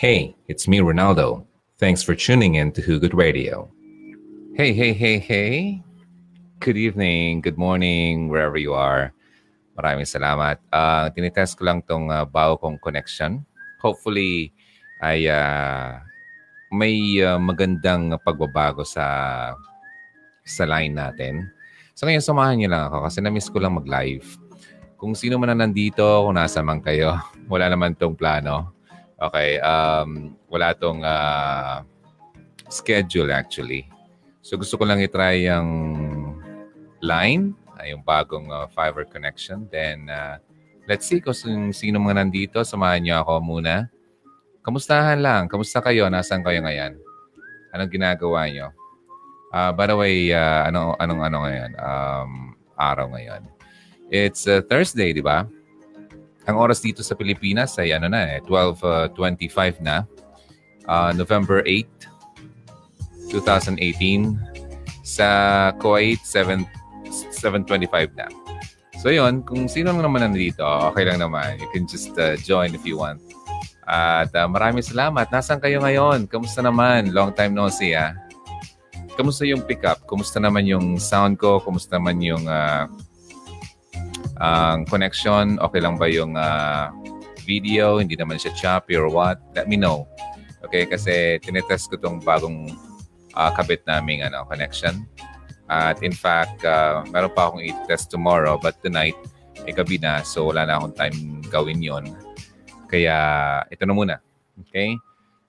Hey, it's me, Ronaldo. Thanks for tuning in to Hugot Radio. Hey, hey, hey, hey. Good evening, good morning, wherever you are. Maraming salamat. Uh, tinitest ko lang tong uh, bago kong connection. Hopefully, ay uh, may uh, magandang pagbabago sa sa line natin. So ngayon, samahan niyo lang ako kasi na-miss ko lang mag-live. Kung sino man na nandito, kung nasa man kayo, wala naman tong plano. Okay, um, wala tong uh, schedule actually. So gusto ko lang i-try yung line, yung bagong uh, fiber connection. Then, uh, let's see kung sino mga nandito. Samahan niyo ako muna. Kamustahan lang? Kamusta kayo? Nasaan kayo ngayon? Anong ginagawa niyo? Uh, by the way, uh, anong, anong, ano ngayon? Um, araw ngayon. It's uh, Thursday, di ba? Ang oras dito sa Pilipinas ay ano na eh, 12.25 uh, na. Uh, November 8, 2018. Sa Kuwait, 7, 7.25 na. So yun, kung sino lang naman nandito, okay lang naman. You can just uh, join if you want. At uh, maraming salamat. Nasaan kayo ngayon? Kamusta naman? Long time no see, ah. Kamusta yung pickup? Kamusta naman yung sound ko? Kamusta naman yung uh, ang connection, okay lang ba yung uh, video, hindi naman siya choppy or what, let me know. Okay, kasi tinetest ko tong bagong uh, kabit naming ano, connection. At in fact, uh, meron pa akong i-test tomorrow but tonight, eh gabi na so wala na akong time gawin yon Kaya ito na muna. Okay?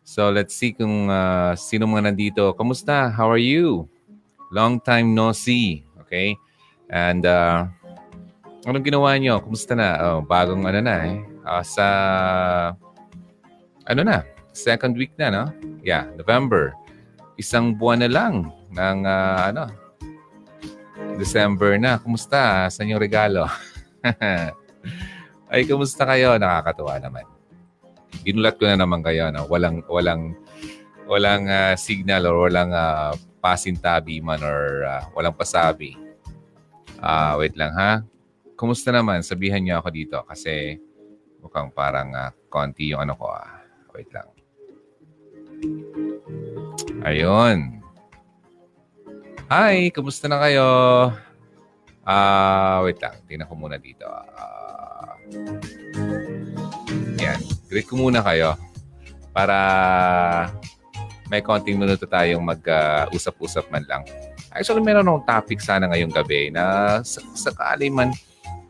So let's see kung uh, sino mga nandito. Kamusta? How are you? Long time no see. Okay? And uh, Anong ginawa nyo? Kumusta na? Oh, bagong ano na eh. Uh, sa, ano na? Second week na, no? Yeah, November. Isang buwan na lang ng, uh, ano, December na. Kumusta? Saan yung regalo? Ay, kumusta kayo? Nakakatuwa naman. Ginulat ko na naman kayo, no? Walang, walang, walang uh, signal or walang uh, pasintabi man or uh, walang pasabi. Ah, uh, wait lang ha. Kumusta naman? Sabihan niyo ako dito kasi mukhang parang uh, konti yung ano ko. Ah. Wait lang. Ayun. Hi, kumusta na kayo? Ah, uh, wait lang. Tingnan ko muna dito. Uh, yan. Greet ko muna kayo para may konting minuto tayong mag-usap-usap uh, man lang. Actually, meron akong topic sana ngayong gabi na sakali man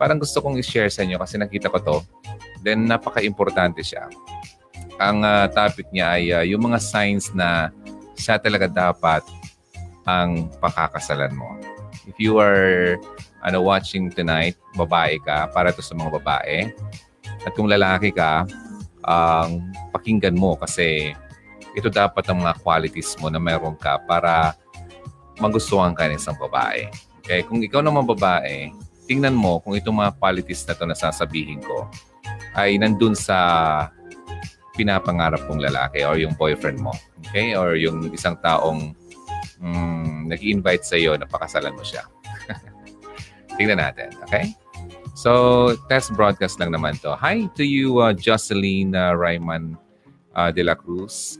parang gusto kong i-share sa inyo kasi nakita ko to. Then napaka-importante siya. Ang uh, topic niya ay uh, yung mga signs na siya talaga dapat ang pakakasalan mo. If you are ano, watching tonight, babae ka, para to sa mga babae. At kung lalaki ka, ang um, pakinggan mo kasi ito dapat ang mga qualities mo na meron ka para magustuhan ka ng isang babae. Okay? Kung ikaw naman babae, tingnan mo kung itong mga qualities na to na sasabihin ko ay nandun sa pinapangarap kong lalaki or yung boyfriend mo. Okay? Or yung isang taong mm, nag-invite sa iyo na pakasalan mo siya. Tingnan natin. Okay? So, test broadcast lang naman to. Hi to you, uh, Jocelyn uh, Rayman uh, de la Cruz.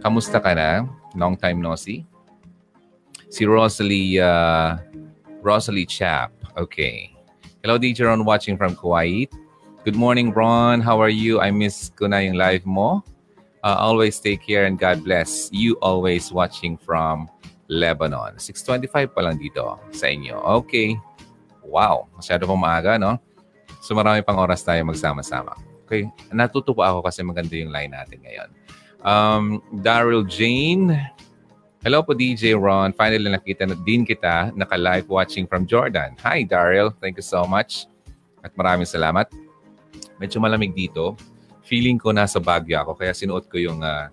Kamusta ka na? Long time no see. Si Rosalie, uh, Rosalie Chap. Okay. Hello, DJ Ron watching from Kuwait. Good morning, Ron. How are you? I miss ko na yung live mo. Uh, always take care and God bless. You always watching from Lebanon. 6.25 pa lang dito sa inyo. Okay. Wow. Masyado pong maaga, no? So marami pang oras tayo magsama-sama. Okay. Natutuwa ako kasi maganda yung line natin ngayon. Um, Daryl Jane, Hello po DJ Ron. Finally nakita na din kita naka-live watching from Jordan. Hi Daryl. Thank you so much. At maraming salamat. Medyo malamig dito. Feeling ko nasa Baguio ako kaya sinuot ko yung uh,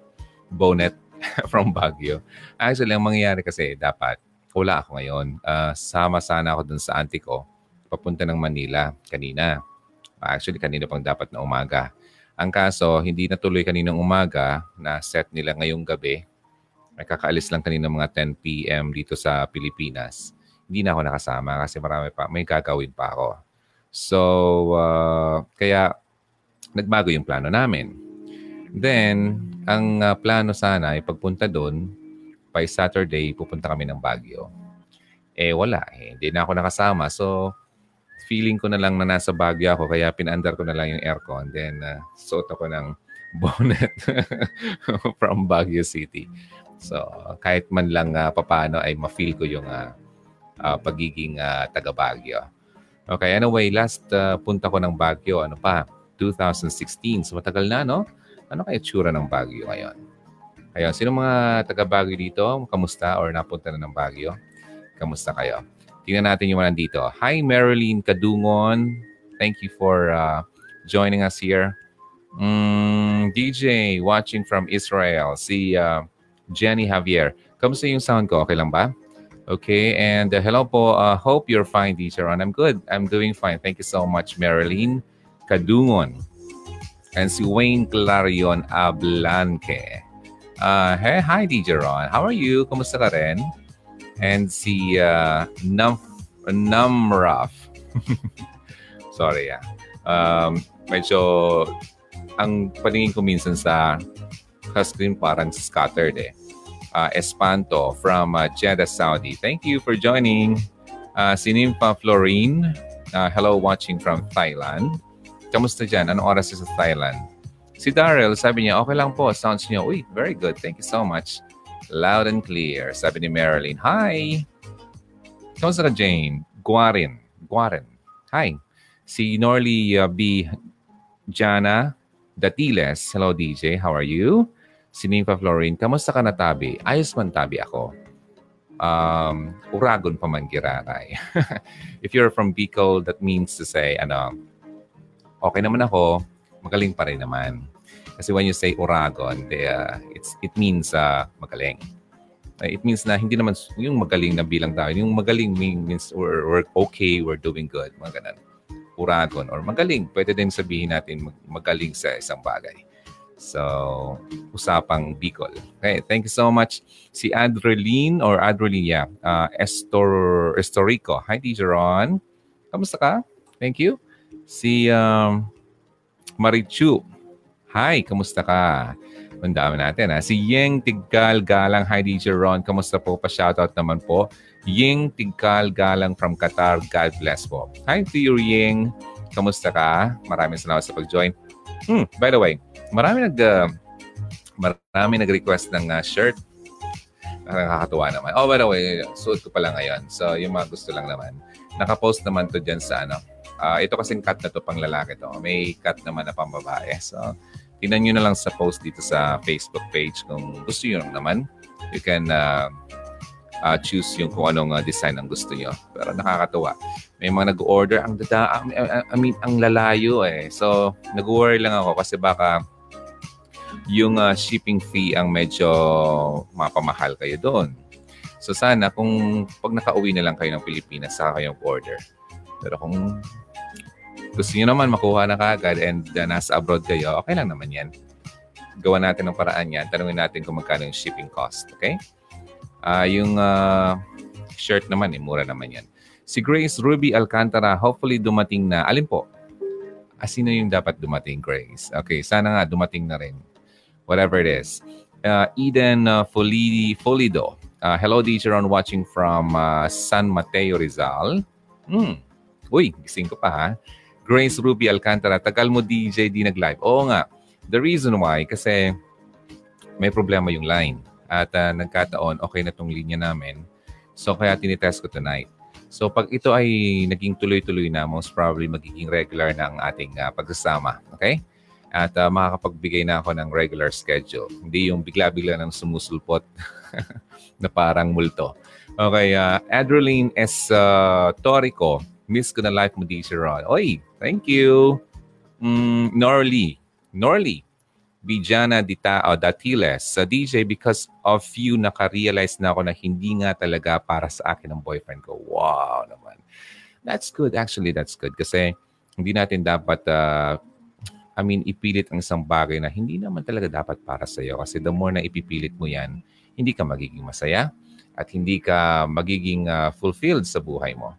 bonnet from Baguio. Actually, ang mangyayari kasi dapat wala ako ngayon. Uh, sama sana ako dun sa auntie ko papunta ng Manila kanina. Actually, kanina pang dapat na umaga. Ang kaso, hindi natuloy kaninang umaga na set nila ngayong gabi may kakaalis lang kanina mga 10 p.m. dito sa Pilipinas. Hindi na ako nakasama kasi marami pa, may gagawin pa ako. So, uh, kaya nagbago yung plano namin. Then, ang uh, plano sana ay pagpunta doon, by Saturday, pupunta kami ng Baguio. Eh, wala. Eh. Hindi na ako nakasama. So, feeling ko na lang na nasa Baguio ako, kaya pinandar ko na lang yung aircon. Then, uh, suot ako ng bonnet from Baguio City. So, kahit man lang uh, papano ay ma-feel ko yung uh, uh, pagiging uh, taga Baguio. Okay, anyway, last uh, punta ko ng Baguio, ano pa, 2016. So matagal na, no? Ano kaya tsura ng Baguio ngayon? Ayun, sino mga taga Baguio dito? Kamusta or napunta na ng Baguio? Kamusta kayo? Tingnan natin yung mga nandito. Hi, Marilyn Kadungon. Thank you for uh, joining us here. Mm, DJ watching from Israel. Si uh, Jenny Javier. Kamusta yung sound ko? Okay lang ba? Okay, and uh, hello po. Uh, hope you're fine, teacher. And I'm good. I'm doing fine. Thank you so much, Marilyn Kadungon. And si Wayne Clarion Ablanque. Uh, hey, hi, DJ Ron. How are you? Kumusta ka rin? And si uh, Num Numraf. Sorry, yeah. Um, medyo ang paningin ko minsan sa screen parang scattered eh uh, Espanto from uh, Jeddah, Saudi. Thank you for joining. Uh, si Nympha Florine, uh, hello watching from Thailand. Kamusta dyan? Anong oras sa Thailand? Si Daryl, sabi niya, okay lang po. Sounds niyo, uy, very good. Thank you so much. Loud and clear. Sabi ni Marilyn, hi. Kamusta ka, Jane? Guarin. Guarin. Hi. Si Norly uh, B. Jana Datiles. Hello, DJ. How are you? Si Nympha Florine, kamusta ka na tabi? Ayos man tabi ako. Um, uragon pa man giraray. If you're from Bicol, that means to say, ano, okay naman ako, magaling pa rin naman. Kasi when you say uragon, they, uh, it's, it means uh, magaling. Uh, it means na hindi naman yung magaling na bilang tao. Yung magaling means we're, we're okay, we're doing good. Mga ganun. Uragon or magaling. Pwede din sabihin natin magaling sa isang bagay. So, usapang Bicol. Okay, thank you so much. Si Adreline or Adreline, yeah. Uh, Estor, Estorico. Hi, Teacher Ron. Kamusta ka? Thank you. Si um, Marichu. Hi, kamusta ka? Ang dami natin. Ha? Si Yeng Tiggal Galang. Hi, DJ Ron. Kamusta po? Pa-shoutout naman po. Yeng Tiggal Galang from Qatar. God bless po. Hi to you, Yeng. Kamusta ka? Maraming salamat sa pag-join. Hmm, by the way, marami nag uh, marami nag-request ng uh, shirt. Nakakatuwa naman. Oh, by the way, suot ko pala ngayon. So, yung mga gusto lang naman. Naka-post naman to dyan sa ano. Uh, ito kasing cut na to pang lalaki to. May cut naman na pang babae. So, tingnan nyo na lang sa post dito sa Facebook page kung gusto nyo naman. You can uh, uh, choose yung kung anong uh, design ang gusto nyo. Pero nakakatuwa. May mga nag-order. Ang dada, I mean, ang lalayo eh. So, nag-worry lang ako kasi baka yung uh, shipping fee ang medyo mapamahal kayo doon. So sana kung pag nakauwi na lang kayo ng Pilipinas, saka kayong order. Pero kung gusto niyo naman makuha na kagad and uh, nasa abroad kayo, okay lang naman yan. Gawa natin ng paraan yan. Tanungin natin kung magkano yung shipping cost. Okay? Uh, yung uh, shirt naman, eh, mura naman yan. Si Grace Ruby Alcantara, hopefully dumating na. Alin po? Ah, sino yung dapat dumating, Grace? Okay, sana nga dumating na rin whatever it is. Uh, Eden uh, Folido. Uh, hello, teacher on watching from uh, San Mateo, Rizal. Hmm. Uy, gising ko pa ha. Grace Ruby Alcantara, tagal mo DJ di nag-live. Oo nga. The reason why, kasi may problema yung line. At uh, nagkataon, okay na tong linya namin. So kaya tinitest ko tonight. So pag ito ay naging tuloy-tuloy na, most probably magiging regular na ang ating uh, pagsasama. Okay? At uh, makakapagbigay na ako ng regular schedule. Hindi yung bigla-bigla nang sumusulpot na parang multo. Okay, uh, Adreline S. Uh, Torico. Miss ko na life mo, DJ Ron. Oy, thank you. Mm, Norly. Norly. Bijana Dita, oh, Datiles. Sa DJ, because of you, naka-realize na ako na hindi nga talaga para sa akin ang boyfriend ko. Wow naman. That's good. Actually, that's good. Kasi hindi natin dapat uh, I mean, ipilit ang isang bagay na hindi naman talaga dapat para sa iyo. Kasi the more na ipipilit mo yan, hindi ka magiging masaya at hindi ka magiging uh, fulfilled sa buhay mo.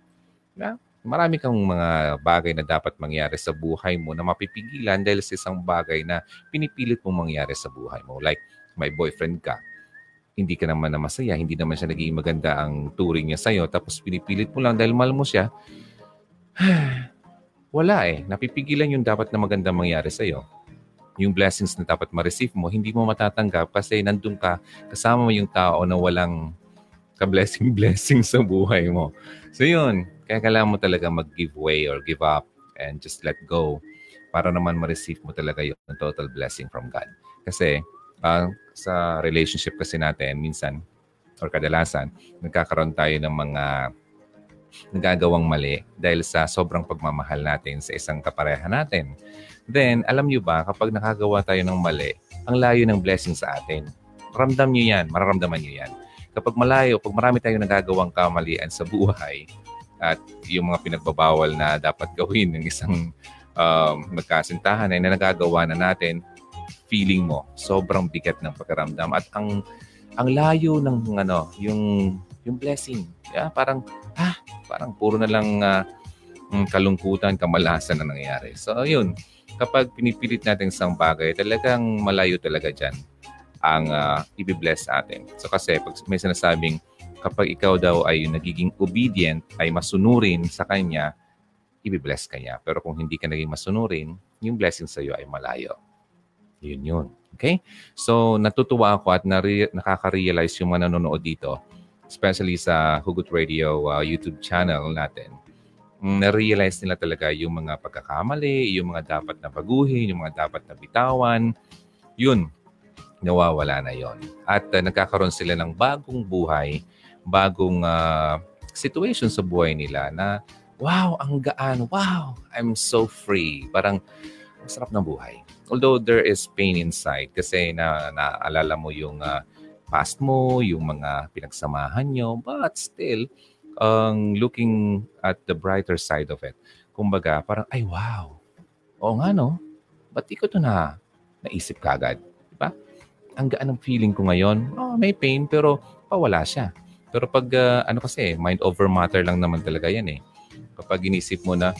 Na? marami kang mga bagay na dapat mangyari sa buhay mo na mapipigilan dahil sa isang bagay na pinipilit mong mangyari sa buhay mo. Like, may boyfriend ka, hindi ka naman na masaya, hindi naman siya naging maganda ang turing niya sa'yo, tapos pinipilit mo lang dahil mahal mo siya, wala eh. Napipigilan yung dapat na maganda mangyari sa'yo. Yung blessings na dapat ma-receive mo, hindi mo matatanggap kasi nandun ka, kasama mo yung tao na walang ka-blessing-blessing sa buhay mo. So yun, kaya kailangan mo talaga mag-give way or give up and just let go para naman ma-receive mo talaga yung total blessing from God. Kasi uh, sa relationship kasi natin, minsan or kadalasan, nagkakaroon tayo ng mga nagagawang mali dahil sa sobrang pagmamahal natin sa isang kapareha natin. Then, alam nyo ba, kapag nakagawa tayo ng mali, ang layo ng blessing sa atin. Ramdam nyo yan, mararamdaman nyo yan kapag malayo, pag marami tayong nagagawang kamalian sa buhay at yung mga pinagbabawal na dapat gawin ng isang um, magkasintahan ay na nagagawa na natin, feeling mo, sobrang bigat ng pakiramdam at ang ang layo ng ano, yung yung blessing. Yeah, parang ah, parang puro na lang uh, kalungkutan, kamalasan na nangyayari. So, yun. Kapag pinipilit natin isang bagay, talagang malayo talaga dyan ang uh, ibibless atin. So kasi pag may sinasabing kapag ikaw daw ay nagiging obedient, ay masunurin sa Kanya, ibibless ka niya. Pero kung hindi ka naging masunurin, yung blessing sa iyo ay malayo. Yun yun. Okay? So, natutuwa ako at nare- nakaka-realize yung mga nanonood dito, especially sa Hugot Radio uh, YouTube channel natin, mm, na-realize nila talaga yung mga pagkakamali, yung mga dapat na baguhin, yung mga dapat na bitawan. Yun, nawawala na yon. At uh, nagkakaroon sila ng bagong buhay, bagong uh, situation sa buhay nila na, wow, ang gaan, wow, I'm so free. Parang, ang sarap ng buhay. Although there is pain inside kasi na naalala mo yung uh, past mo, yung mga pinagsamahan nyo, but still, um, looking at the brighter side of it, kumbaga, parang, ay wow, oo nga no, ba't di ko ito na naisip kagad? ang gaan ng feeling ko ngayon. Oh, may pain pero pawala siya. Pero pag uh, ano kasi, mind over matter lang naman talaga yan eh. Kapag inisip mo na,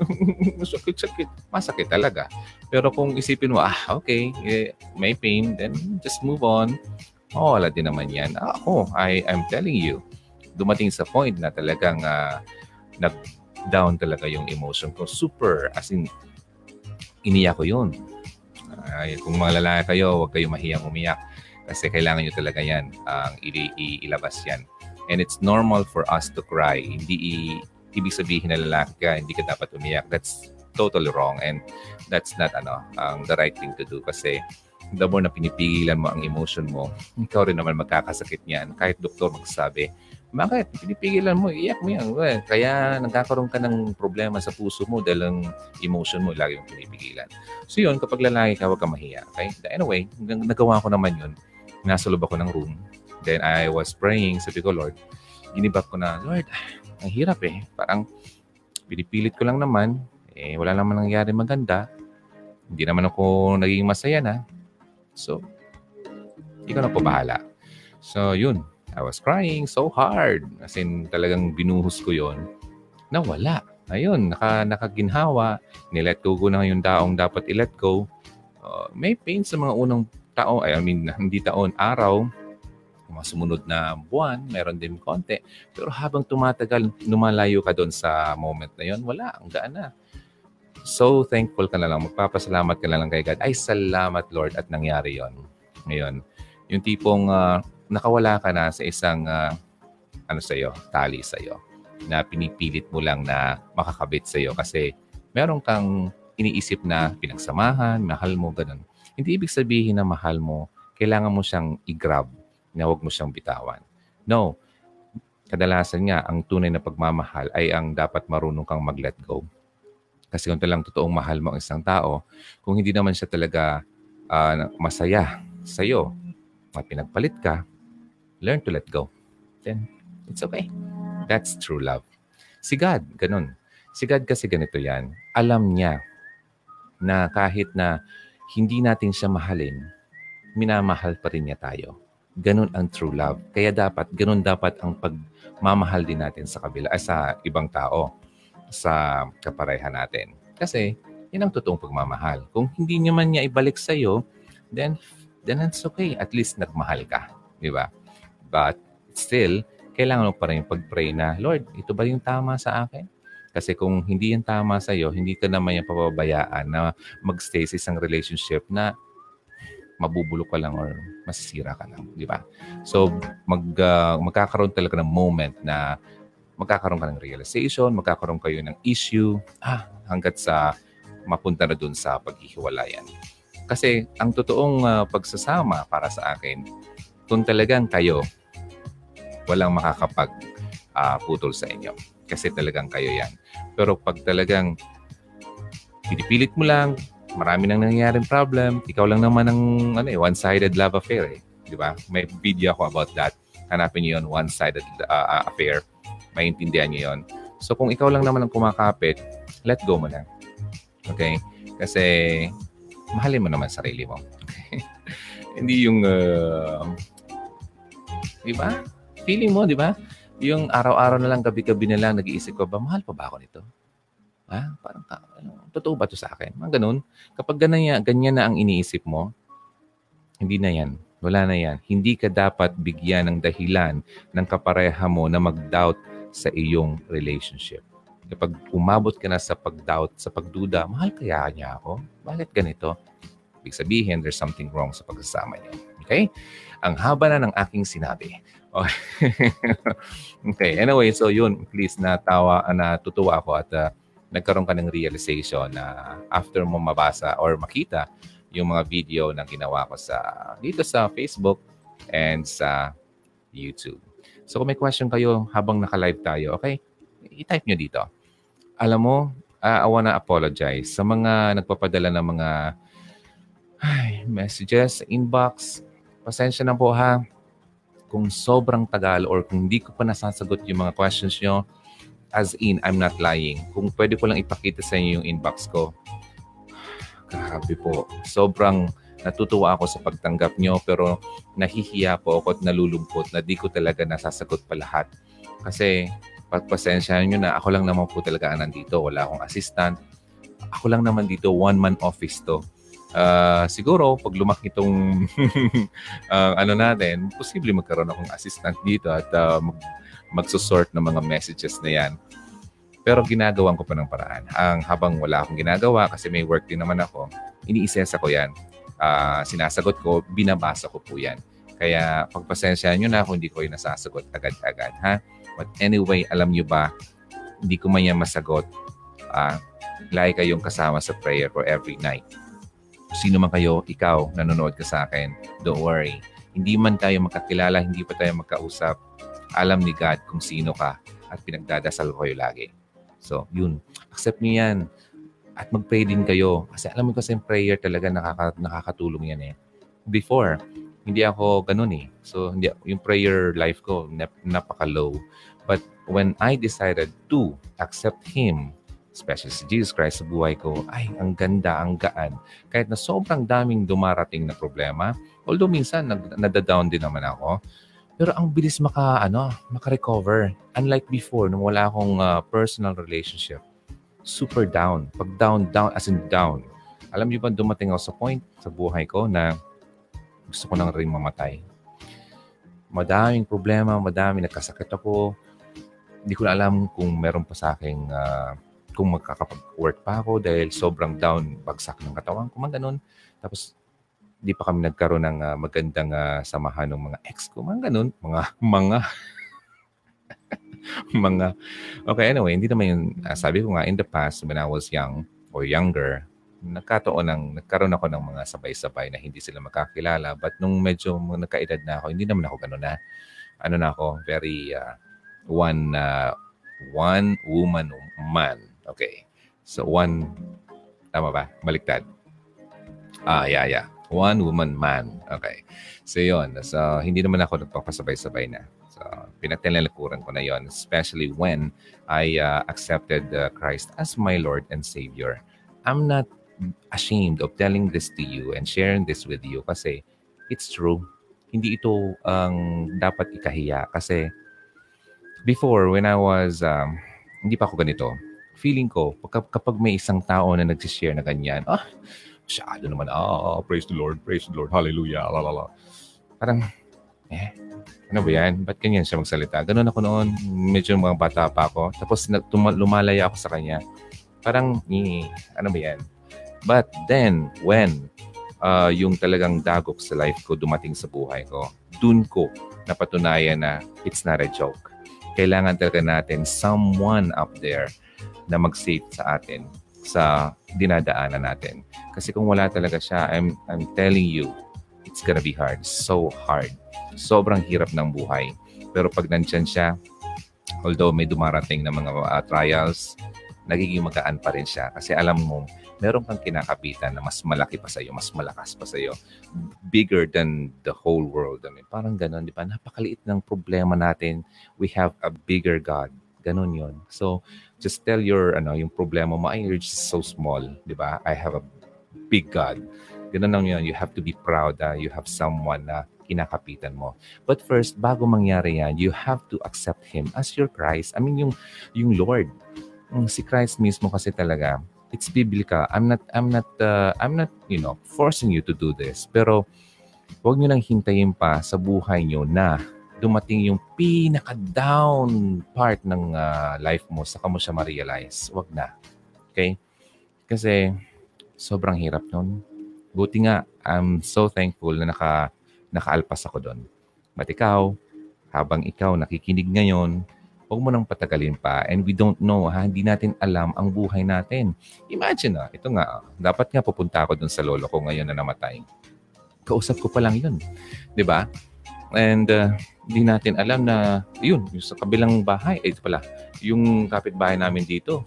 masakit-sakit, masakit talaga. Pero kung isipin mo, ah, okay, eh, may pain, then just move on. Oh, wala din naman yan. Ako, I, I'm telling you, dumating sa point na talagang uh, nag-down talaga yung emotion ko. Super, as in, iniyak ko yun ay, kung mga lalaki kayo, huwag kayong mahiyang umiyak kasi kailangan nyo talaga yan ang uh, ilabas yan. And it's normal for us to cry. Hindi i- ibig sabihin na lalaki ka, hindi ka dapat umiyak. That's totally wrong and that's not ano um, the right thing to do kasi the more na pinipigilan mo ang emotion mo, ikaw rin naman magkakasakit niyan. Kahit doktor magsasabi, bakit? Pinipigilan mo, iyak mo yan. Well, kaya nagkakaroon ka ng problema sa puso mo dahil ang emotion mo lagi mong pinipigilan. So yun, kapag lalaki ka, huwag ka mahiya. Okay? Anyway, nagawa ko naman yun. Nasa loob ako ng room. Then I was praying. Sabi ko, Lord, ginibak ko na, Lord, ang hirap eh. Parang pinipilit ko lang naman. Eh, wala naman nangyari maganda. Hindi naman ako naging masaya na. So, ikaw na po bahala. So, yun I was crying so hard. As in, talagang binuhos ko yon Nawala. Ayun, naka, nakaginhawa. Nilet go ko na yung taong dapat i-let go. Uh, may pain sa mga unang taon. I mean, hindi taon, araw. Mga sumunod na buwan, meron din konti. Pero habang tumatagal, lumalayo ka doon sa moment na yon wala, ang gaan na. So thankful ka na lang. Magpapasalamat ka na lang kay God. Ay, salamat Lord at nangyari yon Ngayon, yung tipong uh, nakawala ka na sa isang uh, ano sa iyo, tali sa iyo na pinipilit mo lang na makakabit sa iyo kasi meron kang iniisip na pinagsamahan, mahal mo, ganun. Hindi ibig sabihin na mahal mo, kailangan mo siyang i-grab na huwag mo siyang bitawan. No. Kadalasan nga, ang tunay na pagmamahal ay ang dapat marunong kang mag-let go. Kasi kung talang totoong mahal mo ang isang tao, kung hindi naman siya talaga uh, masaya sa iyo, pinagpalit ka, learn to let go. Then, it's okay. That's true love. Si God, ganun. Si God kasi ganito yan. Alam niya na kahit na hindi natin siya mahalin, minamahal pa rin niya tayo. Ganun ang true love. Kaya dapat, ganun dapat ang pagmamahal din natin sa kabila, sa ibang tao. Sa kapareha natin. Kasi, yan ang totoong pagmamahal. Kung hindi naman niya ibalik sa iyo, then then it's okay. At least nagmahal ka, di ba? But still, kailangan mo pa rin pag-pray na, Lord, ito ba yung tama sa akin? Kasi kung hindi yan tama sa iyo, hindi ka naman yung pababayaan na magstay sa isang relationship na mabubulok ka lang or masisira ka lang, di ba? So, mag, uh, magkakaroon talaga ng moment na magkakaroon ka ng realization, magkakaroon kayo ng issue, ah, hanggat sa mapunta na dun sa paghihiwalayan. Kasi ang totoong uh, pagsasama para sa akin, kung talagang kayo, walang makakapag uh, putol sa inyo. Kasi talagang kayo yan. Pero pag talagang pinipilit mo lang, marami nang nangyayaring problem. Ikaw lang naman ang ano eh, one-sided love affair eh. Di ba? May video ako about that. Hanapin niyo yun, one-sided uh, affair. Maintindihan niyo yun. So kung ikaw lang naman ang kumakapit, let go mo na. Okay? Kasi mahalin mo naman sarili mo. Hindi yung uh, di ba? Feeling mo, di ba? Yung araw-araw na lang, gabi-gabi na lang, nag-iisip ko ba, mahal pa ba ako nito? Ha? Parang, ano, totoo ba to sa akin? Mga ganun. Kapag ganyan, ganyan na ang iniisip mo, hindi na yan. Wala na yan. Hindi ka dapat bigyan ng dahilan ng kapareha mo na mag-doubt sa iyong relationship. Kapag umabot ka na sa pag-doubt, sa pagduda, mahal kaya niya ako? Bakit ganito? Ibig sabihin, there's something wrong sa pagsasama niyo. Okay? Ang haba na ng aking sinabi. okay. Anyway, so yun, please natawa, natutuwa ako at uh, nagkaroon ka ng realization na after mo mabasa or makita yung mga video na ginawa ko sa dito sa Facebook and sa YouTube. So kung may question kayo habang naka-live tayo, okay? I-type nyo dito. Alam mo, uh, I wanna apologize sa mga nagpapadala ng mga ay, messages, inbox. Pasensya na po ha kung sobrang tagal or kung hindi ko pa nasasagot yung mga questions nyo As in, I'm not lying. Kung pwede ko lang ipakita sa inyo yung inbox ko. Grabe po. Sobrang natutuwa ako sa pagtanggap nyo pero nahihiya po ako at nalulungkot na di ko talaga nasasagot pa lahat. Kasi pagpasensya nyo na ako lang naman po talaga nandito. Wala akong assistant. Ako lang naman dito, one-man office to. Uh, siguro, pag lumaki itong uh, ano natin, posible magkaroon akong assistant dito at uh, mag, magsusort ng mga messages na yan. Pero ginagawan ko pa ng paraan. Ang habang wala akong ginagawa kasi may work din naman ako, iniisesa ko yan. Uh, sinasagot ko, binabasa ko po yan. Kaya pagpasensya nyo na kung hindi ko yung nasasagot agad-agad. Ha? But anyway, alam nyo ba, hindi ko man yan masagot. Uh, lagi kayong kasama sa prayer ko every night. Sino man kayo, ikaw, nanonood ka sa akin, don't worry. Hindi man tayo makakilala, hindi pa tayo magkausap, alam ni God kung sino ka at pinagdadasal ko kayo lagi. So, yun. Accept niyo yan. At mag-pray din kayo. Kasi alam mo kasi prayer talaga nakaka, nakakatulong yan eh. Before, hindi ako ganun eh. So, hindi, yung prayer life ko, nap, napaka-low. But when I decided to accept Him, especially si Jesus Christ sa buhay ko, ay, ang ganda, ang gaan. Kahit na sobrang daming dumarating na problema, although minsan nag, nadadown din naman ako, pero ang bilis maka, ano, maka-recover. Unlike before, nung wala akong uh, personal relationship. Super down. Pag down, down, as in down. Alam niyo ba, dumating ako sa point sa buhay ko na gusto ko nang rin mamatay. Madaming problema, madami nagkasakit ako. Hindi ko na alam kung meron pa sa akin uh, kung magkakapag-work pa ako dahil sobrang down, bagsak ng katawan ko, mga ganun. Tapos di pa kami nagkaroon ng uh, magandang uh, samahan ng mga ex ko. Mga ganun. Mga, mga, mga, okay, anyway, hindi naman yung, uh, sabi ko nga, in the past, when I was young or younger, nagkataon ng, nagkaroon ako ng mga sabay-sabay na hindi sila makakilala. But nung medyo nagkaedad na ako, hindi naman ako ganun na, ano na ako, very, uh, one, uh, one woman man. Okay. So, one, tama ba? Baliktad. Ah, yeah, yeah. One woman man. Okay. So, yun. So, hindi naman ako nagpapasabay-sabay na. So, pinagtilalikuran ko na yon especially when I uh, accepted uh, Christ as my Lord and Savior. I'm not ashamed of telling this to you and sharing this with you kasi it's true. Hindi ito ang dapat ikahiya kasi before when I was, um, hindi pa ako ganito, feeling ko, kapag may isang tao na nagsishare na ganyan, ah, masyado naman, ah, praise the Lord, praise the Lord, hallelujah, lalala. Parang, eh, ano ba yan? Ba't ganyan siya magsalita? Ganun ako noon, medyo mga bata pa ako. Tapos lumalaya ako sa kanya. Parang, eh, ano ba yan? But then, when uh, yung talagang dagok sa life ko dumating sa buhay ko, dun ko napatunayan na it's not a joke. Kailangan talaga natin someone up there na mag-save sa atin sa dinadaanan natin. Kasi kung wala talaga siya, I'm, I'm telling you, it's gonna be hard. So hard. Sobrang hirap ng buhay. Pero pag nandyan siya, although may dumarating na mga uh, trials, nagiging magaan pa rin siya. Kasi alam mo, meron kang kinakapitan na mas malaki pa sa'yo, mas malakas pa sa'yo, bigger than the whole world. I mean, parang ganun, di ba? Napakaliit ng problema natin. We have a bigger God. Ganun yon. So, just tell your, ano, yung problema mo, ay, you're just so small, di ba? I have a big God. Ganun lang yun. You have to be proud that you have someone na kinakapitan mo. But first, bago mangyari yan, you have to accept Him as your Christ. I mean, yung, yung Lord. Si Christ mismo kasi talaga, it's biblical. I'm not I'm not uh, I'm not, you know, forcing you to do this. Pero huwag niyo nang hintayin pa sa buhay niyo na dumating yung pinaka-down part ng uh, life mo sa mo siya ma-realize. Huwag na. Okay? Kasi sobrang hirap nun. Buti nga, I'm so thankful na naka, nakaalpas ako doon. But ikaw, habang ikaw nakikinig ngayon, huwag mo nang patagalin pa. And we don't know, ha? Hindi natin alam ang buhay natin. Imagine na, ito nga, dapat nga pupunta ako dun sa lolo ko ngayon na namatay. Kausap ko pa lang yun. ba? Diba? And uh, hindi natin alam na, yun, yung sa kabilang bahay, eh, ito pala, yung kapitbahay namin dito,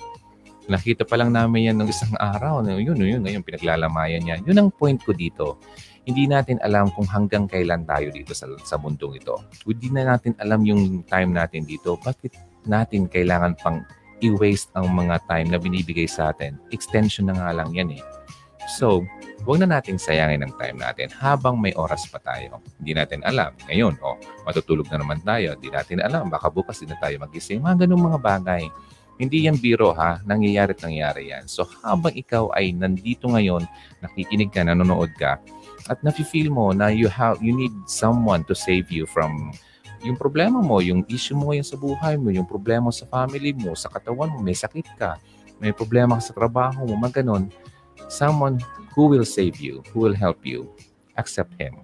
nakita pa lang namin yan ng isang araw. Yun, yun, ngayon, pinaglalamayan niya. Yun ang point ko dito hindi natin alam kung hanggang kailan tayo dito sa, sa mundong ito. Hindi na natin alam yung time natin dito. Bakit natin kailangan pang i-waste ang mga time na binibigay sa atin? Extension na nga lang yan eh. So, huwag na natin sayangin ang time natin habang may oras pa tayo. Hindi natin alam. Ngayon, oh, matutulog na naman tayo. Hindi natin alam. Baka bukas din na tayo magising. Mga ganung mga bagay. Hindi yan biro ha. Nangyayari at nangyayari yan. So, habang ikaw ay nandito ngayon, nakikinig ka, nanonood ka, at nafe-feel mo na you have you need someone to save you from yung problema mo, yung issue mo ngayon sa buhay mo, yung problema sa family mo, sa katawan mo, may sakit ka, may problema ka sa trabaho mo, mga ganun, someone who will save you, who will help you, accept Him.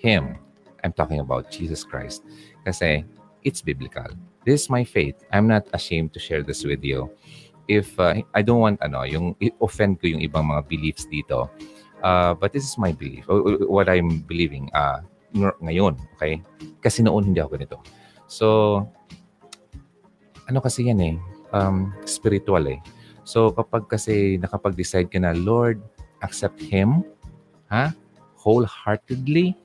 Him. I'm talking about Jesus Christ. Kasi it's biblical. This is my faith. I'm not ashamed to share this with you. If uh, I don't want ano, yung offend ko yung ibang mga beliefs dito, Uh, but this is my belief, what I'm believing uh, ngayon, okay? Kasi noon hindi ako ganito. So, ano kasi yan eh, um, spiritual eh. So, kapag kasi nakapag-decide ka na, Lord, accept Him, ha? Wholeheartedly,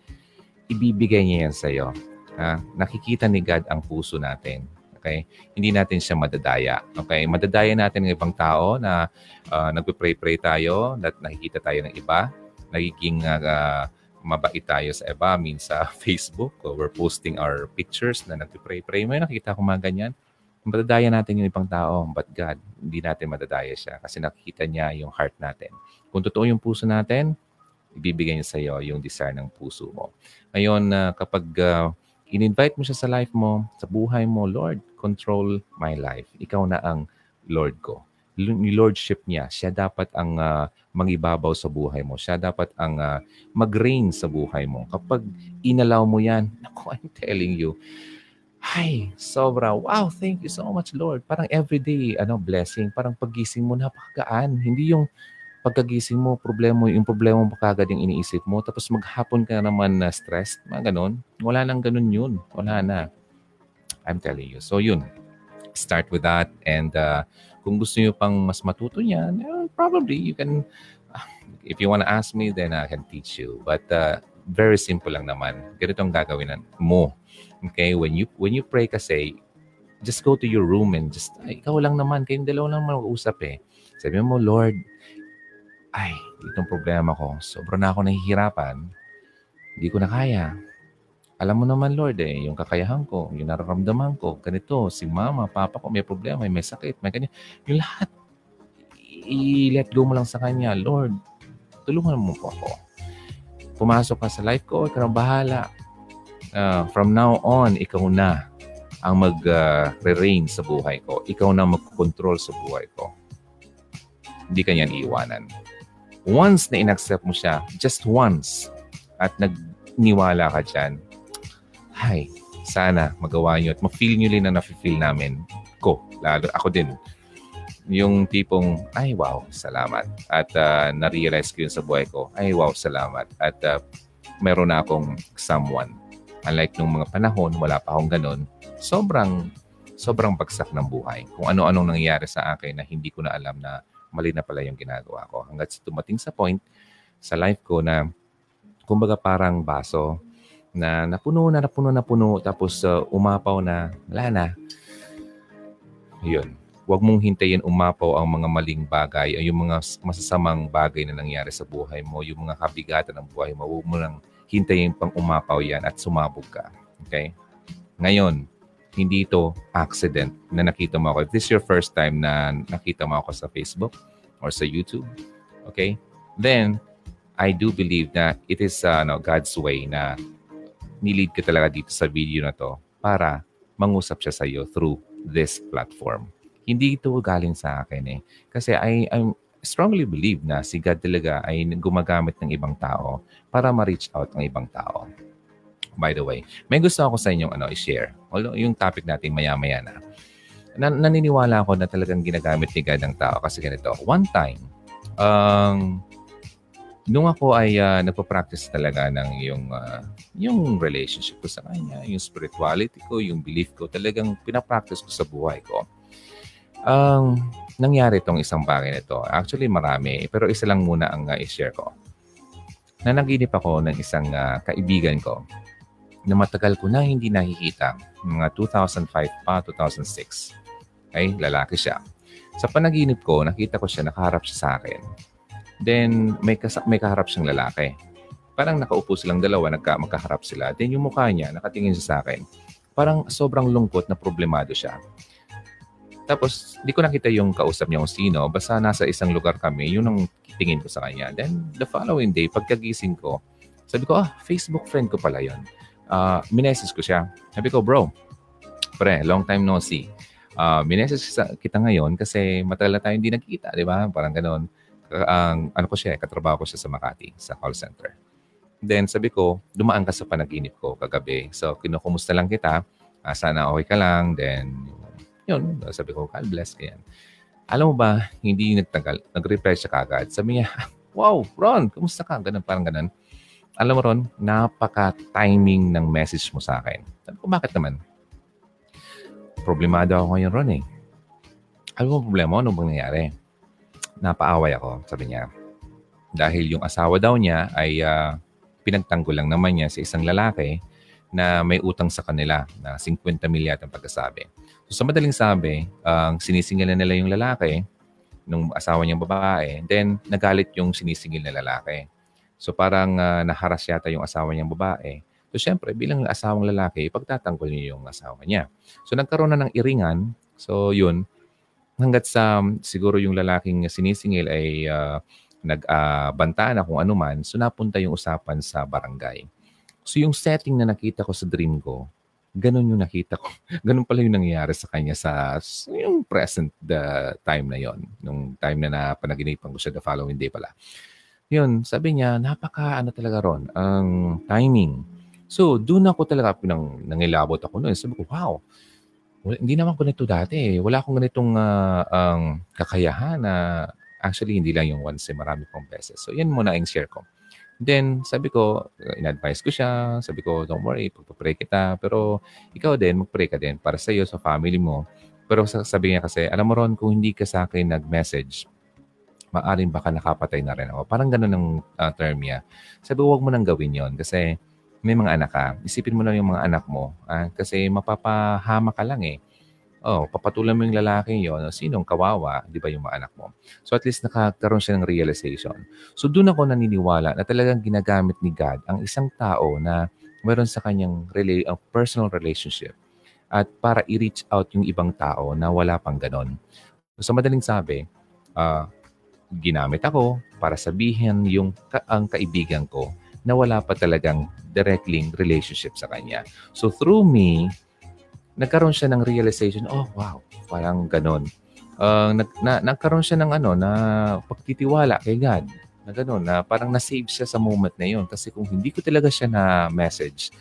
ibibigay niya yan sa'yo. Ha? Nakikita ni God ang puso natin. Okay? Hindi natin siya madadaya. Okay? Madadaya natin ng ibang tao na uh, nagpe-pray-pray tayo, at nakikita tayo ng iba, nagiging uh, mabait tayo sa iba, mean sa Facebook, or we're posting our pictures na nagpe-pray-pray. May nakikita ko mga ganyan. Madadaya natin yung ibang tao, but God, hindi natin madadaya siya kasi nakikita niya yung heart natin. Kung totoo yung puso natin, ibibigay niya sa iyo yung desire ng puso mo. Ngayon, uh, kapag uh, in-invite mo siya sa life mo, sa buhay mo, Lord, control my life. Ikaw na ang Lord ko. Lordship niya, siya dapat ang uh, mangibabaw sa buhay mo. Siya dapat ang uh, mag-reign sa buhay mo. Kapag inalaw mo yan, naku, I'm telling you, ay, sobra. Wow, thank you so much, Lord. Parang everyday, ano, blessing. Parang pagising mo, napakagaan. Hindi yung pagkagising mo, problema yung problema mo kagad yung iniisip mo, tapos maghapon ka naman na stressed, mga ganun. Wala nang ganun yun. Wala na. I'm telling you. So yun, start with that. And uh, kung gusto niyo pang mas matuto niyan, uh, probably you can, uh, if you want to ask me, then I can teach you. But uh, very simple lang naman. Ganito ang gagawin mo. Okay? When you, when you pray kasi, just go to your room and just, ay, ikaw lang naman, kayong dalawa lang mag-uusap eh. Sabi mo, Lord, ay, itong problema ko, sobrang na ako nahihirapan. Hindi ko na kaya. alam mo naman, Lord, eh, yung kakayahan ko, yung nararamdaman ko, ganito, si mama, papa ko, may problema, may sakit, may ganyan. Yung lahat, i-let go mo lang sa Kanya. Lord, tulungan mo po ako. Pumasok ka sa life ko, ikaw ang bahala. Uh, from now on, ikaw na ang mag-reign uh, sa buhay ko. Ikaw na mag-control sa buhay ko. Hindi ka niyan iiwanan. Once na inaccept mo siya, just once, at nagniwala ka dyan, Hay, sana magawa nyo at ma-feel nyo rin na na-feel namin ko. Lalo ako din. Yung tipong, ay wow, salamat. At uh, na-realize ko yun sa buhay ko, ay wow, salamat. At uh, meron na akong someone. Unlike nung mga panahon, wala pa akong ganun. Sobrang, sobrang bagsak ng buhay. Kung ano-anong nangyayari sa akin na hindi ko na alam na mali na pala yung ginagawa ko. Hanggat tumating sa point sa life ko na kumbaga parang baso, na napuno na napuno na puno tapos uh, umapaw na wala na. Yun. Huwag mong hintayin umapaw ang mga maling bagay o yung mga masasamang bagay na nangyari sa buhay mo, yung mga kabigatan ng buhay mo. Huwag mo lang hintayin pang umapaw yan at sumabog ka. Okay? Ngayon, hindi ito accident na nakita mo ako. If this is your first time na nakita mo ako sa Facebook or sa YouTube, okay? Then, I do believe na it is uh, no, God's way na nilid ka talaga dito sa video na to para mangusap siya sa iyo through this platform. Hindi ito galing sa akin eh. Kasi I, I strongly believe na si God talaga ay gumagamit ng ibang tao para ma-reach out ng ibang tao. By the way, may gusto ako sa inyong ano, i-share. Although yung topic natin maya-maya na. na naniniwala ako na talagang ginagamit ni God ng tao kasi ganito. One time, um, nung ako ay uh, nagpa-practice talaga ng yung uh, yung relationship ko sa kanya, yung spirituality ko, yung belief ko, talagang pinapractice ko sa buhay ko. Um, nangyari itong isang bagay nito, actually marami, pero isa lang muna ang uh, i-share ko. Nanaginip ako ng isang uh, kaibigan ko na matagal ko na hindi nakikita, mga 2005 pa, 2006. Okay, lalaki siya. Sa panaginip ko, nakita ko siya, nakaharap siya sa akin Then, may, kas- may kaharap siyang lalaki. Parang nakaupo silang dalawa, nagka- magkaharap sila. Then, yung mukha niya, nakatingin siya sa akin. Parang sobrang lungkot na problemado siya. Tapos, di ko nakita yung kausap niya kung sino. Basta nasa isang lugar kami, yun ang tingin ko sa kanya. Then, the following day, pagkagising ko, sabi ko, ah, Facebook friend ko pala yun. Uh, minesis ko siya. Sabi ko, bro, pre, long time no see. Uh, minesis kita ngayon kasi matagal na tayo hindi nagkita, di ba? Parang ganoon ang ano ko siya, katrabaho ko siya sa Makati, sa call center. Then sabi ko, dumaan ka sa panaginip ko kagabi. So kinukumusta lang kita. Uh, sana okay ka lang. Then yun, sabi ko, God bless ka yan. Alam mo ba, hindi nagtagal, nag-reply siya kagad. Sabi niya, wow, Ron, kumusta ka? Ganun, parang ganun. Alam mo Ron, napaka-timing ng message mo sa akin. Sabi ko, bakit naman? Problemado ako ngayon, Ron eh. Alam mo problema? Ano bang nangyari? napaaway ako, sabi niya. Dahil yung asawa daw niya ay uh, pinagtanggol lang naman niya sa isang lalaki na may utang sa kanila na 50 milyat ang pagkasabi. So sa madaling sabi, ang uh, sinisingil na nila yung lalaki nung asawa niyang babae, then nagalit yung sinisingil na lalaki. So parang uh, naharas yata yung asawa niyang babae. So syempre, bilang asawang lalaki, ipagtatanggol niya yung asawa niya. So nagkaroon na ng iringan. So yun, hanggat sa siguro yung lalaking sinisingil ay uh, nagbanta uh, na kung ano man, so napunta yung usapan sa barangay. So yung setting na nakita ko sa dream ko, ganun yung nakita ko. ganun pala yung nangyayari sa kanya sa yung present the time na yon Nung time na napanaginipan ko siya the following day pala. Yun, sabi niya, napaka ano talaga ron, ang timing. So, doon ako talaga pinang nangilabot ako noon. Sabi ko, wow, well, hindi naman ko nito dati. Wala akong ganitong uh, um, kakayahan na actually hindi lang yung once, eh, marami pong beses. So, yan muna ang share ko. Then, sabi ko, in-advise ko siya. Sabi ko, don't worry, pagpapray kita. Pero ikaw din, mag-pray ka din para sa iyo, sa family mo. Pero sabi niya kasi, alam mo ron, kung hindi ka sa akin nag-message, maaring baka nakapatay na rin ako. Parang ganun ang uh, term niya. Sabi, huwag mo nang gawin yon kasi may mga anak ka, isipin mo lang yung mga anak mo. Ah, kasi mapapahama ka lang eh. Oh, papatulan mo yung lalaki yon, sinong kawawa, di ba yung mga anak mo? So at least nakakaroon siya ng realization. So doon ako naniniwala na talagang ginagamit ni God ang isang tao na meron sa kanyang rela- uh, personal relationship at para i-reach out yung ibang tao na wala pang ganon. So madaling sabi, uh, ginamit ako para sabihin yung ka- ang kaibigan ko na wala pa talagang directly relationship sa kanya. So through me, nagkaroon siya ng realization, oh wow, parang ganon. Uh, nag, na, nagkaroon siya ng ano, na pagtitiwala kay God. Na ganon, na parang na-save siya sa moment na yun. Kasi kung hindi ko talaga siya na message,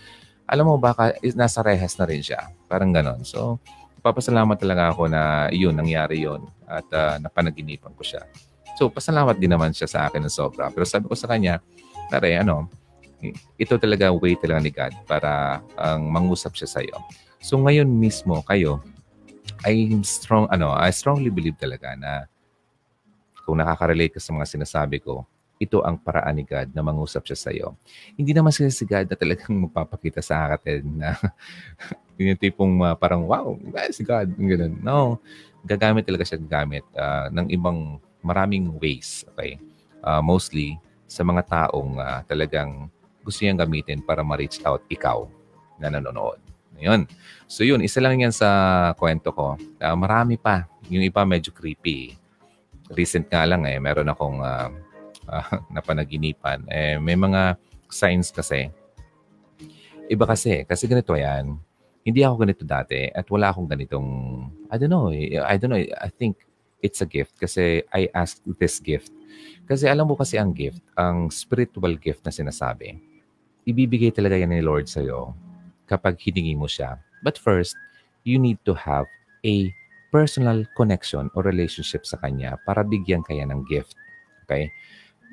alam mo, baka nasa rehas na rin siya. Parang ganon. So, papasalamat talaga ako na yun, nangyari yun. At uh, napanaginipan ko siya. So, pasalamat din naman siya sa akin ng sobra. Pero sabi ko sa kanya, pare, ano, ito talaga way talaga ni God para ang um, mangusap siya sa iyo. So ngayon mismo kayo, I strong ano, I strongly believe talaga na kung nakaka-relate ka sa mga sinasabi ko, ito ang paraan ni God na mangusap siya sa iyo. Hindi naman sila si God na talagang magpapakita sa akin na yung tipong uh, parang, wow, si God, ganun. No, gagamit talaga siya gamit uh, ng ibang maraming ways. Okay? Uh, mostly sa mga taong uh, talagang gusto niyang gamitin para ma-reach out ikaw na nanonood. Yun. So yun, isa lang yan sa kwento ko. Uh, marami pa. Yung iba medyo creepy. Recent nga lang eh, meron akong uh, uh, napanaginipan. Eh, may mga signs kasi. Iba kasi. Kasi ganito yan. Hindi ako ganito dati at wala akong ganitong, I don't know, eh, I don't know, I think it's a gift kasi I asked this gift. Kasi alam mo kasi ang gift, ang spiritual gift na sinasabi, ibibigay talaga yan ni Lord sa'yo kapag hiningi mo siya. But first, you need to have a personal connection or relationship sa Kanya para bigyan kaya ng gift. Okay?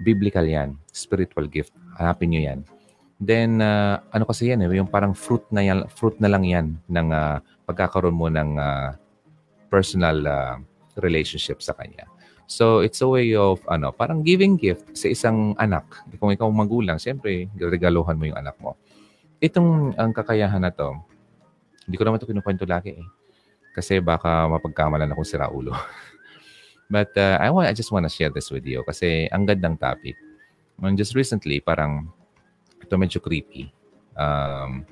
Biblical yan. Spiritual gift. Hanapin nyo yan. Then, uh, ano kasi yan, eh, yung parang fruit na, yan, fruit na lang yan ng uh, pagkakaroon mo ng uh, personal uh, relationship sa Kanya. So, it's a way of, ano, parang giving gift sa isang anak. Kung ikaw magulang, siyempre, regaluhan mo yung anak mo itong ang kakayahan na to, hindi ko naman ito kinukwento lagi eh. Kasi baka mapagkamalan akong sira ulo. But uh, I, want, I just want to share this with you kasi ang gandang topic. And just recently, parang ito medyo creepy. Um,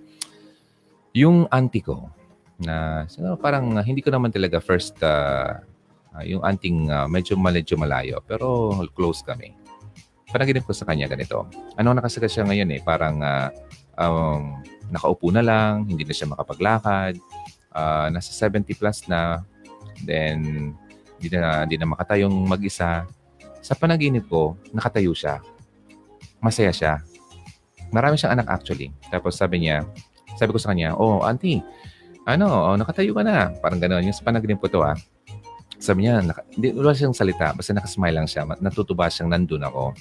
yung auntie ko, na so, parang hindi ko naman talaga first, uh, uh, yung anting uh, medyo medyo malayo, pero close kami. Panaginip ko sa kanya ganito. Ano nakasaga siya ngayon eh, parang uh, um, nakaupo na lang, hindi na siya makapaglakad, uh, nasa 70 plus na, then hindi na, hindi na makatayong mag-isa. Sa panaginip ko, nakatayo siya. Masaya siya. Marami siyang anak actually. Tapos sabi niya, sabi ko sa kanya, oh, auntie, ano, oh, nakatayo ka na. Parang gano'n. Yung sa panaginip ko to ah. Sabi niya, naka, hindi, wala siyang salita. Basta nakasmile lang siya. Natutuba siyang nandun ako.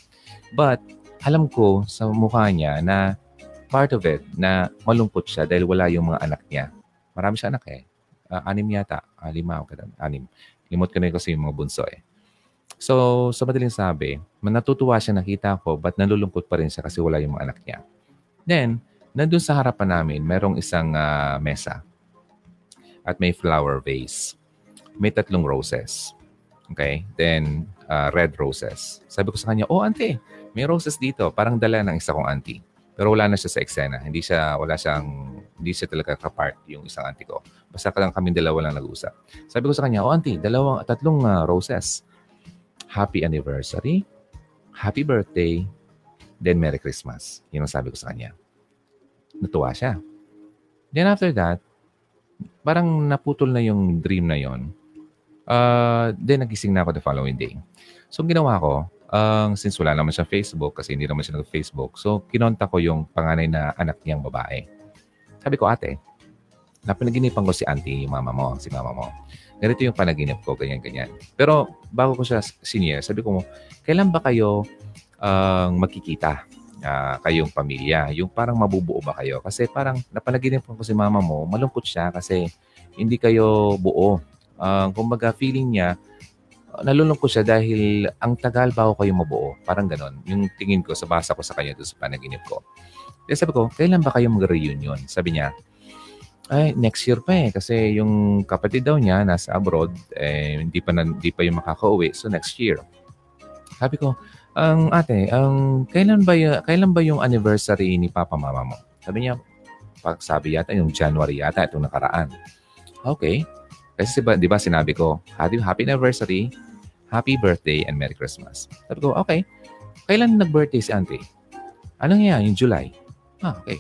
But, alam ko sa mukha niya na part of it na malungkot siya dahil wala yung mga anak niya. Marami siya anak eh. Uh, anim yata. Uh, lima. Anim. Limot ko na kasi yung mga bunso eh. So, sa madaling sabi, natutuwa siya nakita ko, but nalulungkot pa rin siya kasi wala yung mga anak niya. Then, nandun sa harapan namin, merong isang uh, mesa. At may flower vase. May tatlong roses. Okay? Then, uh, red roses. Sabi ko sa kanya, oh, auntie, may roses dito. Parang dala ng isa kong auntie. Pero wala na siya sa eksena. Hindi siya, wala siyang, hindi siya talaga ka-part yung isang auntie ko. Basta ka lang kami dalawa lang nag-usap. Sabi ko sa kanya, oh auntie, dalawang, tatlong uh, roses. Happy anniversary, happy birthday, then Merry Christmas. Yun ang sabi ko sa kanya. Natuwa siya. Then after that, parang naputol na yung dream na yon. Uh, then nagising na ako the following day. So, ang ginawa ko, um, since wala naman siya Facebook, kasi hindi naman siya nag-Facebook, so kinonta ko yung panganay na anak niyang babae. Sabi ko, ate, napanaginipan ko si auntie, yung mama mo, si mama mo. Ganito yung panaginip ko, ganyan-ganyan. Pero bago ko siya senior, sabi ko, kailan ba kayo uh, magkikita? Uh, kayong pamilya, yung parang mabubuo ba kayo? Kasi parang napanaginip ko si mama mo, malungkot siya kasi hindi kayo buo. Uh, kumbaga feeling niya, nalulungkot siya dahil ang tagal bago kayo mabuo. Parang ganon. Yung tingin ko, sa basa ko sa kanya doon sa panaginip ko. Kaya sabi ko, kailan ba kayo mag-reunion? Sabi niya, ay, next year pa eh. Kasi yung kapatid daw niya nasa abroad, eh, hindi pa, na, hindi pa yung makaka-uwi. So, next year. Sabi ko, ang ate, ang kailan ba kailan ba yung anniversary ni Papa Mama mo? Sabi niya, pag sabi yata yung January yata itong nakaraan. Okay. Kasi ba, di ba sinabi ko, happy, happy anniversary, happy birthday, and Merry Christmas. Sabi ko, okay. Kailan nag-birthday si auntie? Ano nga Yung July. Ah, okay.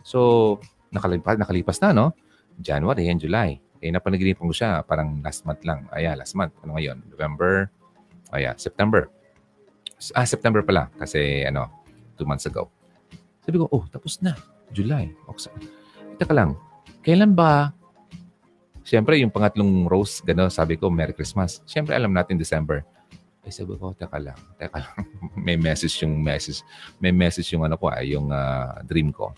So, nakalipas, nakalipas na, no? January and July. Eh, napanaginipan ko siya parang last month lang. Ay, last month. Ano ngayon? November. Ay, September. Ah, September pala. Kasi, ano, two months ago. Sabi ko, oh, tapos na. July. Okay. Teka lang. Kailan ba Siyempre, yung pangatlong rose, gano'n, sabi ko, Merry Christmas. Siyempre, alam natin December. Ay, sabi ko, teka lang, teka lang. may message yung message, may message yung ano ko, ay, ah, yung uh, dream ko.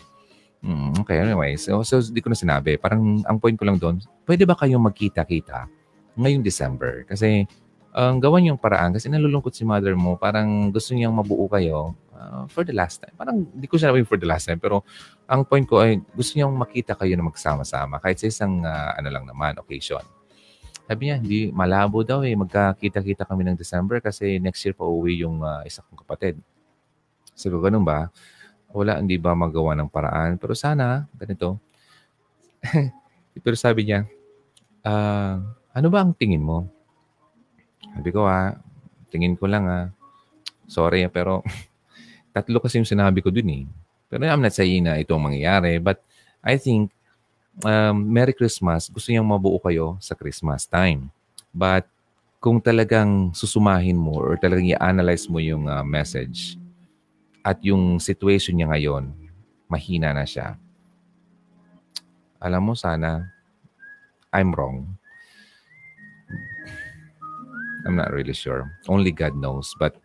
Mm, okay, anyway. So, so, di ko na sinabi. Parang, ang point ko lang doon, pwede ba kayong magkita-kita ngayong December? Kasi, ang um, gawan yung paraan, kasi nalulungkot si mother mo, parang gusto niyang mabuo kayo uh, for the last time. Parang hindi ko sinabi for the last time, pero ang point ko ay gusto niyang makita kayo na magsama-sama kahit sa isang uh, ano lang naman, occasion. Sabi niya, hindi malabo daw eh. Magkakita-kita kami ng December kasi next year pa uwi yung uh, isa kong kapatid. Sabi ko, ganun ba? Wala, hindi ba magawa ng paraan? Pero sana, ganito. pero sabi niya, uh, ano ba ang tingin mo? Sabi ko, ah, tingin ko lang ah. Sorry, pero Tatlo kasi yung sinabi ko dun eh. Pero I'm not saying na itong mangyayari. But I think, um, Merry Christmas, gusto niyang mabuo kayo sa Christmas time. But kung talagang susumahin mo or talagang i-analyze mo yung uh, message at yung situation niya ngayon, mahina na siya. Alam mo, sana I'm wrong. I'm not really sure. Only God knows. But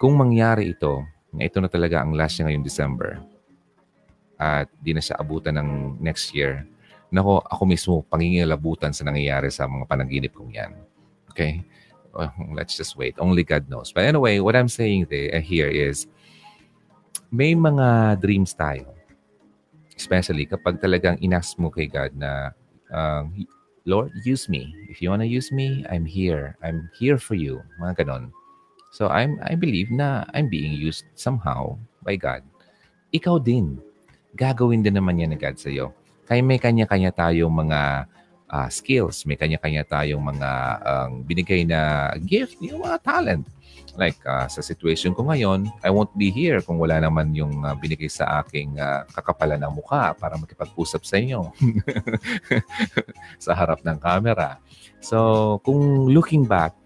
kung mangyari ito, na ito na talaga ang last niya ngayong December at di na siya abutan ng next year, nako, ako mismo pangingilabutan sa nangyayari sa mga panaginip kong yan. Okay? Well, let's just wait. Only God knows. But anyway, what I'm saying there, uh, here is, may mga dreams tayo. Especially kapag talagang inas mo kay God na, uh, Lord, use me. If you wanna use me, I'm here. I'm here for you. Mga ganon. So I'm I believe na I'm being used somehow by God. Ikaw din. Gagawin din naman yan ng God sa iyo. Kaya may kanya-kanya tayong mga uh, skills, may kanya-kanya tayong mga um, binigay na gift, yung mga talent. Like uh, sa situation ko ngayon, I won't be here kung wala naman yung uh, binigay sa aking uh, kakapalan ng mukha para makipag-usap sa inyo sa harap ng camera. So, kung looking back,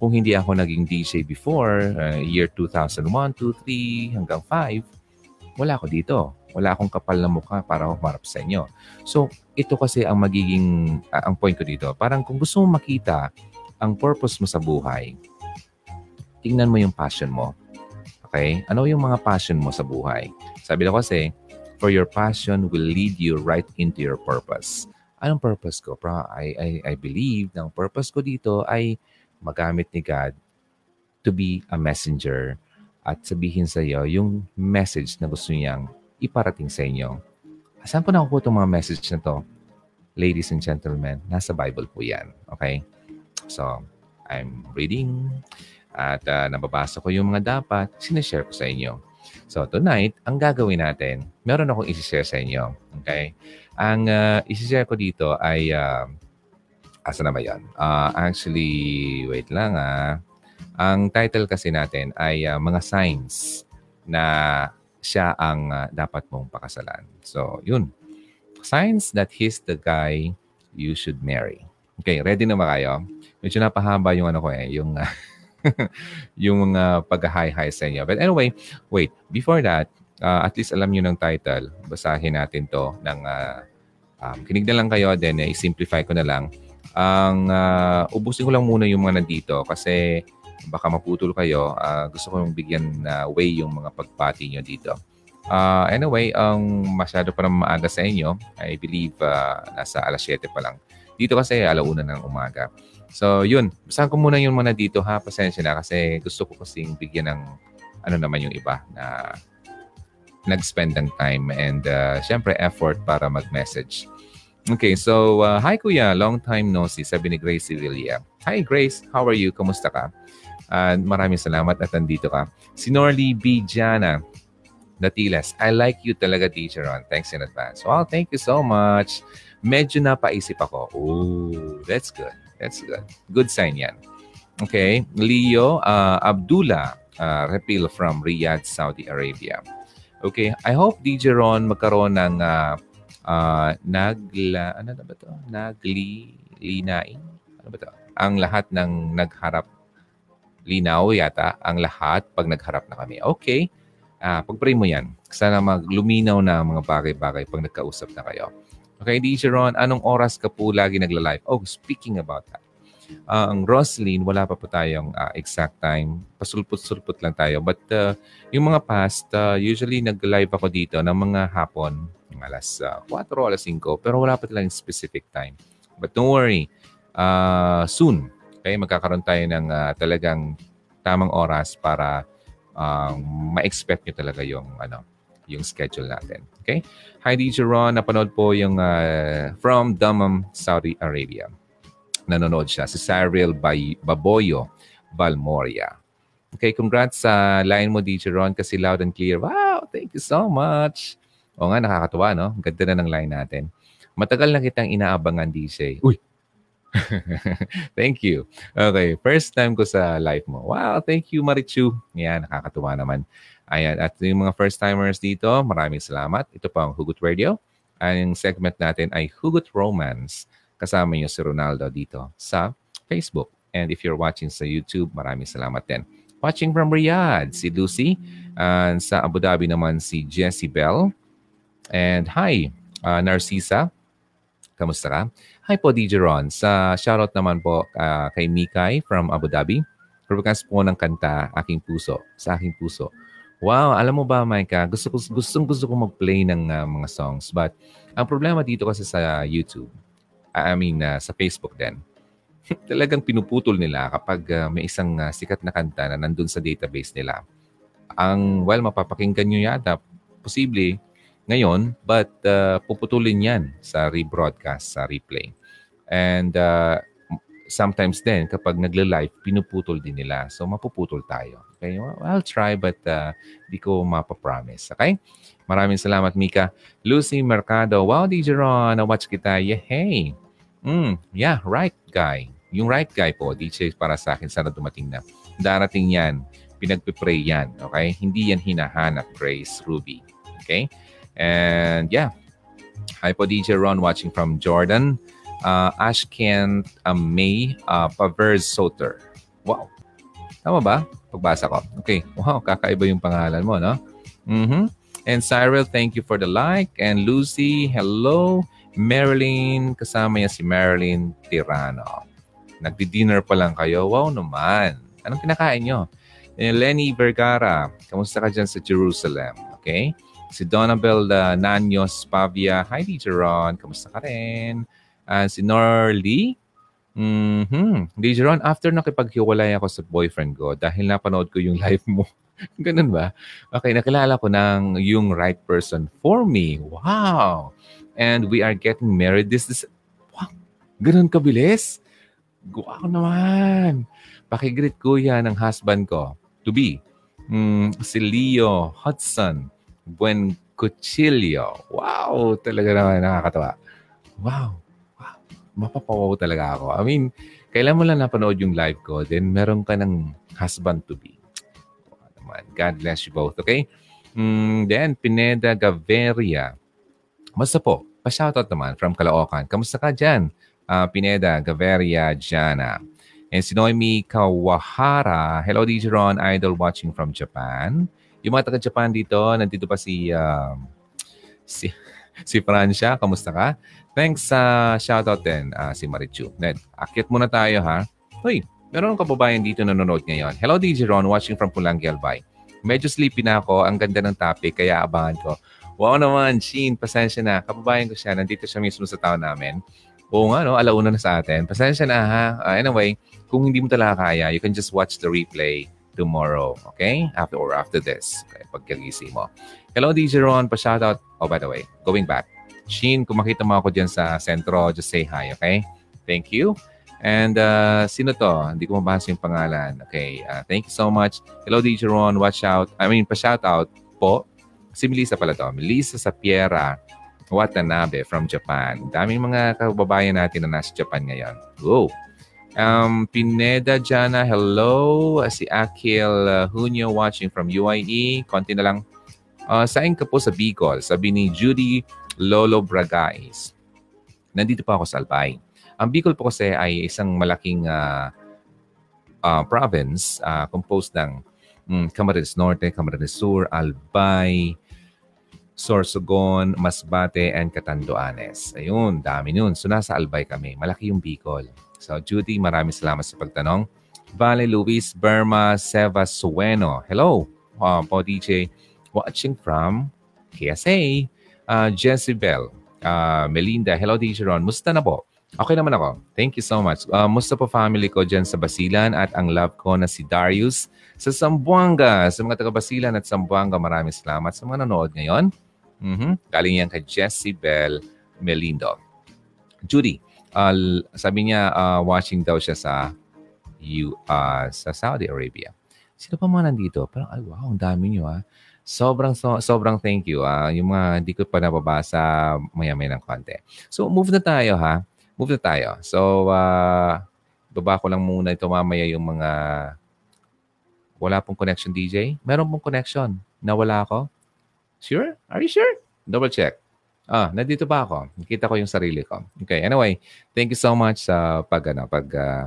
kung hindi ako naging DJ before, uh, year 2001, 2, 3, hanggang 5, wala ako dito. Wala akong kapal na mukha para humarap sa inyo. So, ito kasi ang magiging, uh, ang point ko dito. Parang kung gusto mo makita ang purpose mo sa buhay, tingnan mo yung passion mo. Okay? Ano yung mga passion mo sa buhay? Sabi ko kasi, for your passion will lead you right into your purpose. Anong purpose ko? I, I, I believe na ang purpose ko dito ay magamit ni God to be a messenger at sabihin sa iyo yung message na gusto niyang iparating sa inyo. Saan po nakukuha itong mga message na to? Ladies and gentlemen, nasa Bible po yan. Okay? So, I'm reading at uh, nababasa ko yung mga dapat sinishare ko sa inyo. So, tonight, ang gagawin natin, meron akong isi-share sa inyo. Okay? Ang uh, isi-share ko dito ay uh, Asa na ba yan? Uh, actually, wait lang ah. Ang title kasi natin ay uh, mga signs na siya ang uh, dapat mong pakasalan. So, yun. Signs that he's the guy you should marry. Okay, ready na ba kayo? Medyo napahaba yung ano ko eh, yung yung uh, pag-hi-hi sa inyo. But anyway, wait. Before that, uh, at least alam niyo ng title. Basahin natin to ng uh, um, kinig na lang kayo, then eh, simplify ko na lang ang uh, ubusin ko lang muna yung mga nandito kasi baka maputol kayo. Uh, gusto kong bigyan na uh, way yung mga pagpati nyo dito. Uh, anyway, ang masyado pa maaga sa inyo, I believe uh, nasa alas 7 pa lang. Dito kasi alauna ng umaga. So, yun. Basahan ko muna yung mga dito ha. Pasensya na kasi gusto ko kasing bigyan ng ano naman yung iba na nag-spend ng time and uh, syempre effort para mag-message. Okay, so uh, hi kuya, long time no see, sabi ni Grace Sevilla. Hi Grace, how are you? Kamusta ka? Uh, maraming salamat at nandito ka. Si Norly B. Jana. Natiles. I like you talaga, Teacher Ron. Thanks in advance. Well, thank you so much. Medyo napaisip ako. Oh, that's good. That's good. Good sign yan. Okay. Leo uh, Abdullah uh, Repil from Riyadh, Saudi Arabia. Okay. I hope, DJ Ron, magkaroon ng uh, uh, nagla... Ano na ba to? Nagli... Linain? Ano ba to? Ang lahat ng nagharap linaw yata ang lahat pag nagharap na kami. Okay. Ah, pag-pray mo yan. Sana magluminaw na mga bagay-bagay pag nagkausap na kayo. Okay, DJ Ron, anong oras ka po lagi nagla-live? Oh, speaking about that. Uh, ang Roslyn, wala pa po tayong uh, exact time. Pasulput-sulput lang tayo. But uh, yung mga past, uh, usually nag-live ako dito ng mga hapon, alas uh, 4 o alas 5, pero wala pa talagang specific time. But don't worry, uh, soon, okay, magkakaroon tayo ng uh, talagang tamang oras para um, ma-expect nyo talaga yung ano yung schedule natin. Okay? Hi, DJ Ron. Napanood po yung uh, from Dammam, Saudi Arabia. Nanonood siya. Si Cyril Bay- Baboyo Valmoria. Okay, congrats sa line mo, DJ Ron, kasi loud and clear. Wow, thank you so much. O nga, nakakatuwa, no? Ganda na ng line natin. Matagal na kitang inaabangan, DJ. Uy, thank you. Okay, first time ko sa live mo. Wow, thank you Marichu. Yan, nakakatuwa naman. Ayan, at yung mga first-timers dito, maraming salamat. Ito po ang Hugot Radio. Ang segment natin ay Hugot Romance. Kasama niyo si Ronaldo dito sa Facebook. And if you're watching sa YouTube, maraming salamat din. Watching from Riyadh, si Lucy. And sa Abu Dhabi naman si Jessie Bell. And hi, uh, Narcisa. Kamusta ka? Hi po, DJ Ron. Sa shoutout naman po uh, kay Mikay from Abu Dhabi. Request po ng kanta, Aking Puso, sa Aking Puso. Wow, alam mo ba, Micah, gusto, gusto, gusto, gusto ko mag-play ng uh, mga songs. But ang problema dito kasi sa YouTube, I mean, uh, sa Facebook din, talagang pinuputol nila kapag uh, may isang uh, sikat na kanta na nandun sa database nila. Ang, well, mapapakinggan nyo yata, posible, ngayon, but uh, puputulin yan sa rebroadcast, sa replay. And uh, sometimes din, kapag nagle-live, pinuputol din nila. So, mapuputol tayo. Okay? Well, I'll try but uh, di ko mapapromise. Okay? Maraming salamat, Mika. Lucy Mercado. Wow, DJ Ron. Na-watch kita. Yeah, hey. Mm, yeah, right guy. Yung right guy po, DJ para sa akin, sana dumating na. Darating yan. Pinagpipray yan. Okay? Hindi yan hinahanap, Grace Ruby. Okay? And yeah. Hi po, DJ Ron watching from Jordan uh, Ashkent uh, May uh, Pavers Soter. Wow. Tama ba? Pagbasa ko. Okay. Wow, kakaiba yung pangalan mo, no? Mm-hmm. And Cyril, thank you for the like. And Lucy, hello. Marilyn, kasama niya si Marilyn Tirano. Nagdi-dinner pa lang kayo. Wow naman. Anong kinakain nyo? Lenny Vergara, kamusta ka dyan sa Jerusalem? Okay? Si Donabel uh, Nanyos Pavia. Hi, Teacher Ron. Kamusta ka rin? uh, si Norly. Mm-hmm. DJ Ron, after nakipaghiwalay ako sa boyfriend ko dahil napanood ko yung live mo. Ganun ba? Okay, nakilala ko ng yung right person for me. Wow! And we are getting married. This is, wow, ganun kabilis? Wow naman! Pakigreet ko yan ng husband ko to be. Mm, si Leo Hudson Buen Cuchillo. Wow! Talaga naman nakakatawa. Wow! mapapawaw talaga ako. I mean, kailan mo lang napanood yung live ko, then meron ka ng husband-to-be. God bless you both, okay? Mm, then, Pineda Gaveria. Basta po, pa-shoutout naman from Caloocan. Kamusta ka dyan? Uh, Pineda Gaveria Jana. And si Noemi Kawahara. Hello, DJ Ron, idol watching from Japan. Yung mga taga-Japan dito, nandito pa si, uh, si, si Francia. Kamusta ka? Thanks sa uh, shoutout din, uh, si Marichu. Ned, akit muna tayo ha. Hoy, meron ng kababayan dito na nanonood ngayon. Hello DJ Ron, watching from Pulangi, Albay. Medyo sleepy na ako. Ang ganda ng topic, kaya abangan ko. Wow naman, Sheen, pasensya na. Kababayan ko siya, nandito siya mismo sa town namin. Oo nga, no? alauna na sa atin. Pasensya na ha. Uh, anyway, kung hindi mo talaga kaya, you can just watch the replay tomorrow. Okay? After or after this. Okay, pagkagising mo. Hello, DJ Ron. Pa-shoutout. Oh, by the way, going back. Sheen, kung makita mo ako dyan sa sentro, just say hi, okay? Thank you. And uh, sino to? Hindi ko mabasa yung pangalan. Okay, uh, thank you so much. Hello, DJ Ron. Watch out. I mean, pa-shout out po Si Melissa pala to. Melissa Sapiera Watanabe from Japan. Daming mga kababayan natin na nasa Japan ngayon. Wow. Um, Pineda Jana, hello. Si Akil uh, Hunyo watching from UIE. Konti na lang. Uh, saan ka po sa Bicol? Sabi ni Judy Lolo Bragais. Nandito pa ako sa Albay. Ang Bicol po kasi ay isang malaking uh, uh, province uh, composed ng um, Camarines Norte, Camarines Sur, Albay, Sorsogon, Masbate, and Catanduanes. Ayun, dami nun. So nasa Albay kami. Malaki yung Bicol. So Judy, maraming salamat sa pagtanong. Vale Luis Burma Seva Sueno. Hello, uh, po DJ. Watching from KSA. Uh, Jezebel. Uh, Melinda. Hello, DJ Ron. Musta na po? Okay naman ako. Thank you so much. Uh, musta po family ko dyan sa Basilan at ang love ko na si Darius sa Sambuanga. Sa mga taga-Basilan at Sambuanga, maraming salamat sa mga nanood ngayon. Mm-hmm. Galing yan kay Jessie Bell Melindo. Judy, uh, sabi niya uh, watching daw siya sa you uh, sa Saudi Arabia. Sino pa mga nandito? Parang, ay wow, ang dami niyo ah. Sobrang, so, sobrang thank you. Ah. Yung mga hindi ko pa nababasa, maya-maya ng konti. So, move na tayo ha. Move na tayo. So, uh, baba ko lang muna ito mamaya yung mga wala pong connection DJ. Meron pong connection. Nawala ako. Sure? Are you sure? Double check. Ah, nandito pa ako. Nakita ko yung sarili ko. Okay, anyway, thank you so much sa uh, pag, ano, pag uh,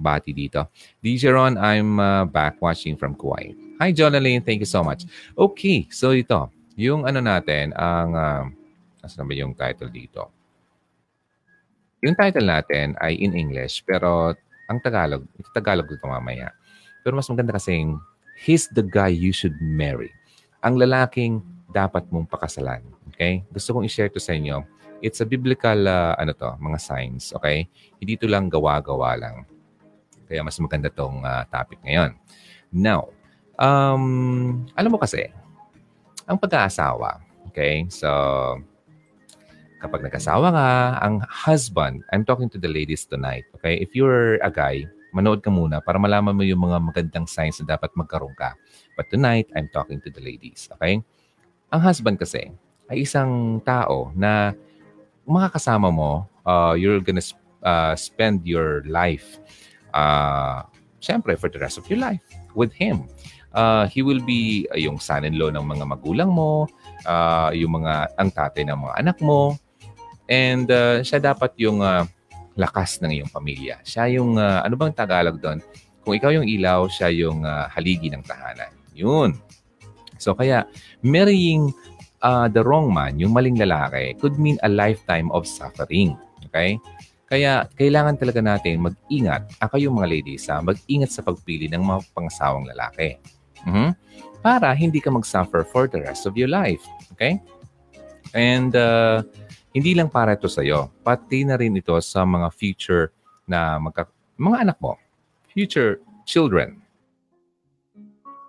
bati dito. DJ Ron, I'm uh, back watching from Kuwait. Hi, Jonaline. Thank you so much. Okay, so ito. Yung ano natin, ang... Uh, asan ba yung title dito? Yung title natin ay in English, pero ang Tagalog, ito Tagalog ito mamaya. Pero mas maganda kasing, He's the guy you should marry. Ang lalaking dapat mong pakasalan. Okay? Gusto kong i-share to sa inyo. It's a biblical, uh, ano to, mga signs. Okay? Hindi ito lang gawa-gawa lang. Kaya mas maganda tong uh, topic ngayon. Now, um, alam mo kasi, ang pag-aasawa, okay? So, kapag nag-asawa ka, ang husband, I'm talking to the ladies tonight, okay? If you're a guy, manood ka muna para malaman mo yung mga magandang signs na dapat magkaroon ka. But tonight, I'm talking to the ladies, okay? Ang husband kasi ay isang tao na makakasama mo, uh, you're gonna uh, spend your life, uh, syempre, for the rest of your life with him. Uh, he will be uh, yung son-in-law ng mga magulang mo, uh, yung mga ang tatay ng mga anak mo, and uh, siya dapat yung uh, lakas ng iyong pamilya. Siya yung, uh, ano bang Tagalog doon? Kung ikaw yung ilaw, siya yung uh, haligi ng tahanan. Yun. So kaya, marrying uh, the wrong man, yung maling lalaki, could mean a lifetime of suffering. Okay? Kaya kailangan talaga natin mag-ingat, ako yung mga ladies, ha, mag-ingat sa pagpili ng mga pangasawang lalaki. Mm-hmm. Para hindi ka mag-suffer for the rest of your life. Okay? And uh, hindi lang para ito sa'yo, pati na rin ito sa mga future na magka- mga anak mo. Future children.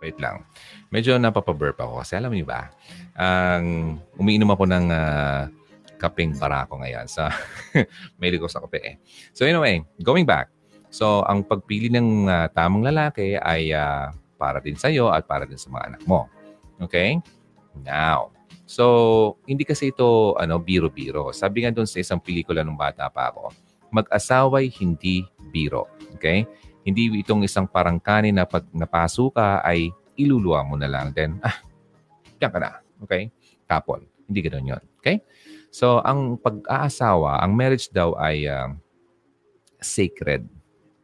Wait lang. Medyo napapaburp ako kasi alam niyo ba, ang um, umiinom ako ng uh, kapeng barako ngayon. So, may ko sa kape eh. So anyway, going back. So, ang pagpili ng uh, tamang lalaki ay uh, para din sa iyo at para din sa mga anak mo. Okay? Now, so, hindi kasi ito ano, biro-biro. Sabi nga doon sa isang pelikula nung bata pa ako, mag-asaway hindi biro. Okay? Hindi itong isang parang kanin na pag napaso ka ay iluluwa mo na lang. Then, ah, diyan ka na. Okay? Tapon. Hindi ganoon yon Okay? So, ang pag-aasawa, ang marriage daw ay uh, sacred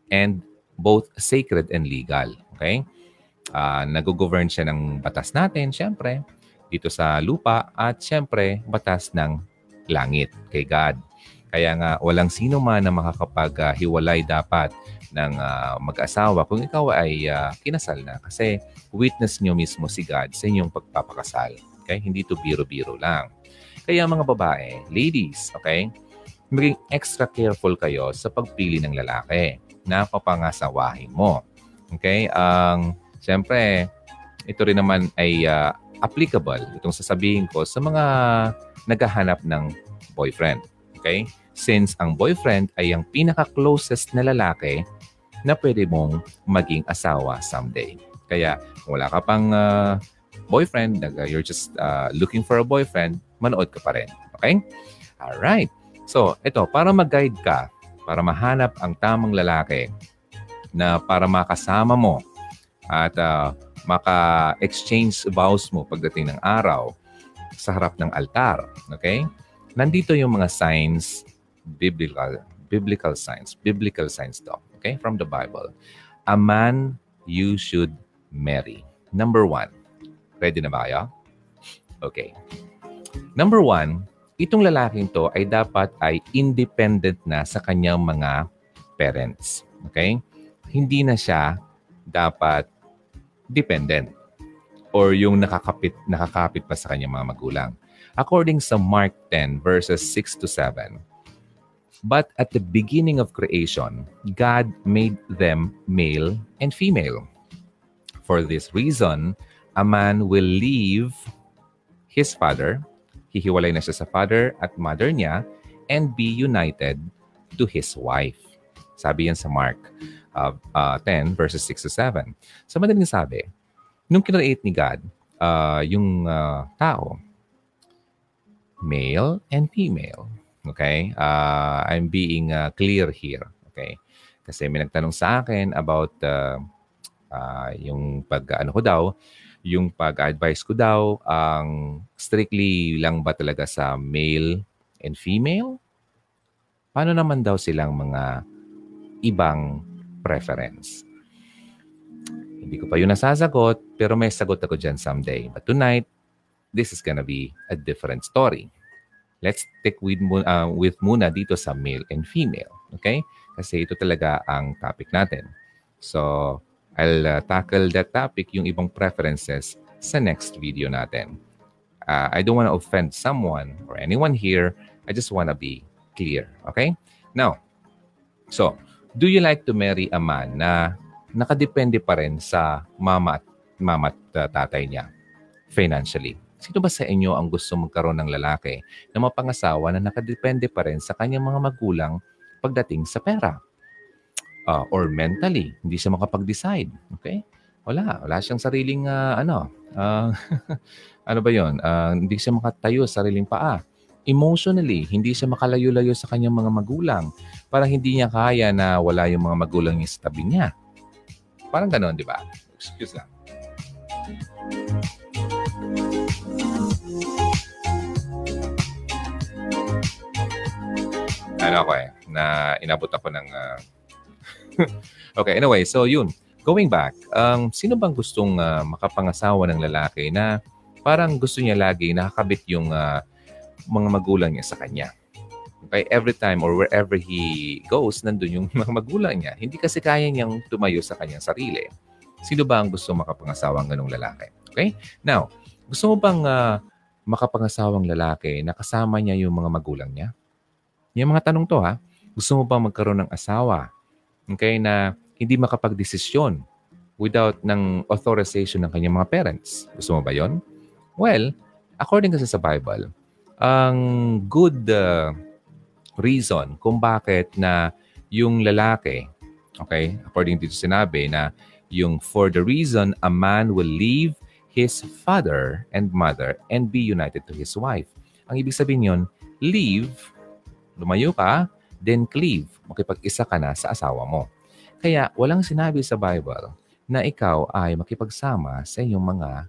and both sacred and legal. Okay? Uh, nag-govern siya ng batas natin, syempre, dito sa lupa at syempre, batas ng langit kay God. Kaya nga, walang sino man na makakapag-hiwalay dapat ng uh, mag-asawa kung ikaw ay uh, kinasal na. Kasi witness nyo mismo si God sa inyong pagpapakasal. Okay? Hindi to biro-biro lang. Kaya mga babae, ladies, okay? Maging extra careful kayo sa pagpili ng lalaki na papangasawahin mo. Okay? Ang, um, siyempre, ito rin naman ay uh, applicable, itong sasabihin ko, sa mga naghahanap ng boyfriend. Okay? Since ang boyfriend ay ang pinaka-closest na lalaki na pwede mong maging asawa someday. Kaya wala ka pang uh, boyfriend, nag, uh, you're just uh, looking for a boyfriend, manood ka pa rin. Okay? Alright. So, ito, para mag-guide ka, para mahanap ang tamang lalaki na para makasama mo at uh, maka-exchange vows mo pagdating ng araw sa harap ng altar. Okay? Nandito yung mga signs, biblical, biblical signs, biblical signs to. Okay? From the Bible. A man you should marry. Number one. Ready na ba kayo? Okay. Number one, itong lalaking to ay dapat ay independent na sa kanyang mga parents. Okay? Hindi na siya dapat dependent or yung nakakapit, nakakapit pa sa kanyang mga magulang. According sa Mark 10 verses 6 to 7, But at the beginning of creation, God made them male and female. For this reason, a man will leave his father hihiwalay na siya sa father at mother niya and be united to his wife. Sabi yan sa Mark uh, uh, 10 verses 6 to 7. Sa so, madaling sabi, nung kinreate ni God, uh, yung uh, tao, male and female. Okay? Uh, I'm being uh, clear here. Okay? Kasi may nagtanong sa akin about uh, uh, yung pag ano ko daw, yung pag-advise ko daw, ang strictly lang ba talaga sa male and female? Paano naman daw silang mga ibang preference? Hindi ko pa yun nasasagot, pero may sagot ako dyan someday. But tonight, this is gonna be a different story. Let's stick with, uh, with muna dito sa male and female. Okay? Kasi ito talaga ang topic natin. So, I'll uh, tackle that topic, yung ibang preferences, sa next video natin. Uh, I don't want to offend someone or anyone here. I just want to be clear. Okay? Now, so, do you like to marry a man na nakadepende pa rin sa mama at, mama at tatay niya financially? Sino ba sa inyo ang gusto magkaroon ng lalaki na mapangasawa na nakadepende pa rin sa kanyang mga magulang pagdating sa pera? uh, or mentally, hindi siya makapag-decide. Okay? Wala. Wala siyang sariling, uh, ano, uh, ano ba yon? Uh, hindi siya makatayo sa sariling paa. Emotionally, hindi siya makalayo-layo sa kanyang mga magulang para hindi niya kaya na wala yung mga magulang niya sa tabi niya. Parang ganoon, di ba? Excuse lang. Ano ko eh, na inabot ako ng uh, okay, anyway, so yun. Going back, um, sino bang gustong uh, makapangasawa ng lalaki na parang gusto niya lagi nakakabit yung uh, mga magulang niya sa kanya? Okay, every time or wherever he goes, nandun yung mga magulang niya. Hindi kasi kaya niyang tumayo sa kanyang sarili. Sino ba ang gusto makapangasawa ng ganong lalaki? Okay? Now, gusto mo bang uh, makapangasawang lalaki na kasama niya yung mga magulang niya? Yung mga tanong to ha. Gusto mo bang magkaroon ng asawa okay, na hindi makapagdesisyon without ng authorization ng kanyang mga parents. Gusto mo ba yon? Well, according kasi sa Bible, ang good uh, reason kung bakit na yung lalaki, okay, according dito sinabi na yung for the reason a man will leave his father and mother and be united to his wife. Ang ibig sabihin yon, leave, lumayo ka, then cleave, makipag-isa ka na sa asawa mo. Kaya walang sinabi sa Bible na ikaw ay makipagsama sa iyong mga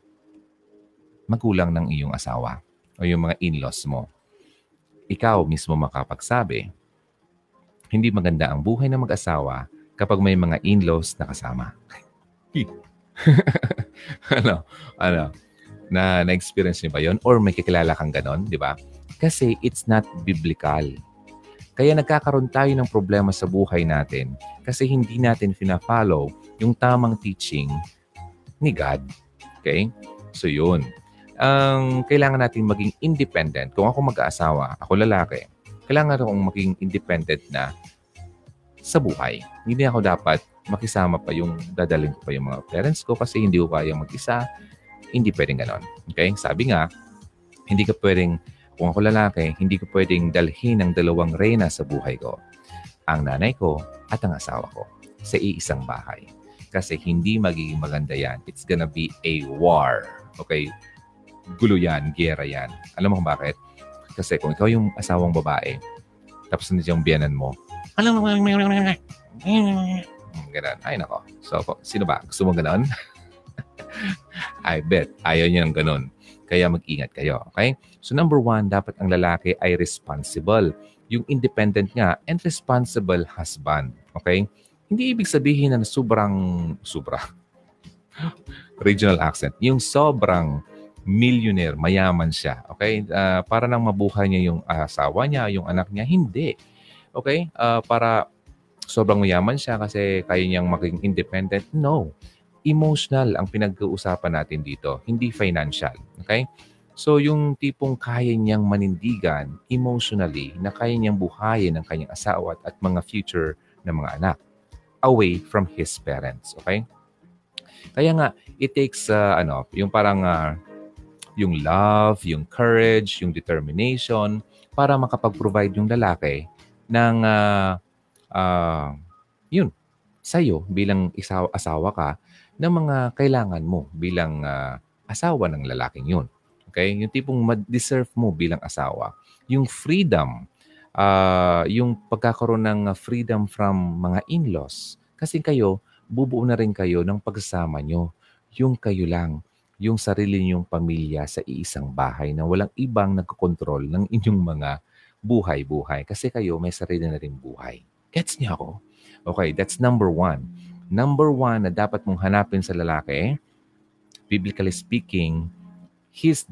magulang ng iyong asawa o yung mga in-laws mo. Ikaw mismo makapagsabi, hindi maganda ang buhay ng mag-asawa kapag may mga in-laws na kasama. ano? Ano? Na na-experience niyo ba 'yon or may kakilala kang ganon, di ba? Kasi it's not biblical. Kaya nagkakaroon tayo ng problema sa buhay natin kasi hindi natin fina-follow yung tamang teaching ni God. Okay? So yun. Ang um, kailangan natin maging independent. Kung ako mag-aasawa, ako lalaki, kailangan akong maging independent na sa buhay. Hindi ako dapat makisama pa yung dadalhin ko pa yung mga parents ko kasi hindi ko kaya mag-isa. Hindi pwedeng ganon. Okay? Sabi nga, hindi ka pwedeng kung ako lalaki, hindi ko pwedeng dalhin ang dalawang reyna sa buhay ko. Ang nanay ko at ang asawa ko sa iisang bahay. Kasi hindi magiging maganda yan. It's gonna be a war. Okay? Gulo yan, gera yan. Alam mo kung bakit? Kasi kung ikaw yung asawang babae, tapos hindi yung biyanan mo, alam mo, ganun. Ay, nako. So, sino ba? Gusto mo ganun? I bet. Ayaw niya ng ganun. Kaya mag-ingat kayo. Okay? So, number one, dapat ang lalaki ay responsible. Yung independent nga and responsible husband. Okay? Hindi ibig sabihin na sobrang, sobra, regional accent, yung sobrang millionaire, mayaman siya. Okay? Uh, para nang mabuhay niya yung asawa niya, yung anak niya, hindi. Okay? Uh, para sobrang mayaman siya kasi kaya niyang maging independent. No. Emotional ang pinag-uusapan natin dito, hindi financial. Okay? So, yung tipong kaya niyang manindigan emotionally na kaya niyang buhayin ang kanyang asawa at mga future ng mga anak away from his parents. Okay? Kaya nga, it takes, uh, ano, yung parang, uh, yung love, yung courage, yung determination para makapag-provide yung lalaki ng, uh, uh, yun, sa'yo bilang isaw, asawa ka ng mga kailangan mo bilang uh, asawa ng lalaking yun. Okay? Yung tipong ma-deserve mo bilang asawa. Yung freedom uh, yung pagkakaroon ng freedom from mga in-laws. Kasi kayo, bubuo na rin kayo ng pagsasama nyo. Yung kayo lang, yung sarili niyong pamilya sa iisang bahay na walang ibang nagkokontrol ng inyong mga buhay-buhay. Kasi kayo may sarili na rin buhay. Gets niyo ako? Okay, that's number one. Number one na dapat mong hanapin sa lalaki, biblically speaking, he's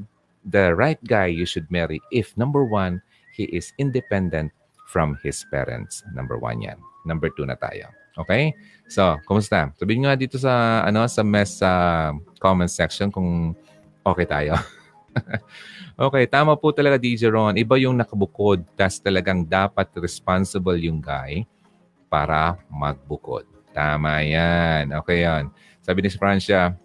the right guy you should marry if number one, he is independent from his parents. Number one yan. Number two na tayo. Okay? So, kumusta? Sabihin nga dito sa ano sa mess uh, comment section kung okay tayo. okay, tama po talaga DJ Ron. Iba yung nakabukod. Tas talagang dapat responsible yung guy para magbukod. Tama yan. Okay yan. Sabi ni Francia,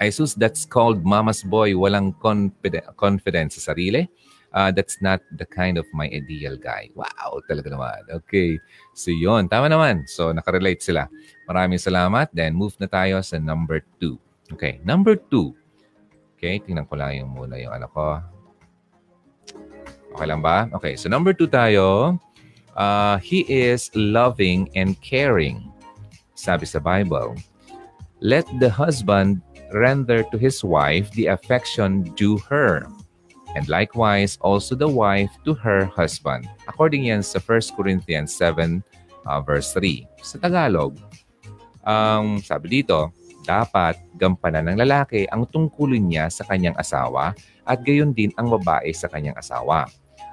I sus, that's called mama's boy. Walang confident, confidence sa sarili uh, that's not the kind of my ideal guy. Wow, talaga naman. Okay. So yun, tama naman. So nakarelate sila. Maraming salamat. Then move na tayo sa number two. Okay, number two. Okay, tingnan ko lang yung muna yung ano ko. Okay lang ba? Okay, so number two tayo. Uh, he is loving and caring. Sabi sa Bible, let the husband render to his wife the affection due her and likewise also the wife to her husband. According yan sa 1 Corinthians 7 uh, verse 3. Sa Tagalog, um, sabi dito, dapat gampanan ng lalaki ang tungkulin niya sa kanyang asawa at gayon din ang babae sa kanyang asawa.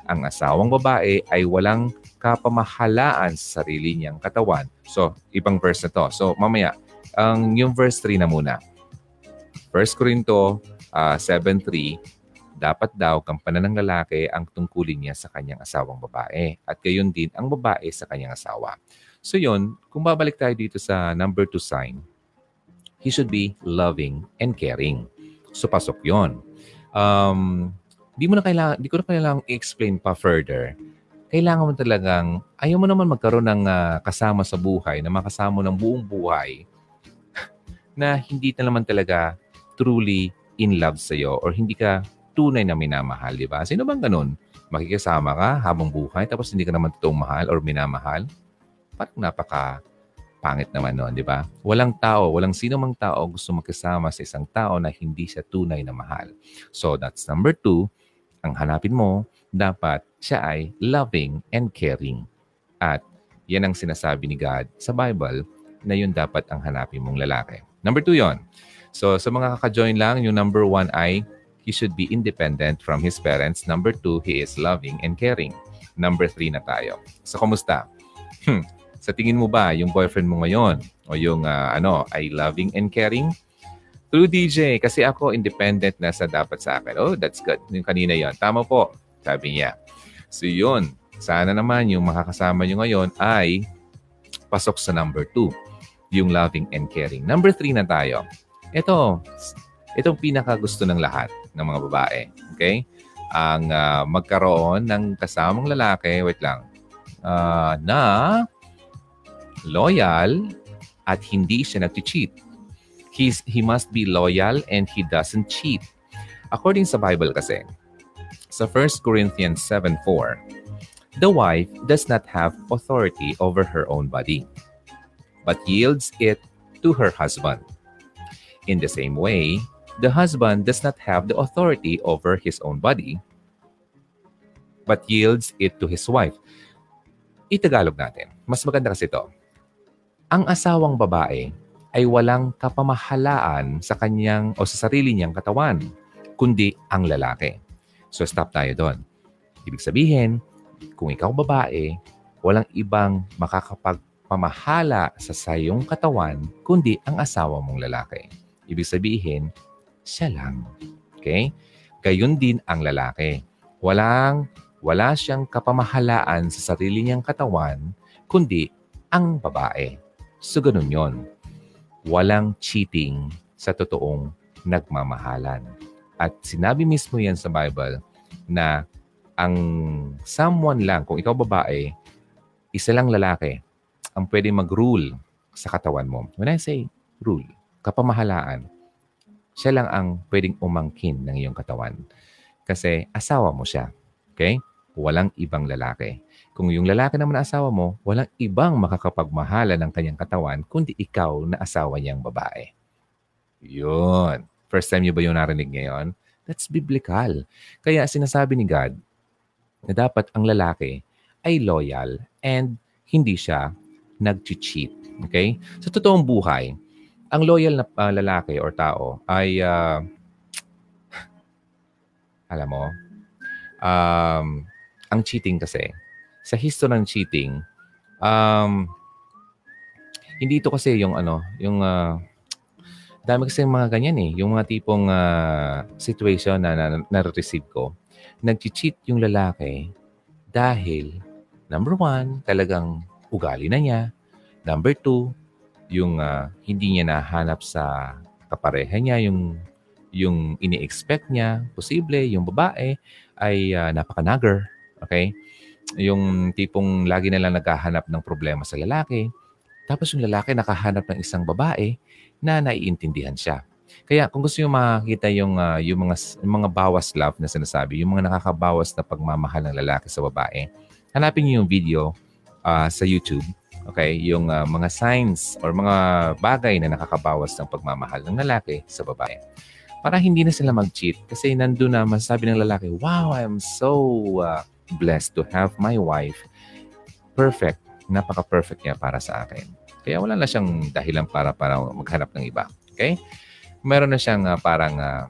Ang asawang babae ay walang kapamahalaan sa sarili niyang katawan. So, ibang verse na to. So, mamaya, ang yung verse 3 na muna. 1 Corinto uh, 7.3, dapat daw kampanan ng lalaki ang tungkulin niya sa kanyang asawang babae at gayon din ang babae sa kanyang asawa. So yun, kung babalik tayo dito sa number two sign, he should be loving and caring. So pasok yon. Um, di mo na kailangan, di ko na kailangang i-explain pa further. Kailangan mo talagang, ayaw mo naman magkaroon ng uh, kasama sa buhay, na makasama ng buong buhay, na hindi na naman talaga truly in love sa'yo or hindi ka tunay na minamahal, di ba? Sino bang ganun? Makikisama ka habang buhay tapos hindi ka naman totoong mahal or minamahal? Parang napaka pangit naman noon, di ba? Walang tao, walang sino mang tao gusto makisama sa isang tao na hindi siya tunay na mahal. So that's number two. Ang hanapin mo, dapat siya ay loving and caring. At yan ang sinasabi ni God sa Bible na yun dapat ang hanapin mong lalaki. Number two yon. So sa mga kaka-join lang, yung number one ay he should be independent from his parents. Number two, he is loving and caring. Number three na tayo. So, kumusta? Hmm. Sa tingin mo ba, yung boyfriend mo ngayon o yung uh, ano, ay loving and caring? True DJ, kasi ako independent na sa dapat sa akin. Oh, that's good. Yung kanina yon Tama po, sabi niya. So yun, sana naman yung makakasama nyo ngayon ay pasok sa number two, yung loving and caring. Number three na tayo. Ito, itong pinaka gusto ng lahat ng mga babae. Okay? Ang uh, magkaroon ng kasamang lalaki, wait lang, uh, na loyal at hindi siya nag-cheat. He's, he must be loyal and he doesn't cheat. According sa Bible kasi, sa 1 Corinthians 7.4, the wife does not have authority over her own body, but yields it to her husband. In the same way, the husband does not have the authority over his own body, but yields it to his wife. Itagalog natin. Mas maganda kasi ito. Ang asawang babae ay walang kapamahalaan sa kanyang o sa sarili niyang katawan, kundi ang lalaki. So stop tayo doon. Ibig sabihin, kung ikaw babae, walang ibang makakapagpamahala sa sayong katawan kundi ang asawa mong lalaki. Ibig sabihin, siya lang. Okay? Gayun din ang lalaki. Walang, wala siyang kapamahalaan sa sarili niyang katawan kundi ang babae. So ganun yon. Walang cheating sa totoong nagmamahalan. At sinabi mismo yan sa Bible na ang someone lang, kung ikaw babae, isa lang lalaki ang pwede mag-rule sa katawan mo. When I say rule, kapamahalaan, siya lang ang pwedeng umangkin ng iyong katawan. Kasi asawa mo siya. Okay? Walang ibang lalaki. Kung yung lalaki naman na asawa mo, walang ibang makakapagmahala ng kanyang katawan kundi ikaw na asawa niyang babae. Yun. First time niyo ba yung narinig ngayon? That's biblical. Kaya sinasabi ni God na dapat ang lalaki ay loyal and hindi siya nag-cheat. Okay? Sa totoong buhay, ang loyal na uh, lalaki or tao ay, uh, alam mo, um, ang cheating kasi, sa history ng cheating, um, hindi ito kasi yung ano, yung uh, dami kasi mga ganyan eh. Yung mga tipong uh, situation na, na na-receive ko. Nag-cheat yung lalaki dahil, number one, talagang ugali na niya. Number two, yung uh, hindi niya nahanap sa kapareha niya, yung, yung ini-expect niya, posible, yung babae ay uh, napaka-nagger. Okay? Yung tipong lagi na lang naghahanap ng problema sa lalaki. Tapos yung lalaki nakahanap ng isang babae na naiintindihan siya. Kaya kung gusto niyo makita yung, uh, yung, mga, yung mga bawas love na sinasabi, yung mga nakakabawas na pagmamahal ng lalaki sa babae, hanapin niyo yung video uh, sa YouTube. Okay? Yung uh, mga signs or mga bagay na nakakabawas ng pagmamahal ng lalaki sa babae. Para hindi na sila mag-cheat kasi nandun na masasabi ng lalaki, Wow, I'm so uh, blessed to have my wife. Perfect. Napaka-perfect niya para sa akin. Kaya wala na siyang dahilan para para maghanap ng iba. Okay? Meron na siyang uh, parang uh,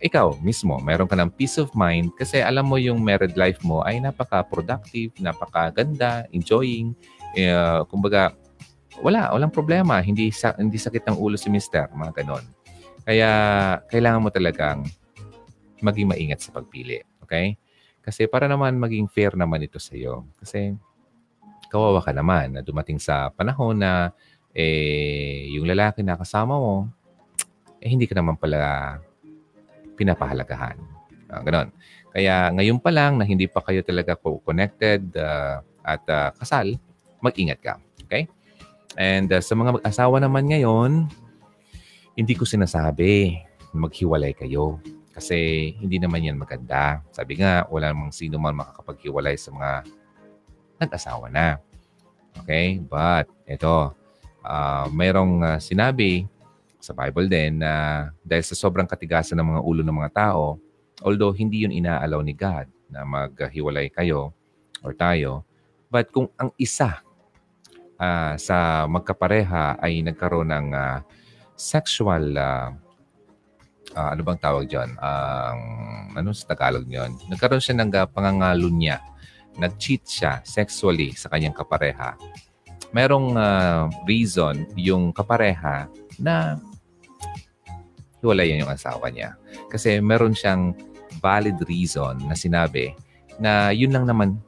ikaw mismo, meron ka ng peace of mind kasi alam mo yung married life mo ay napaka-productive, napaka-ganda, enjoying. Uh, kumbaga, wala, walang problema. Hindi, sa, hindi sakit ng ulo si mister, mga ganon. Kaya, kailangan mo talagang maging maingat sa pagpili. Okay? Kasi para naman maging fair naman ito sa iyo. Kasi kawawa ka naman na dumating sa panahon na eh, yung lalaki na kasama mo, eh, hindi ka naman pala pinapahalagahan. Uh, ganon. Kaya ngayon pa lang na hindi pa kayo talaga connected uh, at uh, kasal, mag-ingat ka. Okay? And uh, sa mga mag-asawa naman ngayon, hindi ko sinasabi maghiwalay kayo. Kasi hindi naman yan maganda. Sabi nga, wala namang sino man makakapaghiwalay sa mga nag-asawa na. Okay? But, ito, uh, mayroong uh, sinabi sa Bible din na dahil sa sobrang katigasan ng mga ulo ng mga tao, although hindi yun inaalaw ni God na maghiwalay kayo or tayo, but kung ang isa uh, sa magkapareha ay nagkaroon ng uh, sexual uh, uh, ano bang tawag diyan? Ang uh, ano sa Tagalog 'yon? Nagkaroon siya ng uh, pangangalunya nag-cheat siya sexually sa kanyang kapareha, merong uh, reason yung kapareha na hiwalayan yung asawa niya. Kasi meron siyang valid reason na sinabi na yun lang naman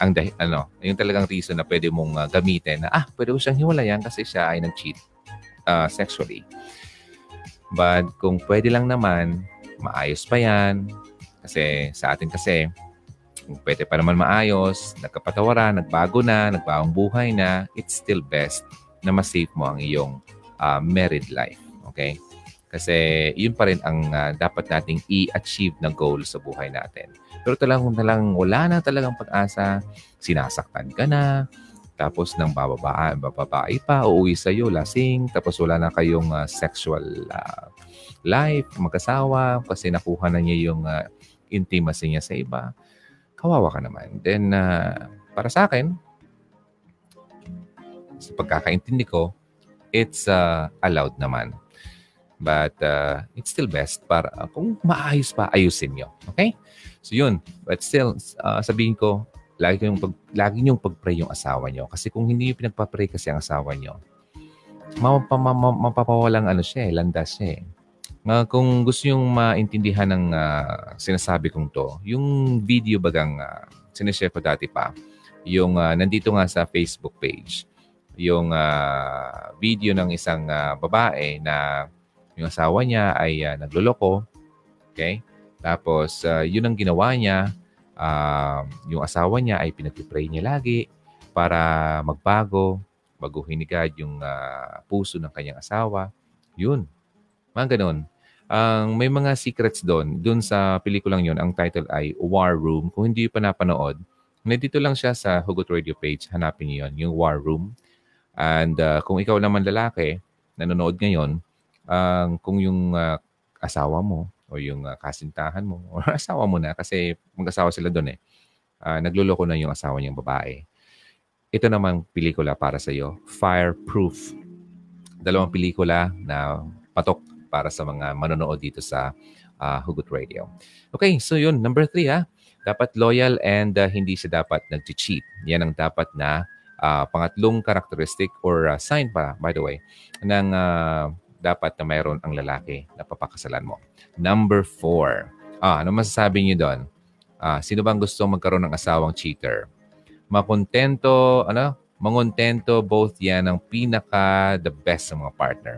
ang dahil, ano, yung talagang reason na pwede mong uh, gamitin na ah, pwede mo siyang hiwalayan kasi siya ay nag-cheat uh, sexually. But kung pwede lang naman, maayos pa yan. Kasi sa atin kasi, kung pwede pa naman maayos, nagkapatawaran, nagbago na, nagbagong buhay na, it's still best na mas safe mo ang iyong uh, married life. Okay? Kasi yun pa rin ang uh, dapat nating i-achieve na goal sa buhay natin. Pero talagang, talagang wala na talagang pag-asa, sinasaktan ka na, tapos nang bababa, bababae pa, uuwi sa iyo, lasing, tapos wala na kayong uh, sexual uh, life, mag-asawa, kasi nakuha na niya yung uh, intimacy niya sa iba. Kawawa ka naman. Then, uh, para sa akin, sa pagkakaintindi ko, it's uh, allowed naman But uh, it's still best para kung maayos pa, ayusin nyo. Okay? So yun. But still, uh, sabihin ko, lagi yung pag, lagi niyong pag-pray yung asawa nyo. Kasi kung hindi niyo pinagpa-pray kasi ang asawa nyo, mapapawalang ano siya eh, landas siya eh. Uh, kung gusto yung maintindihan ng uh, sinasabi kong to, yung video bagang uh, sinishare ko dati pa, yung uh, nandito nga sa Facebook page, yung uh, video ng isang uh, babae na yung asawa niya ay uh, nagluloko. Okay? Tapos, uh, yun ang ginawa niya. Uh, yung asawa niya ay pinag-pray niya lagi para magbago, baguhin ni God yung uh, puso ng kanyang asawa. Yun. Mga ganun. Ang um, may mga secrets doon. Doon sa pelikulang yun, ang title ay War Room. Kung hindi pa napanood, nandito lang siya sa Hugot Radio page. Hanapin niyo yun, yung War Room. And uh, kung ikaw naman lalaki, nanonood ngayon, uh, kung yung uh, asawa mo o yung uh, kasintahan mo o asawa mo na kasi mag-asawa sila doon eh. Uh, nagluloko na yung asawa niyang babae. Ito namang pelikula para sa iyo, Fireproof. Dalawang pelikula na patok para sa mga manonood dito sa uh, Hugot Radio. Okay, so yun, number three ha. Dapat loyal and uh, hindi siya dapat nag-cheat. Yan ang dapat na uh, pangatlong characteristic or uh, sign pa, by the way, ng uh, dapat na mayroon ang lalaki na papakasalan mo. Number four. Ah, ano masasabi niyo doon? Ah, sino bang gusto magkaroon ng asawang cheater? Makontento, ano? Mangontento, both yan ang pinaka the best sa mga partner.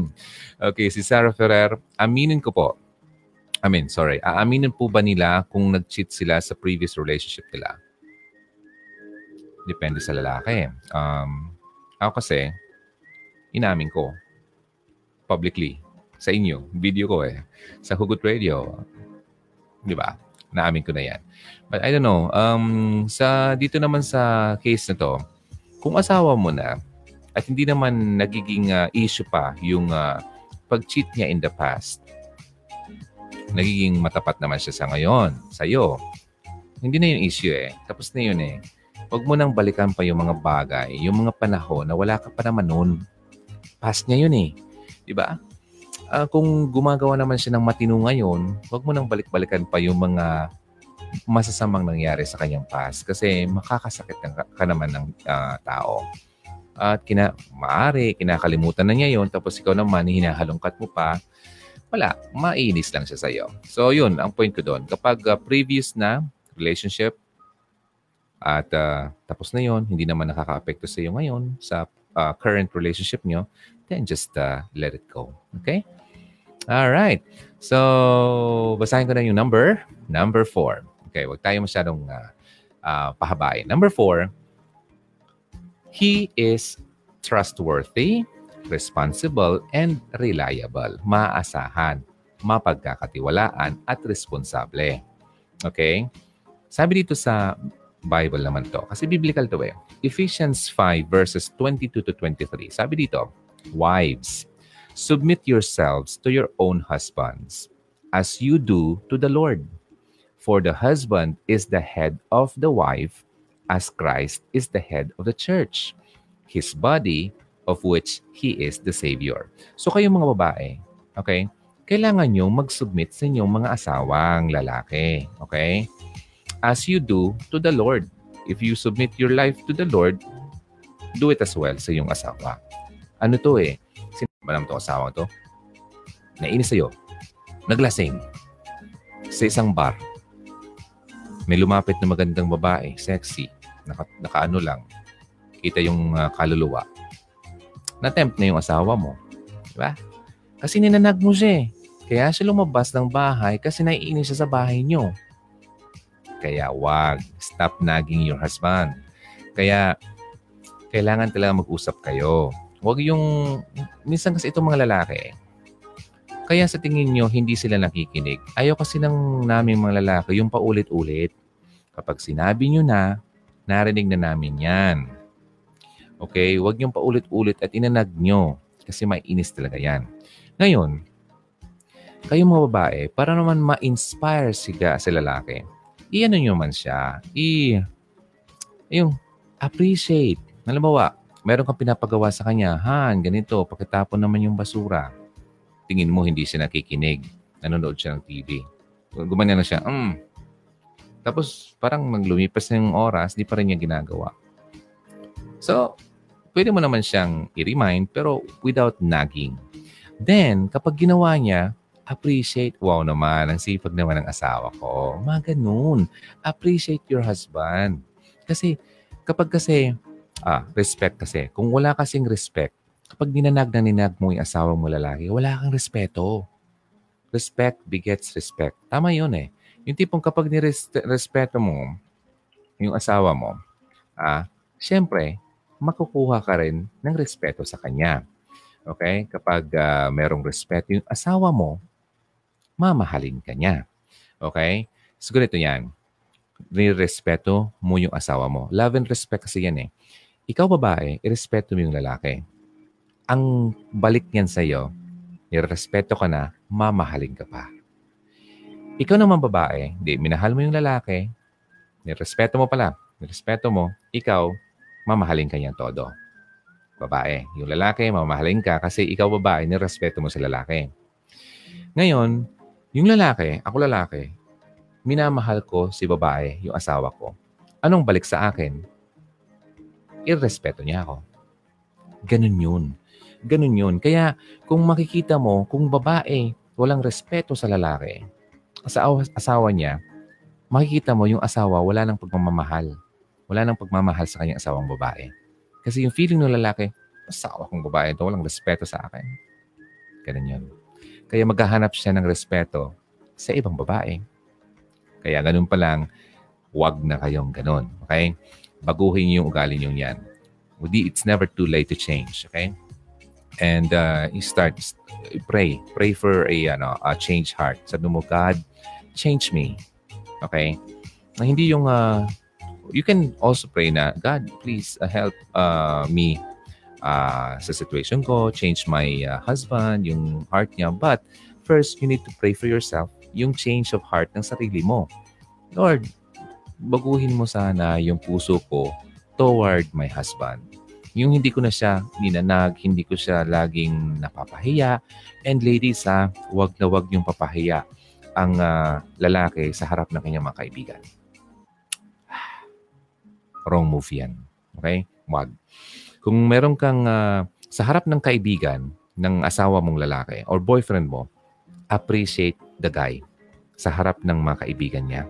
okay, si Sarah Ferrer, aminin ko po. I mean, sorry. Aaminin po ba nila kung nag-cheat sila sa previous relationship nila? Depende sa lalaki. Um, ako kasi, inamin ko publicly sa inyo. Video ko eh. Sa Hugot Radio. Di ba? Naamin ko na yan. But I don't know. Um, sa, dito naman sa case na to, kung asawa mo na at hindi naman nagiging uh, issue pa yung uh, pag-cheat niya in the past, nagiging matapat naman siya sa ngayon, sa iyo. Hindi na yung issue eh. Tapos na yun eh. Huwag mo nang balikan pa yung mga bagay, yung mga panahon na wala ka pa naman noon. Past niya yun eh. Di ba? Uh, kung gumagawa naman siya ng matino ngayon, huwag mo nang balik-balikan pa yung mga masasamang nangyari sa kanyang past kasi makakasakit ka, ka naman ng uh, tao. At kina, maari, kinakalimutan na niya yon tapos ikaw naman, hinahalongkat mo pa, wala, mainis lang siya sa iyo. So yun, ang point ko doon. Kapag uh, previous na relationship at uh, tapos na yon hindi naman nakaka-apekto sa iyo ngayon sa uh, current relationship nyo, then just uh, let it go. Okay? All right. So, basahin ko na yung number. Number four. Okay, wag tayo masyadong uh, uh, pahabain. Number four, he is trustworthy, responsible, and reliable. Maasahan, mapagkakatiwalaan, at responsable. Okay? Sabi dito sa Bible naman to. Kasi biblical to eh. Ephesians 5 verses 22 to 23. Sabi dito, Wives, submit yourselves to your own husbands, as you do to the Lord. For the husband is the head of the wife, as Christ is the head of the church, his body, of which he is the Savior. So kayong mga babae, okay, kailangan nyo mag-submit sa inyong mga asawang lalaki. Okay? As you do to the Lord. If you submit your life to the Lord, do it as well sa iyong asawa. Ano to eh? Sino ba naman to asawang to? Nainis sa'yo. Naglasing. Sa isang bar. May lumapit na magandang babae, sexy. Naka, nakaano lang. Kita yung uh, kaluluwa. Na-tempt na yung asawa mo. Diba? Kasi ninanag mo siya eh. Kaya siya lumabas ng bahay kasi naiinis siya sa bahay niyo. Kaya wag. Stop nagging your husband. Kaya kailangan talaga mag-usap kayo. Huwag yung, minsan kasi itong mga lalaki, kaya sa tingin nyo, hindi sila nakikinig. Ayaw kasi ng naming mga lalaki yung paulit-ulit. Kapag sinabi nyo na, narinig na namin yan. Okay? Huwag niyong paulit-ulit at inanag nyo kasi mainis talaga yan. Ngayon, kayong mga babae, para naman ma-inspire siya sa lalaki, i-ano nyo man siya, i- yung appreciate. Halimbawa, meron kang pinapagawa sa kanya, Han, ganito, pakitapon naman yung basura. Tingin mo hindi siya nakikinig. Nanonood siya ng TV. Gumanya na siya, mm, tapos parang naglumipas na yung oras, di pa rin niya ginagawa. So, pwede mo naman siyang i-remind pero without nagging. Then, kapag ginawa niya, appreciate, wow naman, ang sipag naman ng asawa ko. Mga ganun. Appreciate your husband. Kasi, kapag kasi, ah, respect kasi. Kung wala kasing respect, kapag ninanag na ninag mo yung asawa mo lalaki, wala kang respeto. Respect begets respect. Tama yun eh. Yung tipong kapag nirespeto mo yung asawa mo, ah, syempre, makukuha ka rin ng respeto sa kanya. Okay? Kapag uh, merong respeto yung asawa mo, mamahalin ka niya. Okay? So, ganito yan. Nirespeto mo yung asawa mo. Love and respect kasi yan eh. Ikaw babae, irespeto mo yung lalaki. Ang balik niyan sa'yo, nirespeto ka na, mamahalin ka pa. Ikaw naman babae, di, minahal mo yung lalaki, nirespeto mo pala, nirespeto mo, ikaw, mamahalin ka niyang todo. Babae. Yung lalaki, mamahalin ka kasi ikaw babae, nirespeto mo sa lalaki. Ngayon, yung lalaki, ako lalaki, minamahal ko si babae, yung asawa ko. Anong balik sa akin? Irrespeto niya ako. Ganun yun. Ganun yun. Kaya kung makikita mo, kung babae, walang respeto sa lalaki, asawa, asawa niya, makikita mo yung asawa wala nang pagmamahal. Wala nang pagmamahal sa kanyang asawang babae. Kasi yung feeling ng lalaki, asawa kong babae ito, walang respeto sa akin. Ganun yun. Kaya maghahanap siya ng respeto sa ibang babae. Kaya ganun pa lang, wag na kayong ganun. Okay? Baguhin yung ugali niyo yan. It's never too late to change. Okay? And uh, you start, pray. Pray for a, ano, a change heart. Sabi mo, God, change me. Okay? Na hindi yung, uh, you can also pray na, God, please uh, help uh, me uh, sa situation ko, change my uh, husband, yung heart niya. But first, you need to pray for yourself, yung change of heart ng sarili mo. Lord, baguhin mo sana yung puso ko toward my husband. Yung hindi ko na siya ninanag, hindi ko siya laging napapahiya. And ladies, ha, wag na wag yung papahiya ang uh, lalaki sa harap ng kanyang mga kaibigan. Wrong move yan. Okay? Wag. Kung meron kang uh, sa harap ng kaibigan ng asawa mong lalaki or boyfriend mo, appreciate the guy sa harap ng mga kaibigan niya.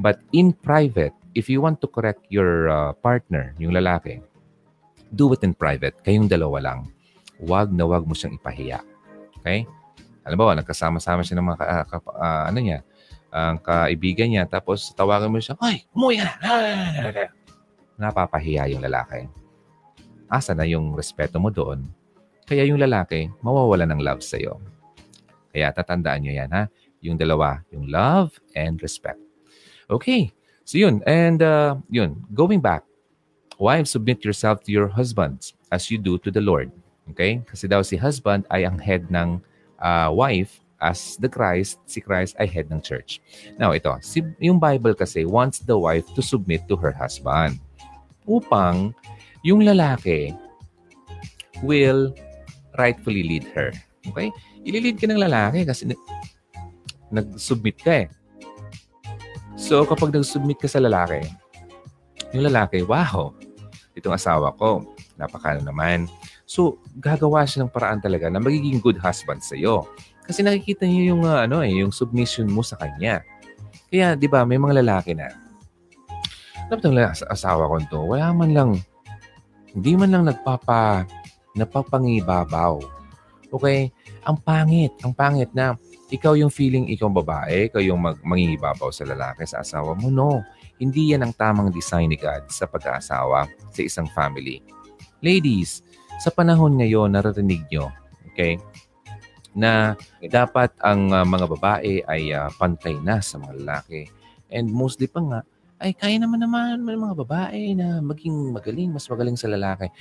But in private, if you want to correct your uh, partner, yung lalaki, do it in private. Kayong dalawa lang. Wag na wag mo siyang ipahiya. Okay? Alam ba, nagkasama-sama siya ng mga uh, ka, uh, ano niya, ang uh, kaibigan niya, tapos tawagan mo siya, Ay, umuwi ka na! Napapahiya yung lalaki. Asa na yung respeto mo doon? Kaya yung lalaki, mawawala ng love sa'yo. Kaya tatandaan nyo yan, ha? Yung dalawa, yung love and respect. Okay. So yun. And uh, yun, going back, Wives, submit yourself to your husbands as you do to the Lord. Okay? Kasi daw si husband ay ang head ng uh, wife as the Christ, si Christ ay head ng church. Now, ito, si, yung Bible kasi wants the wife to submit to her husband upang yung lalaki will rightfully lead her. Okay? Ililid ka ng lalaki kasi nag-submit ka eh. So, kapag nag-submit ka sa lalaki, yung lalaki, wow, itong asawa ko. Napakano naman. So, gagawa siya ng paraan talaga na magiging good husband sa iyo. Kasi nakikita niyo yung uh, ano eh, yung submission mo sa kanya. Kaya, 'di ba, may mga lalaki na dapat ang asawa ko to, wala man lang hindi man lang nagpapa napapangibabaw. Okay? Ang pangit, ang pangit na ikaw yung feeling ikaw babae, ikaw yung mag, mangingibabaw sa lalaki, sa asawa mo. No. hindi yan ang tamang design ni God sa pag-aasawa sa isang family. Ladies, sa panahon ngayon, naririnig nyo, okay, na dapat ang uh, mga babae ay uh, pantay na sa mga lalaki. And mostly pa nga, ay kaya naman naman ng mga babae na maging magaling, mas magaling sa lalaki.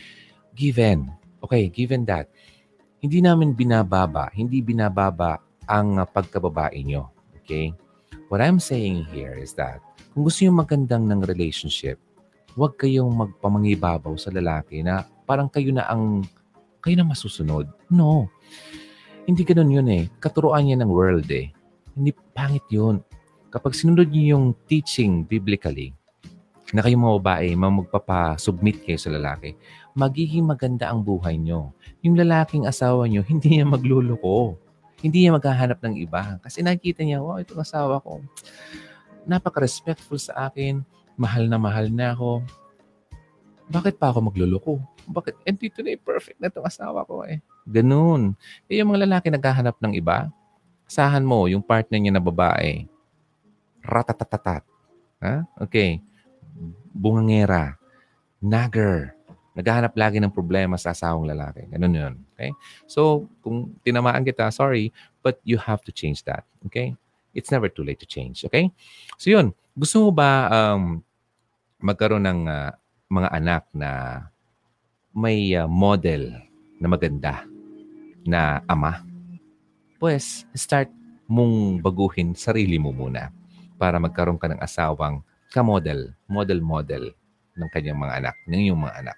Given. Okay, given that. Hindi namin binababa, hindi binababa ang pagkababae nyo. Okay? What I'm saying here is that kung gusto nyo magandang ng relationship, huwag kayong magpamangibabaw sa lalaki na parang kayo na ang kayo na masusunod. No. Hindi ganun yun eh. Katuruan niya ng world eh. Hindi pangit yun. Kapag sinunod niyo yung teaching biblically, na kayong mga babae, magpapasubmit kayo sa lalaki, magiging maganda ang buhay nyo. Yung lalaking asawa nyo, hindi niya magluloko. Hindi niya maghahanap ng iba. Kasi nakikita niya, wow, itong asawa ko, napaka-respectful sa akin, mahal na mahal na ako. Bakit pa ako magluloko? Bakit? And dito na perfect na itong asawa ko eh. Ganun. Eh, yung mga lalaki naghahanap ng iba, asahan mo, yung partner niya na babae, ratatatatat. Ha? Okay. Bungangera. Nagger. Naghahanap lagi ng problema sa asawang lalaki. Ganun yun. Okay? So, kung tinamaan kita, sorry, but you have to change that. Okay? It's never too late to change. Okay? So, yun. Gusto mo ba um, magkaroon ng uh, mga anak na may uh, model na maganda na ama? Pues, start mong baguhin sarili mo muna para magkaroon ka ng asawang ka-model, model-model ng kanyang mga anak, ng iyong mga anak.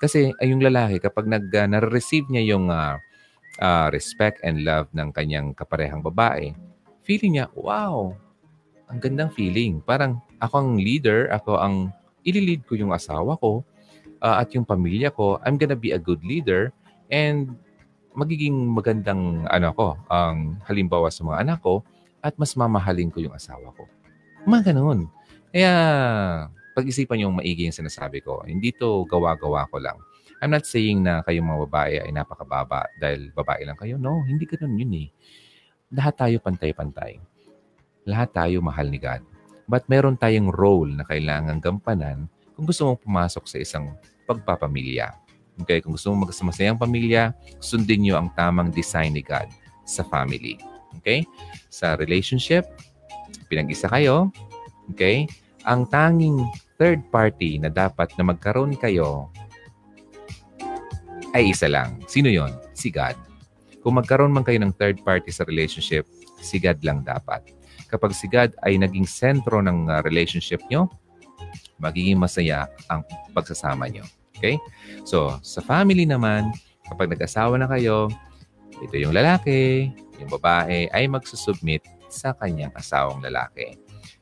Kasi ay yung lalaki, kapag nag, uh, na-receive niya yung uh, uh, respect and love ng kanyang kaparehang babae, feeling niya, wow, ang gandang feeling. Parang ako ang leader, ako ang ililid ko yung asawa ko uh, at yung pamilya ko. I'm gonna be a good leader and magiging magandang ano ko, ang halimbawa sa mga anak ko at mas mamahalin ko yung asawa ko. Mga ganun. Kaya pag-isipan yung maigi yung sinasabi ko. Hindi to gawa-gawa ko lang. I'm not saying na kayong mga babae ay napakababa dahil babae lang kayo. No, hindi ganun yun eh. Lahat tayo pantay-pantay. Lahat tayo mahal ni God. But meron tayong role na kailangan gampanan kung gusto mong pumasok sa isang pagpapamilya. Okay, kung gusto mong magkasamasayang pamilya, sundin niyo ang tamang design ni God sa family. Okay? Sa relationship, pinag-isa kayo. Okay? Ang tanging third party na dapat na magkaroon kayo ay isa lang. Sino yon? Si God. Kung magkaroon man kayo ng third party sa relationship, si God lang dapat. Kapag si God ay naging sentro ng uh, relationship nyo, magiging masaya ang pagsasama nyo. Okay? So, sa family naman, kapag nag-asawa na kayo, ito yung lalaki, yung babae ay magsusubmit sa kanyang asawang lalaki.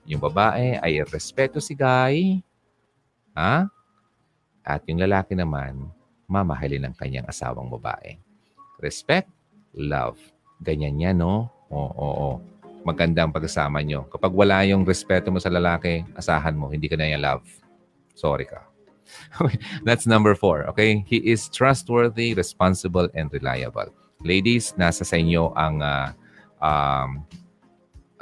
Yung babae ay respeto si guy, ha? At yung lalaki naman, mamahalin ng kanyang asawang babae. Respect, love. Ganyan yan, no? Oo, oo, oo. Maganda ang pagkasama nyo. Kapag wala yung respeto mo sa lalaki, asahan mo, hindi ka na niya love. Sorry ka. That's number four, okay? He is trustworthy, responsible, and reliable. Ladies, nasa sa inyo ang uh, um,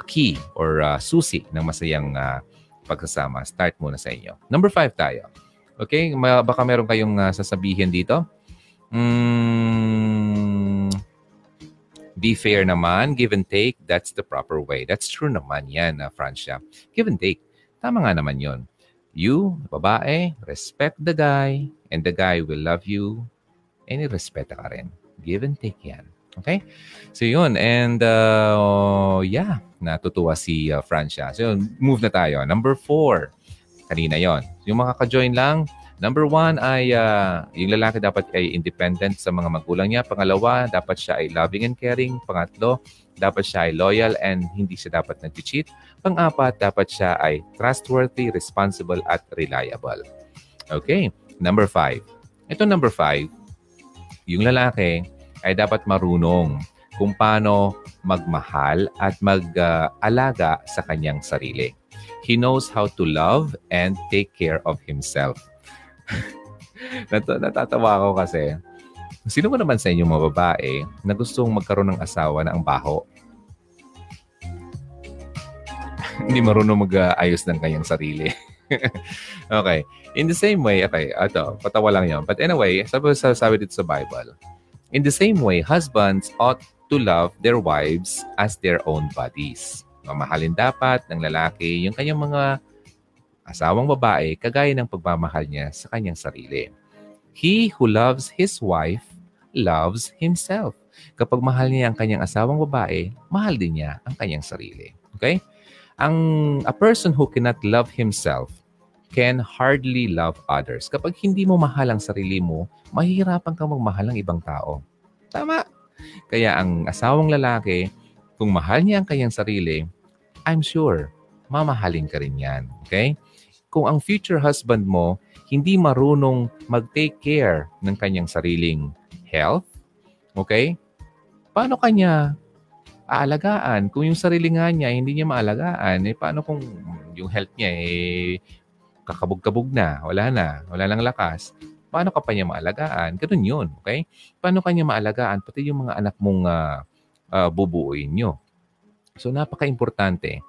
key or uh, susi ng masayang uh, pagsasama. Start muna sa inyo. Number five tayo. Okay? Baka meron kayong uh, sasabihin dito. Mm, be fair naman. Give and take. That's the proper way. That's true naman yan, uh, Francia. Give and take. Tama nga naman yon. You, babae, respect the guy and the guy will love you and i-respect ka rin. Give and take yan. Okay? So yun. And uh, yeah, natutuwa si uh, Francia. So yun, move na tayo. Number four. Kanina yon. Yung mga ka-join lang, Number one ay uh, yung lalaki dapat ay independent sa mga magulang niya. Pangalawa, dapat siya ay loving and caring. Pangatlo, dapat siya ay loyal and hindi siya dapat nag-cheat. Pang-apat, dapat siya ay trustworthy, responsible, at reliable. Okay, number five. Ito number five, yung lalaki ay dapat marunong kung paano magmahal at mag-alaga uh, sa kanyang sarili. He knows how to love and take care of himself. Nat- natatawa ako kasi, sino mo naman sa inyo mga babae na gustong magkaroon ng asawa na ang baho? Hindi marunong mag-ayos ng kanyang sarili. okay. In the same way, okay, ito, patawa lang yun. But anyway, sabi, sabi dito sa Bible, in the same way, husbands ought to love their wives as their own bodies. Mamahalin dapat ng lalaki yung kanyang mga asawang babae kagaya ng pagmamahal niya sa kanyang sarili. He who loves his wife loves himself. Kapag mahal niya ang kanyang asawang babae, mahal din niya ang kanyang sarili. Okay? Ang a person who cannot love himself can hardly love others. Kapag hindi mo mahal ang sarili mo, mahihirapan kang magmahal ng ibang tao. Tama. Kaya ang asawang lalaki, kung mahal niya ang kanyang sarili, I'm sure, mamahalin ka rin yan. Okay? Kung ang future husband mo, hindi marunong mag-take care ng kanyang sariling health, okay? Paano kanya aalagaan? Kung yung sarili nga niya, hindi niya maalagaan, eh paano kung yung health niya, eh, kakabog-kabog na, wala na, wala nang lakas, paano ka pa niya maalagaan? Ganun yun, okay? Paano kanya maalagaan? Pati yung mga anak mong uh, uh, bubuuin nyo. So napaka-importante.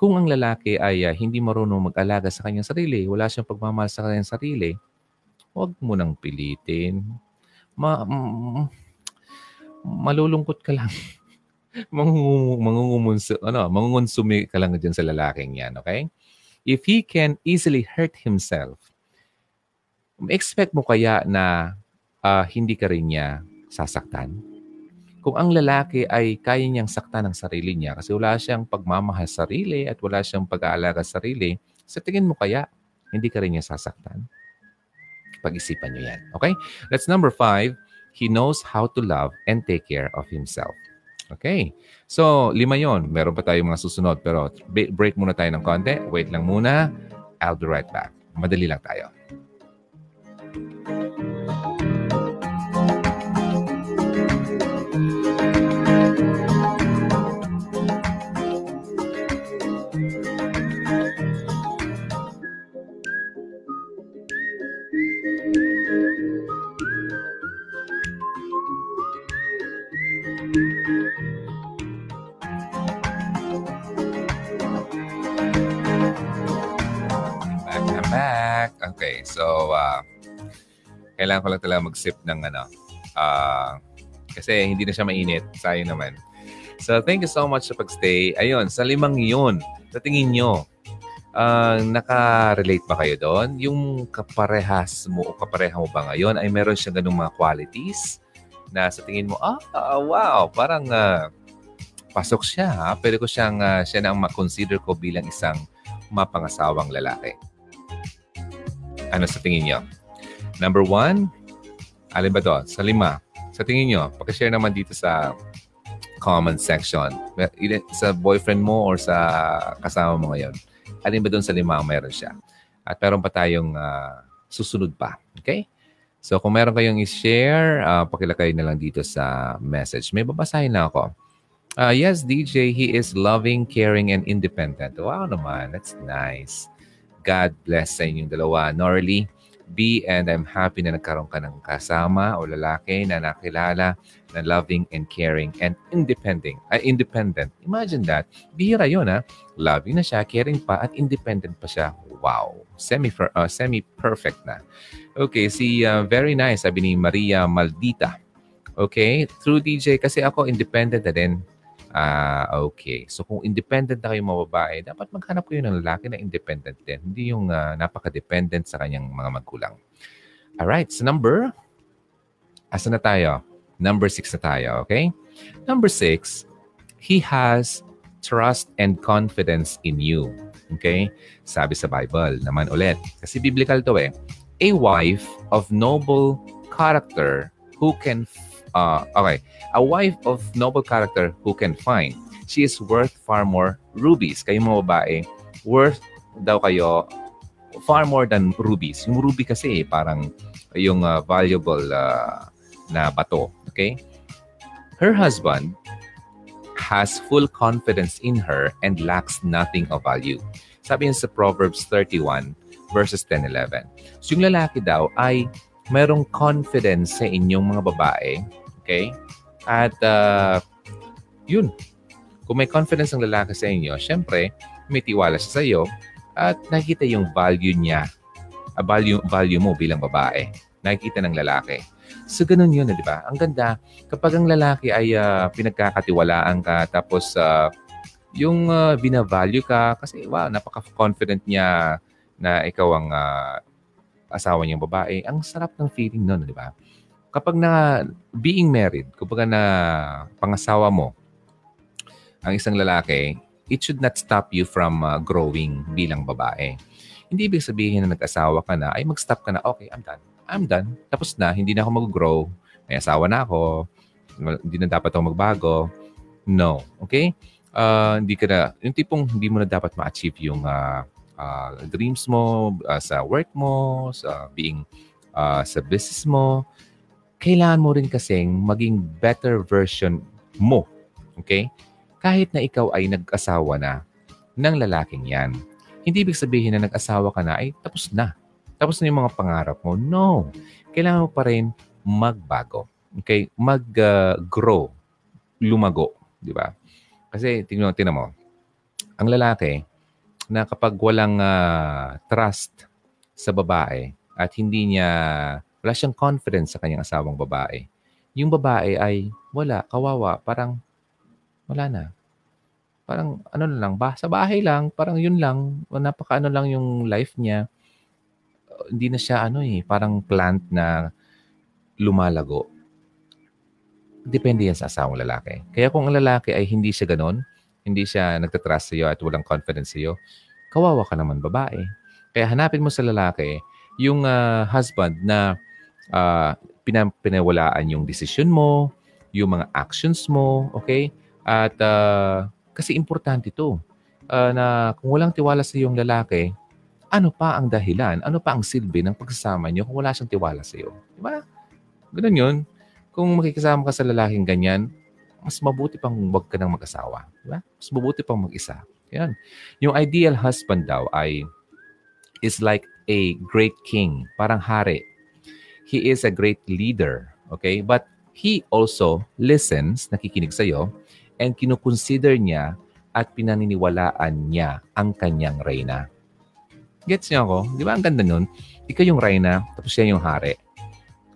Kung ang lalaki ay uh, hindi marunong mag-alaga sa kanyang sarili, wala siyang pagmamahal sa kanyang sarili, huwag mo nang pilitin. Ma- mm, malulungkot ka lang. mangungumunso, ano, mangungonsumi ka lang dyan sa lalaking yan, okay? If he can easily hurt himself, expect mo kaya na uh, hindi ka rin niya sasaktan? kung ang lalaki ay kaya niyang saktan ng sarili niya kasi wala siyang pagmamahal sa sarili at wala siyang pag-aalaga sa sarili, sa tingin mo kaya, hindi ka rin niya sasaktan? Pag-isipan niyo yan. Okay? That's number five. He knows how to love and take care of himself. Okay. So, lima yon. Meron pa tayong mga susunod. Pero break muna tayo ng konti. Wait lang muna. I'll be right back. Madali lang tayo. Okay, so uh, kailangan ko lang talaga mag-sip ng ano. Uh, kasi hindi na siya mainit. Sayang naman. So, thank you so much sa pagstay. Ayun, sa limang yun, sa tingin nyo, uh, naka-relate ba kayo doon? Yung kaparehas mo o kapareha mo ba ngayon ay meron siya ganung mga qualities na sa tingin mo, ah, uh, wow, parang uh, pasok siya. Ha? Pwede ko siyang, uh, siya na ang makonsider ko bilang isang mapangasawang lalaki. Ano sa tingin niyo? Number one, alin ba to? Sa lima. Sa tingin niyo, pakishare naman dito sa comment section. Sa boyfriend mo or sa kasama mo ngayon. Alin ba doon sa lima meron siya? At meron pa tayong uh, susunod pa. Okay? So kung meron kayong i-share, uh, pakilagay na lang dito sa message. May babasahin na ako. Uh, yes, DJ, he is loving, caring, and independent. Wow naman, that's nice. God bless sa inyong dalawa. Norly, B, and I'm happy na nagkaroon ka ng kasama o lalaki na nakilala na loving and caring and independent. Uh, independent. Imagine that. Bihira yun, ha? Loving na siya, caring pa, at independent pa siya. Wow. Semi, uh, semi-perfect na. Okay, si uh, very nice, sabi ni Maria Maldita. Okay, through DJ, kasi ako independent na din Ah, okay. So kung independent na kayo mga babae, dapat maghanap kayo ng lalaki na independent din. Hindi yung uh, napaka-dependent sa kanyang mga magulang. Alright, so number, asa na tayo? Number six na tayo, okay? Number six, he has trust and confidence in you. Okay? Sabi sa Bible naman ulit. Kasi biblical to eh. A wife of noble character who can uh, okay, a wife of noble character who can find. She is worth far more rubies. Kayo mga babae, worth daw kayo far more than rubies. Yung ruby kasi eh, parang yung uh, valuable uh, na bato. Okay? Her husband has full confidence in her and lacks nothing of value. Sabi yun sa Proverbs 31 verses 10-11. So yung lalaki daw ay merong confidence sa inyong mga babae Okay? At uh, yun, kung may confidence ang lalaki sa inyo, syempre, may tiwala siya sa iyo at nakikita yung value niya, uh, value, value mo bilang babae. Nakikita ng lalaki. So, ganun yun, di ba? Ang ganda, kapag ang lalaki ay uh, pinagkakatiwalaan ka, tapos uh, yung uh, binavalue ka, kasi wow, napaka-confident niya na ikaw ang uh, asawa niyang babae, ang sarap ng feeling nun, di ba? Kapag na being married, kapag na pangasawa mo, ang isang lalaki, it should not stop you from uh, growing bilang babae. Hindi ibig sabihin na nag-asawa ka na, ay mag-stop ka na, okay, I'm done. I'm done. Tapos na, hindi na ako mag-grow. May asawa na ako. Hindi na dapat ako magbago. No. Okay? Uh, hindi ka na, yung tipong hindi mo na dapat ma-achieve yung uh, uh, dreams mo, uh, sa work mo, sa being uh, sa business mo. Kailangan mo rin kasing maging better version mo. Okay? Kahit na ikaw ay nag-asawa na ng lalaking yan. Hindi ibig sabihin na nag-asawa ka na ay tapos na. Tapos na yung mga pangarap mo. No. Kailangan mo pa rin magbago. Okay? Mag-grow. Uh, lumago. Di ba? Kasi tingnan, tingnan mo. Ang lalaki na kapag walang uh, trust sa babae at hindi niya, wala siyang confidence sa kanyang asawang babae, yung babae ay wala, kawawa, parang wala na. Parang ano lang, ba, sa bahay lang, parang yun lang, napaka ano lang yung life niya hindi na siya ano eh, parang plant na lumalago. Depende yan sa asawang lalaki. Kaya kung ang lalaki ay hindi siya ganon, hindi siya nagtatrust sa iyo at walang confidence sa iyo, kawawa ka naman babae. Kaya hanapin mo sa lalaki yung uh, husband na uh, pinawalaan yung desisyon mo, yung mga actions mo, okay? At uh, kasi importante ito uh, na kung walang tiwala sa iyong lalaki, ano pa ang dahilan, ano pa ang silbi ng pagsasama niyo kung wala siyang tiwala sa iyo? Di ba? Ganun yun. Kung makikisama ka sa lalaking ganyan, mas mabuti pang wag ka nang mag-asawa. Di ba? Mas mabuti pang mag-isa. Yan. Yung ideal husband daw ay is like a great king, parang hari. He is a great leader, okay? But he also listens, nakikinig sa iyo, and kinukonsider niya at pinaniniwalaan niya ang kanyang reyna. Gets niyo ako? Di ba ang ganda nun? Ikaw yung reyna, tapos siya yung hari.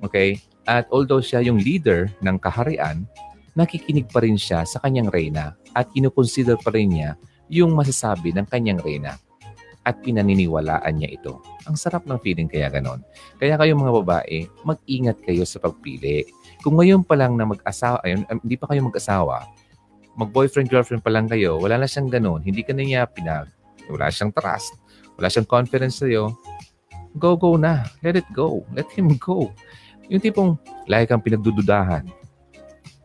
Okay? At although siya yung leader ng kaharian, nakikinig pa rin siya sa kanyang reyna at kinukonsider pa rin niya yung masasabi ng kanyang reyna at pinaniniwalaan niya ito. Ang sarap ng feeling kaya ganon. Kaya kayo mga babae, mag-ingat kayo sa pagpili. Kung ngayon pa lang na mag-asawa, ayun, hindi pa kayo mag-asawa, mag-boyfriend, girlfriend pa lang kayo, wala na siyang ganon, hindi ka na niya pinag, wala siyang trust, wala siyang confidence sa'yo, go, go na. Let it go. Let him go. Yung tipong lagi kang pinagdududahan.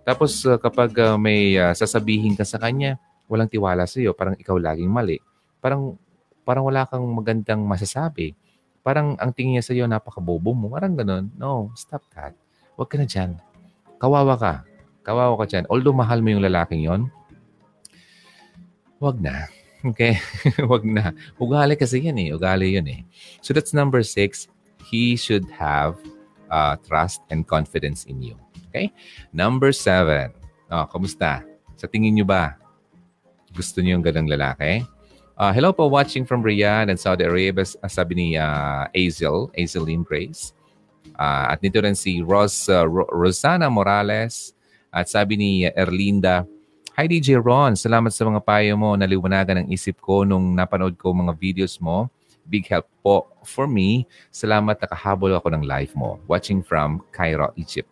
Tapos uh, kapag uh, may uh, sasabihin ka sa kanya, walang tiwala sa iyo, parang ikaw laging mali. Parang parang wala kang magandang masasabi. Parang ang tingin niya sa iyo napakabobo mo. Parang ganun. No, stop that. Huwag ka na diyan. Kawawa ka. Kawawa ka diyan. Although mahal mo yung lalaking 'yon, wag na. Okay? Wag na. Ugali kasi yan eh. Ugali yun eh. So that's number six. He should have uh, trust and confidence in you. Okay? Number seven. Oh, kamusta? Sa tingin nyo ba? Gusto niyo yung ganang lalaki? Uh, hello po, watching from Riyadh and Saudi Arabia. Sabi ni uh, Azel, Azeline Grace. Uh, at nito rin si Ros, uh, Rosana Morales. At sabi ni Erlinda, Hi DJ Ron, salamat sa mga payo mo. Naliwanagan ang isip ko nung napanood ko mga videos mo. Big help po for me. Salamat nakahabol ako ng live mo. Watching from Cairo, Egypt.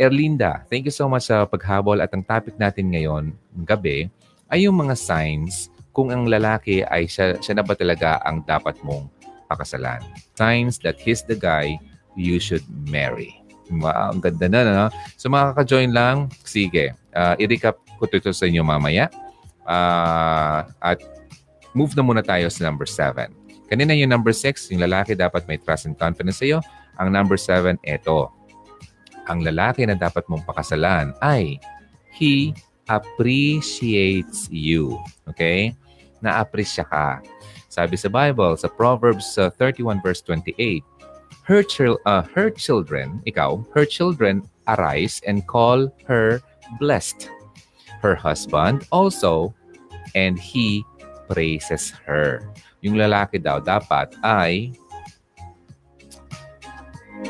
Erlinda, thank you so much sa paghabol at ang topic natin ngayon, gabi, ay yung mga signs kung ang lalaki ay siya, siya na ba talaga ang dapat mong pakasalan. Signs that he's the guy you should marry. Wow, ang ganda na, no? So makaka-join lang, sige. Uh, i-recap ko ito sa inyo mamaya. Uh, at move na muna tayo sa number 7. Kanina yung number 6, yung lalaki dapat may trust and confidence sa iyo. Ang number 7, ito. Ang lalaki na dapat mong pakasalan ay he appreciates you. Okay? Na-appreciate ka. Sabi sa Bible, sa Proverbs uh, 31 verse 28, her, chil- uh, her children, ikaw, her children arise and call her blessed her husband also, and he praises her. yung lalaki daw dapat ay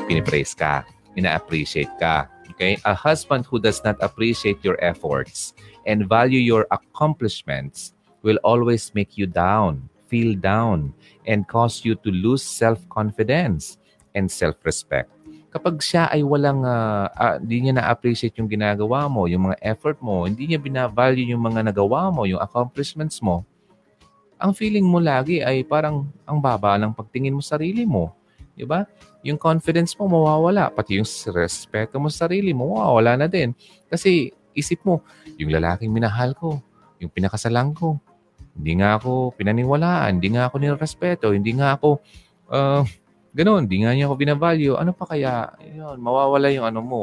pinipraise ka, ina-appreciate ka. Okay? A husband who does not appreciate your efforts and value your accomplishments will always make you down, feel down, and cause you to lose self-confidence and self-respect. Kapag siya ay walang, uh, uh, hindi niya na-appreciate yung ginagawa mo, yung mga effort mo, hindi niya binavalue yung mga nagawa mo, yung accomplishments mo, ang feeling mo lagi ay parang ang baba ng pagtingin mo sa sarili mo. Di ba? Yung confidence mo mawawala. Pati yung respeto mo sa sarili mo mawawala na din. Kasi isip mo, yung lalaking minahal ko, yung pinakasalang ko, hindi nga ako pinaniwalaan, hindi nga ako nirespeto, hindi nga ako, uh, ganun, hindi nga niya ako binavalue. Ano pa kaya? Yun, mawawala yung ano mo,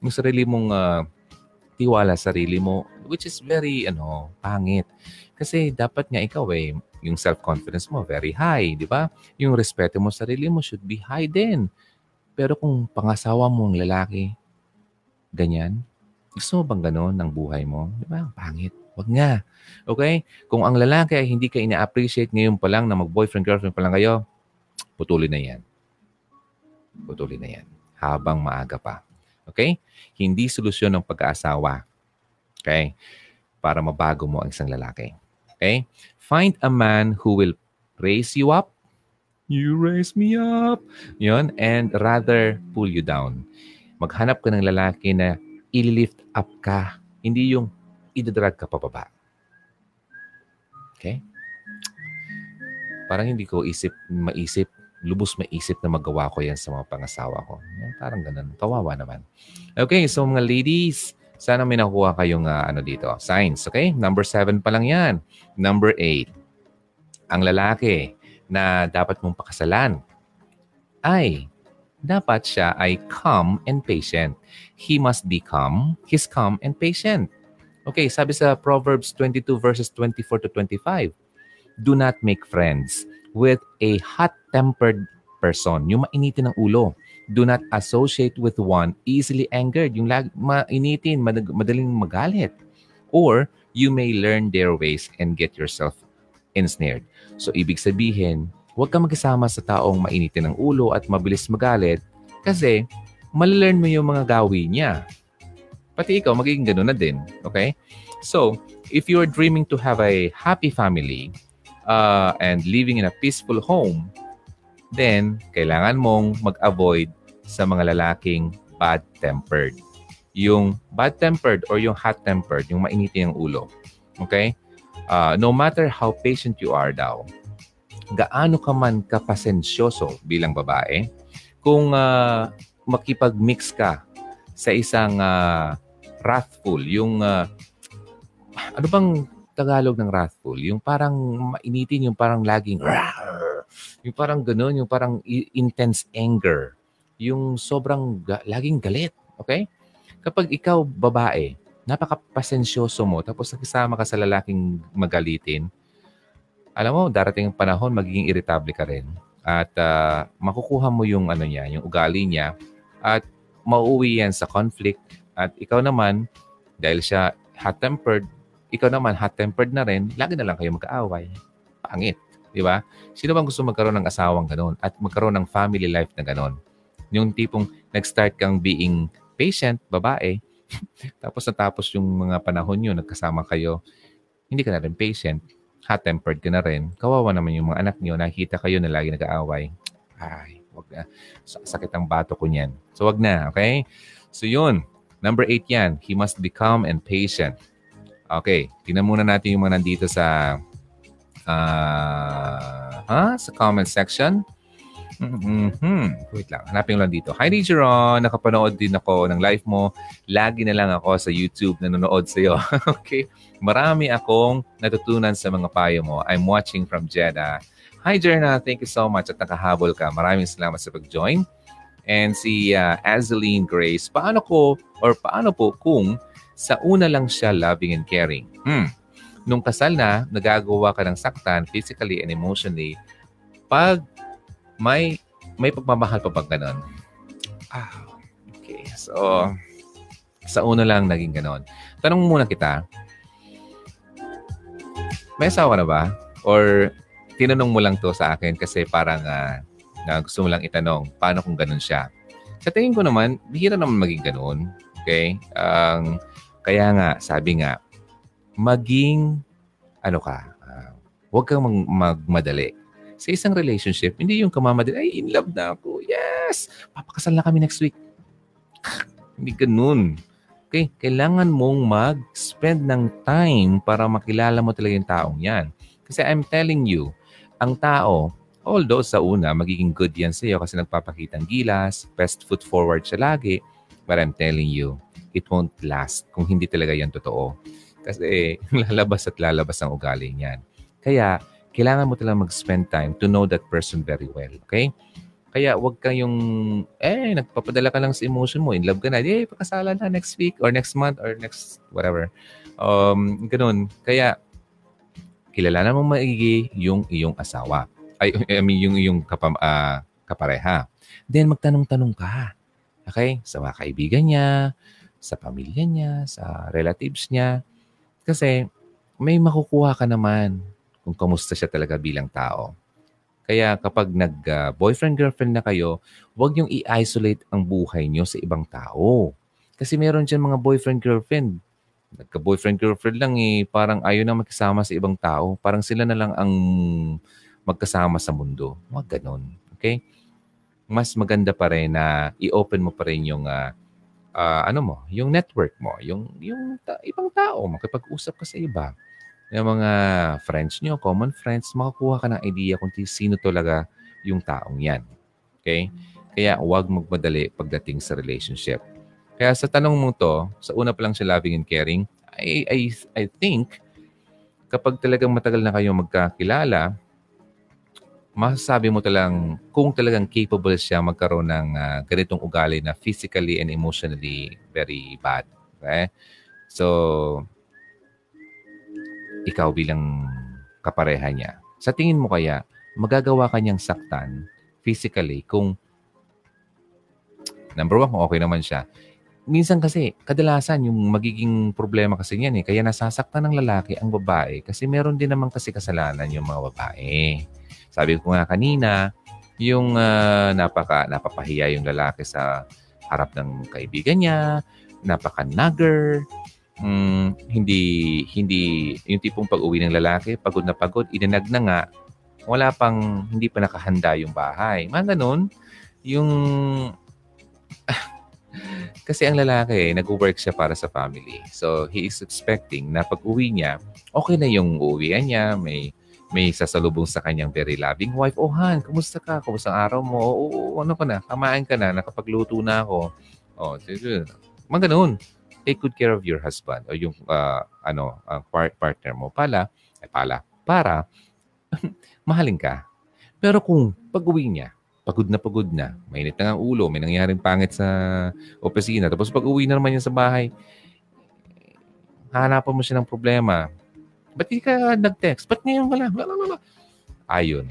yung sarili mong uh, tiwala sa sarili mo, which is very, ano, pangit. Kasi dapat nga ikaw eh, yung self-confidence mo very high, di ba? Yung respeto mo sa sarili mo should be high din. Pero kung pangasawa mo ang lalaki, ganyan, gusto mo bang gano'n ng buhay mo? Di ba? Pangit. Wag nga. Okay? Kung ang lalaki ay hindi ka ina-appreciate ngayon pa lang na mag-boyfriend, girlfriend pa lang kayo, putulin na yan. Putulin na yan. Habang maaga pa. Okay? Hindi solusyon ng pag-aasawa. Okay? Para mabago mo ang isang lalaki. Okay? Find a man who will raise you up. You raise me up. Yun. And rather pull you down. Maghanap ka ng lalaki na i-lift up ka. Hindi yung idadrag ka pababa. Okay? Parang hindi ko isip, maisip, lubos maisip na magawa ko yan sa mga pangasawa ko. Yan, parang ganun. Kawawa naman. Okay, so mga ladies, sana may nakuha kayong uh, ano dito. Signs, okay? Number seven pa lang yan. Number eight. Ang lalaki na dapat mong pakasalan ay dapat siya ay calm and patient. He must be calm, he's calm and patient. Okay, sabi sa Proverbs 22 verses 24 to 25, Do not make friends with a hot-tempered person, yung mainitin ng ulo do not associate with one easily angered, yung lag, mainitin, madaling magalit. Or you may learn their ways and get yourself ensnared. So ibig sabihin, huwag ka magkasama sa taong mainitin ng ulo at mabilis magalit kasi malalearn mo yung mga gawin niya. Pati ikaw, magiging ganun na din. Okay? So, if you are dreaming to have a happy family uh, and living in a peaceful home, then kailangan mong mag-avoid sa mga lalaking bad-tempered. Yung bad-tempered or yung hot-tempered, yung mainitin ang ulo. Okay? Uh, no matter how patient you are daw, gaano ka man kapasensyoso bilang babae, kung uh, makipag-mix ka sa isang uh, wrathful, yung uh, ano bang Tagalog ng wrathful? Yung parang mainitin, yung parang laging yung parang gano'n, yung parang intense anger yung sobrang ga- laging galit. Okay? Kapag ikaw babae, napakapasensyoso mo, tapos nakisama ka sa lalaking magalitin, alam mo, darating ang panahon, magiging irritable ka rin. At uh, makukuha mo yung ano niya, yung ugali niya, at mauuwi yan sa conflict. At ikaw naman, dahil siya hot-tempered, ikaw naman hot-tempered na rin, lagi na lang kayo magkaaway. Pangit. Di ba? Sino bang gusto magkaroon ng asawang ganon at magkaroon ng family life na ganon? Yung tipong nag-start kang being patient, babae, tapos natapos yung mga panahon nyo, nagkasama kayo, hindi ka na rin patient, hot-tempered ka na rin, kawawa naman yung mga anak nyo, nakita kayo na lagi nag-aaway. Ay, wag na. Sakit ang bato ko niyan. So, wag na, okay? So, yun. Number eight yan. He must be calm and patient. Okay. Tingnan muna natin yung mga nandito sa uh, huh? sa comment section. Mm-hmm. Wait lang. Hanapin lang dito. Hi, Jeron. Nakapanood din ako ng live mo. Lagi na lang ako sa YouTube nanonood sa iyo. okay. Marami akong natutunan sa mga payo mo. I'm watching from Jeddah. Hi, Jerna. Thank you so much at nakahabol ka. Maraming salamat sa pag-join. And si uh, Azeline Grace, paano ko or paano po kung sa una lang siya loving and caring? Hmm. Nung kasal na, nagagawa ka ng saktan physically and emotionally pag may may pagmamahal pa bang ganon? Ah, okay. So, sa una lang naging ganon. Tanong muna kita, may asawa na ba? Or tinanong mo lang to sa akin kasi parang uh, na gusto mo lang itanong, paano kung ganun siya? Sa tingin ko naman, bihira naman maging ganun. Okay? Ang, um, kaya nga, sabi nga, maging, ano ka, uh, huwag kang mag- magmadali. Sa isang relationship, hindi yung kamamadali, ay, in love na ako. Yes! Papakasal na kami next week. hindi ganun. Okay? Kailangan mong mag-spend ng time para makilala mo talaga yung taong yan. Kasi I'm telling you, ang tao, although sa una, magiging good yan sa iyo kasi nagpapakita ng gilas, best foot forward siya lagi, but I'm telling you, it won't last kung hindi talaga yan totoo. Kasi lalabas at lalabas ang ugali niyan. Kaya, kailangan mo talaga mag-spend time to know that person very well. Okay? Kaya wag kayong, eh, nagpapadala ka lang sa emotion mo. In love ka na. Eh, pakasalan na next week or next month or next whatever. Um, ganun. Kaya, kilala mo maigi yung iyong asawa. Ay, I mean, yung iyong kapam, uh, kapareha. Then, magtanong-tanong ka. Okay? Sa mga kaibigan niya, sa pamilya niya, sa relatives niya. Kasi, may makukuha ka naman kung kamusta siya talaga bilang tao. Kaya kapag nag-boyfriend-girlfriend na kayo, huwag niyong i-isolate ang buhay niyo sa ibang tao. Kasi meron dyan mga boyfriend-girlfriend. Nagka-boyfriend-girlfriend lang eh, parang ayaw na magkasama sa ibang tao. Parang sila na lang ang magkasama sa mundo. Huwag ganun. Okay? Mas maganda pa rin na i-open mo pa rin yung uh, uh, ano mo, yung network mo, yung yung ta- ibang tao, makipag-usap ka sa iba yung mga friends nyo, common friends, makakuha ka ng idea kung sino talaga yung taong yan. Okay? Kaya huwag magmadali pagdating sa relationship. Kaya sa tanong mo to, sa una pa lang siya loving and caring, I, I, I think kapag talagang matagal na kayo magkakilala, masasabi mo talang kung talagang capable siya magkaroon ng uh, ganitong ugali na physically and emotionally very bad. Okay? So, ikaw bilang kapareha niya, sa tingin mo kaya, magagawa kanyang saktan physically kung number one, kung okay naman siya. Minsan kasi, kadalasan yung magiging problema kasi niyan eh. Kaya nasasaktan ng lalaki ang babae kasi meron din naman kasi kasalanan yung mga babae. Sabi ko nga kanina, yung uh, napaka, napapahiya yung lalaki sa harap ng kaibigan niya, napaka-nugger, mm, hindi hindi yung tipong pag-uwi ng lalaki, pagod na pagod, inanag na nga, wala pang hindi pa nakahanda yung bahay. Mga ganun, yung kasi ang lalaki, nag-work siya para sa family. So, he is expecting na pag-uwi niya, okay na yung uwian niya, may may sasalubong sa kanyang very loving wife. Oh, Han, kumusta ka? Kumusta ang araw mo? Oo, oh, ano ka na? Kamain ka na? Nakapagluto na ako. Oh, mga ganun take good care of your husband o yung uh, ano uh, part partner mo pala ay pala para mahalin ka. Pero kung pag-uwi niya, pagod na pagod na, mainit na ang ulo, may nangyaring pangit sa opisina, tapos pag-uwi na naman niya sa bahay, hahanapan mo siya ng problema. Ba't hindi ka nag-text? Ba't ngayon wala? Wala, Ayun.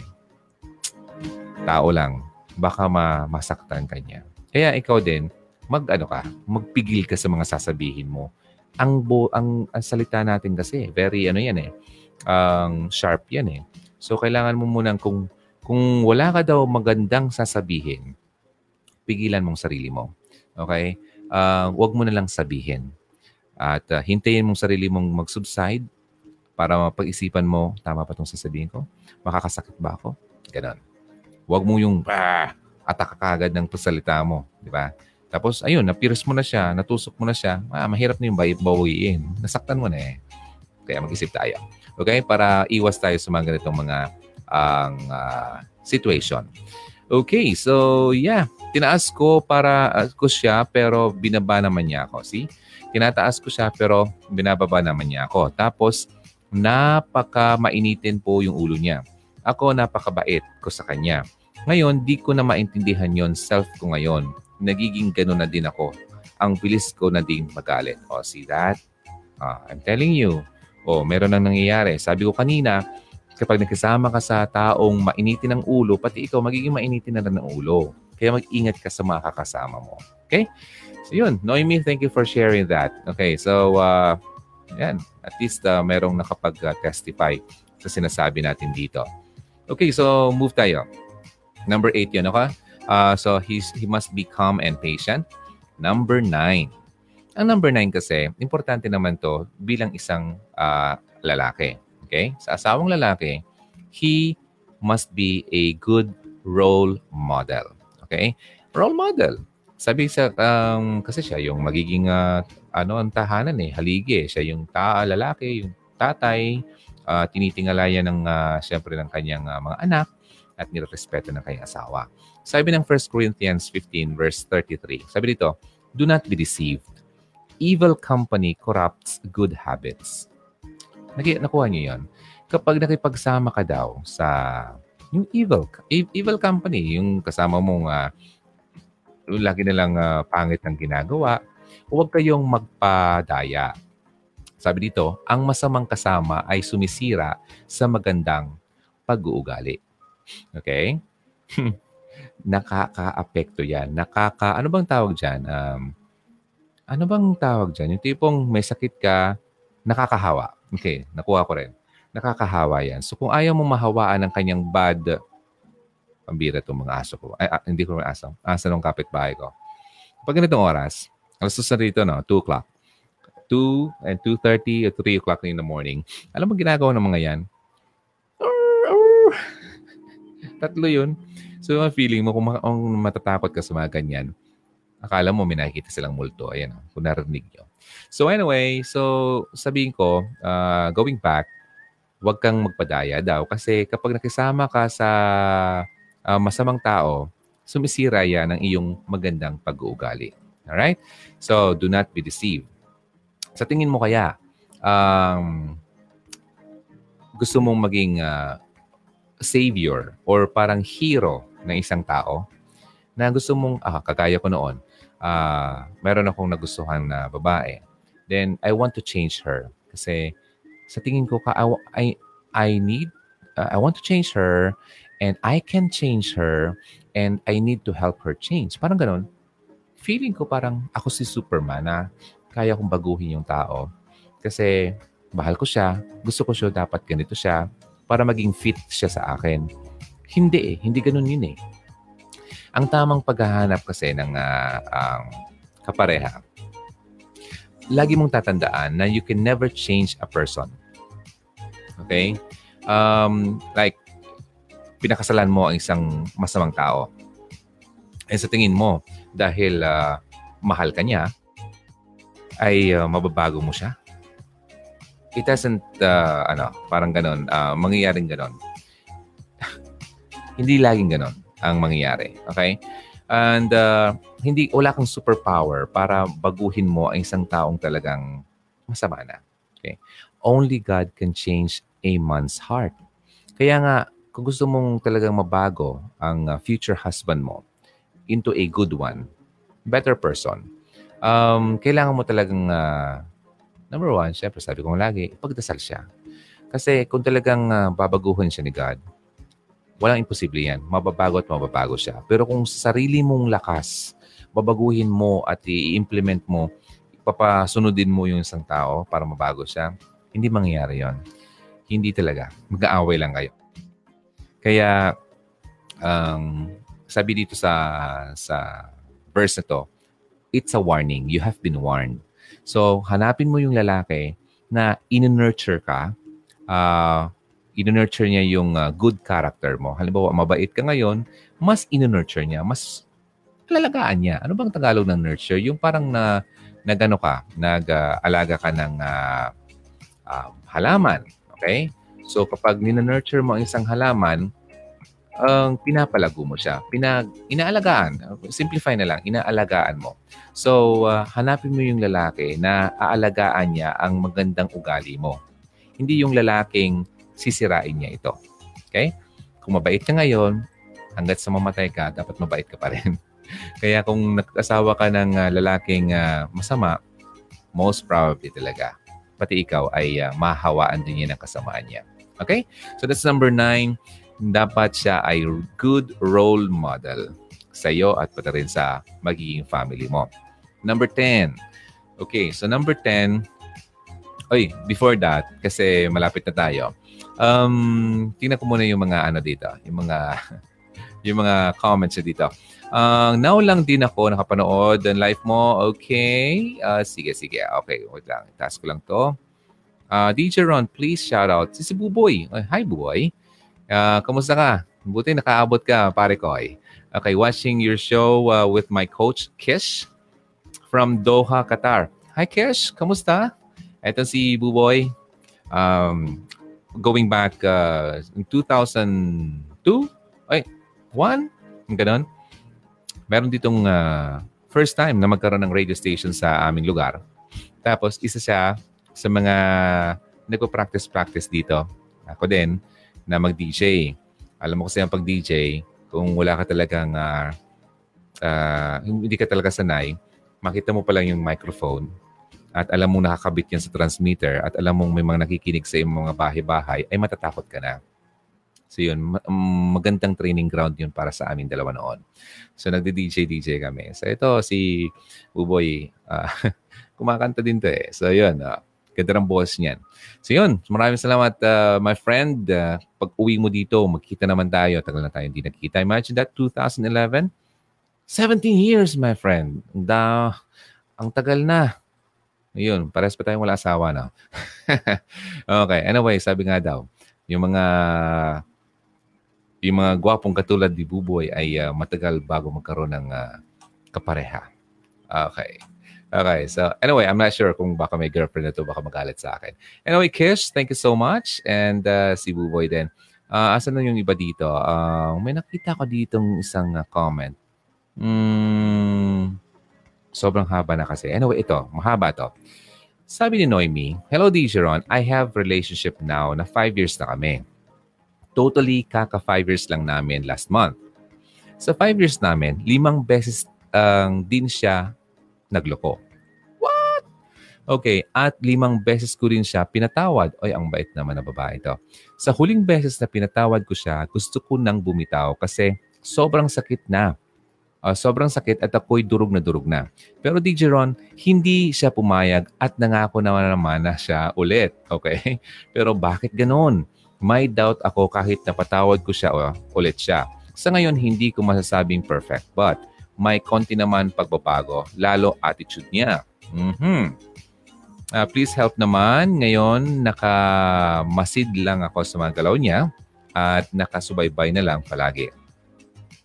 Tao lang. Baka ma masaktan ka niya. Kaya ikaw din, mag ano ka, magpigil ka sa mga sasabihin mo. Ang bo, ang, ang salita natin kasi very ano yan eh. Ang um, sharp yan eh. So kailangan mo muna kung kung wala ka daw magandang sasabihin, pigilan mong sarili mo. Okay? Uh, huwag mo na lang sabihin. At uh, hintayin mong sarili mong mag-subside para mapag-isipan mo, tama pa itong sasabihin ko? Makakasakit ba ako? Ganon. Huwag mo yung bah, ataka kagad ng pasalita mo. Di ba? Tapos, ayun, napiris mo na siya, natusok mo na siya, ah, mahirap na yung bawiin. Nasaktan mo na eh. Kaya mag-isip tayo. Okay? Para iwas tayo sa mga ganitong mga ang uh, situation. Okay, so yeah, tinaas ko para uh, ko siya pero binaba naman niya ako. See? Tinataas ko siya pero binababa naman niya ako. Tapos, napaka mainitin po yung ulo niya. Ako napakabait ko sa kanya. Ngayon, di ko na maintindihan yon self ko ngayon nagiging gano'n na din ako. Ang bilis ko na din magalit. Oh, see that? Uh, I'm telling you. Oh, meron nang nangyayari. Sabi ko kanina, kapag nagkasama ka sa taong mainitin ng ulo, pati ikaw magiging mainitin na rin ng ulo. Kaya mag-ingat ka sa mga kakasama mo. Okay? So yun, Noemi, thank you for sharing that. Okay, so uh, yan, at least uh, merong nakapag-testify sa sinasabi natin dito. Okay, so move tayo. Number eight yun, okay? Uh, so he's, he must be calm and patient. Number nine. Ang number nine kasi, importante naman to bilang isang uh, lalaki. Okay? Sa asawang lalaki, he must be a good role model. Okay? Role model. Sabi sa, um, kasi siya yung magiging, uh, ano, ang tahanan eh, haligi. Siya yung ta lalaki, yung tatay, uh, tinitingalayan ng, uh, siyempre, ng kanyang uh, mga anak at nirespeto ng kanyang asawa. Sabi ng 1 Corinthians 15 verse 33, sabi dito, Do not be deceived. Evil company corrupts good habits. Naki, nakuha niyo yon. Kapag nakipagsama ka daw sa yung evil, evil company, yung kasama mong uh, lagi nilang uh, pangit ng ginagawa, huwag kayong magpadaya. Sabi dito, ang masamang kasama ay sumisira sa magandang pag-uugali. Okay? Nakaka-apekto yan. Nakaka, ano bang tawag dyan? Um, ano bang tawag dyan? Yung tipong may sakit ka, nakakahawa. Okay, nakuha ko rin. Nakakahawa yan. So kung ayaw mo mahawaan ng kanyang bad, pambira itong mga aso ko. Ay, ah, hindi ko may aso. Aso ng kapitbahay ko. Pag ganitong oras, alas na rito, no? 2 o'clock. 2 and 2.30 at 3 o'clock in the morning. Alam mo ginagawa ng mga yan? Tatlo yun. So, ang feeling mo, kung, matatakot ka sa mga ganyan, akala mo may nakikita silang multo. Ayan, oh, kung narinig nyo. So anyway, so sabihin ko, uh, going back, huwag kang magpadaya daw. Kasi kapag nakisama ka sa uh, masamang tao, sumisira yan ng iyong magandang pag-uugali. Alright? So, do not be deceived. Sa tingin mo kaya, um, gusto mong maging uh, savior or parang hero ng isang tao na gusto mong, ah, kagaya ko noon, uh, meron akong nagustuhan na babae. Then, I want to change her. Kasi sa tingin ko, ka, I, I need, uh, I want to change her and I can change her and I need to help her change. Parang ganun. Feeling ko parang ako si Superman na kaya kong baguhin yung tao. Kasi mahal ko siya, gusto ko siya, dapat ganito siya para maging fit siya sa akin. Hindi eh. Hindi ganun yun eh. Ang tamang paghahanap kasi ng uh, um, kapareha, lagi mong tatandaan na you can never change a person. Okay? Um, like, pinakasalan mo ang isang masamang tao. And sa tingin mo, dahil uh, mahal ka niya, ay uh, mababago mo siya? it doesn't, uh, ano, parang ganon, uh, mangyayaring ganon. Hindi laging ganon ang mangyayari. Okay? And uh, hindi, wala kang superpower para baguhin mo ang isang taong talagang masama na. Okay? Only God can change a man's heart. Kaya nga, kung gusto mong talagang mabago ang uh, future husband mo into a good one, better person, um, kailangan mo talagang uh, Number one, syempre sabi ko lagi, pagdasal siya. Kasi kung talagang uh, babaguhin siya ni God, walang imposible yan. Mababago at mababago siya. Pero kung sa sarili mong lakas, babaguhin mo at i-implement mo, papasunodin mo yung isang tao para mabago siya, hindi mangyayari yon. Hindi talaga. Mag-aaway lang kayo. Kaya, um, sabi dito sa sa verse na to, it's a warning. You have been warned. So, hanapin mo yung lalaki na in-nurture ka, uh, in-nurture niya yung uh, good character mo. Halimbawa, mabait ka ngayon, mas in-nurture niya, mas lalagaan niya. Ano bang Tagalog ng nurture? Yung parang na, nagano ka, nag-alaga uh, ka ng uh, uh, halaman. Okay? So, kapag nina-nurture mo ang isang halaman, ang uh, pinapalago mo siya. Pinag, inaalagaan. Simplify na lang, inaalagaan mo. So, uh, hanapin mo yung lalaki na aalagaan niya ang magandang ugali mo. Hindi yung lalaking sisirain niya ito. Okay? Kung mabait ka ngayon, hanggat sa mamatay ka, dapat mabait ka pa rin. Kaya kung nag-asawa ka ng uh, lalaking uh, masama, most probably talaga, pati ikaw ay uh, mahawaan din niya ng kasamaan niya. Okay? So that's number nine dapat siya ay good role model sa iyo at pati rin sa magiging family mo. Number 10. Okay, so number 10, oy, before that, kasi malapit na tayo, Um, tingnan ko muna yung mga ano dito, yung mga yung mga comments dito. Uh, now lang din ako nakapanood ng live mo. Okay. Uh, sige, sige. Okay, wait lang. Task ko lang to. Uh, DJ Ron, please shout out. Si, si Buboy. Uh, hi, Buboy. Uh, kamusta ka? Buti nakaabot ka, pare ko. Okay, watching your show uh, with my coach, Kish, from Doha, Qatar. Hi, Kish. Kamusta? Ito si Buboy. Um, going back uh, in 2002? Ay, 1? Ganon. Meron ditong uh, first time na magkaroon ng radio station sa aming lugar. Tapos, isa siya sa mga nagpo-practice-practice dito. Ako din, na mag-DJ. Alam mo kasi ang pag-DJ, kung wala ka talagang, uh, uh, hindi ka talaga sanay, makita mo pa lang yung microphone at alam mong nakakabit yan sa transmitter at alam mong may mga nakikinig sa iyong mga bahay-bahay, ay matatakot ka na. So yun, magandang training ground yun para sa aming dalawa noon. So nagdi-DJ-DJ kami. So ito, si Buboy, uh, kumakanta din to eh. So yun, uh, Ganda ng boss niyan. So yun, maraming salamat uh, my friend. Uh, pag uwi mo dito, magkita naman tayo. Tagal na tayo hindi nakikita. Imagine that, 2011? 17 years, my friend. Da, ang tagal na. Ayun, pares pa tayong wala asawa na. okay, anyway, sabi nga daw, yung mga yung mga gwapong katulad ni Buboy ay uh, matagal bago magkaroon ng uh, kapareha. Okay. Okay, so anyway, I'm not sure kung baka may girlfriend na to, baka magalit sa akin. Anyway, Kish, thank you so much. And uh, si Buboy din. Uh, asan na yung iba dito? Uh, may nakita ko ditong isang uh, comment. Mm, sobrang haba na kasi. Anyway, ito, mahaba to. Sabi ni Noemi, Hello, Dijeron. I have relationship now na 5 years na kami. Totally kaka 5 years lang namin last month. Sa 5 years namin, limang beses ang uh, din siya nagloko. What? Okay, at limang beses ko rin siya pinatawad. Oy, ang bait naman na babae ito. Sa huling beses na pinatawad ko siya, gusto ko nang bumitaw kasi sobrang sakit na. Uh, sobrang sakit at ako'y durog na durog na. Pero DJ Ron, hindi siya pumayag at nangako naman naman na siya ulit. Okay? Pero bakit ganoon? May doubt ako kahit napatawad ko siya uh, ulit siya. Sa ngayon, hindi ko masasabing perfect. But may konti naman pagbabago, lalo attitude niya. Mm-hmm. Uh, please help naman. Ngayon, nakamasid lang ako sa mga galaw niya at nakasubaybay na lang palagi.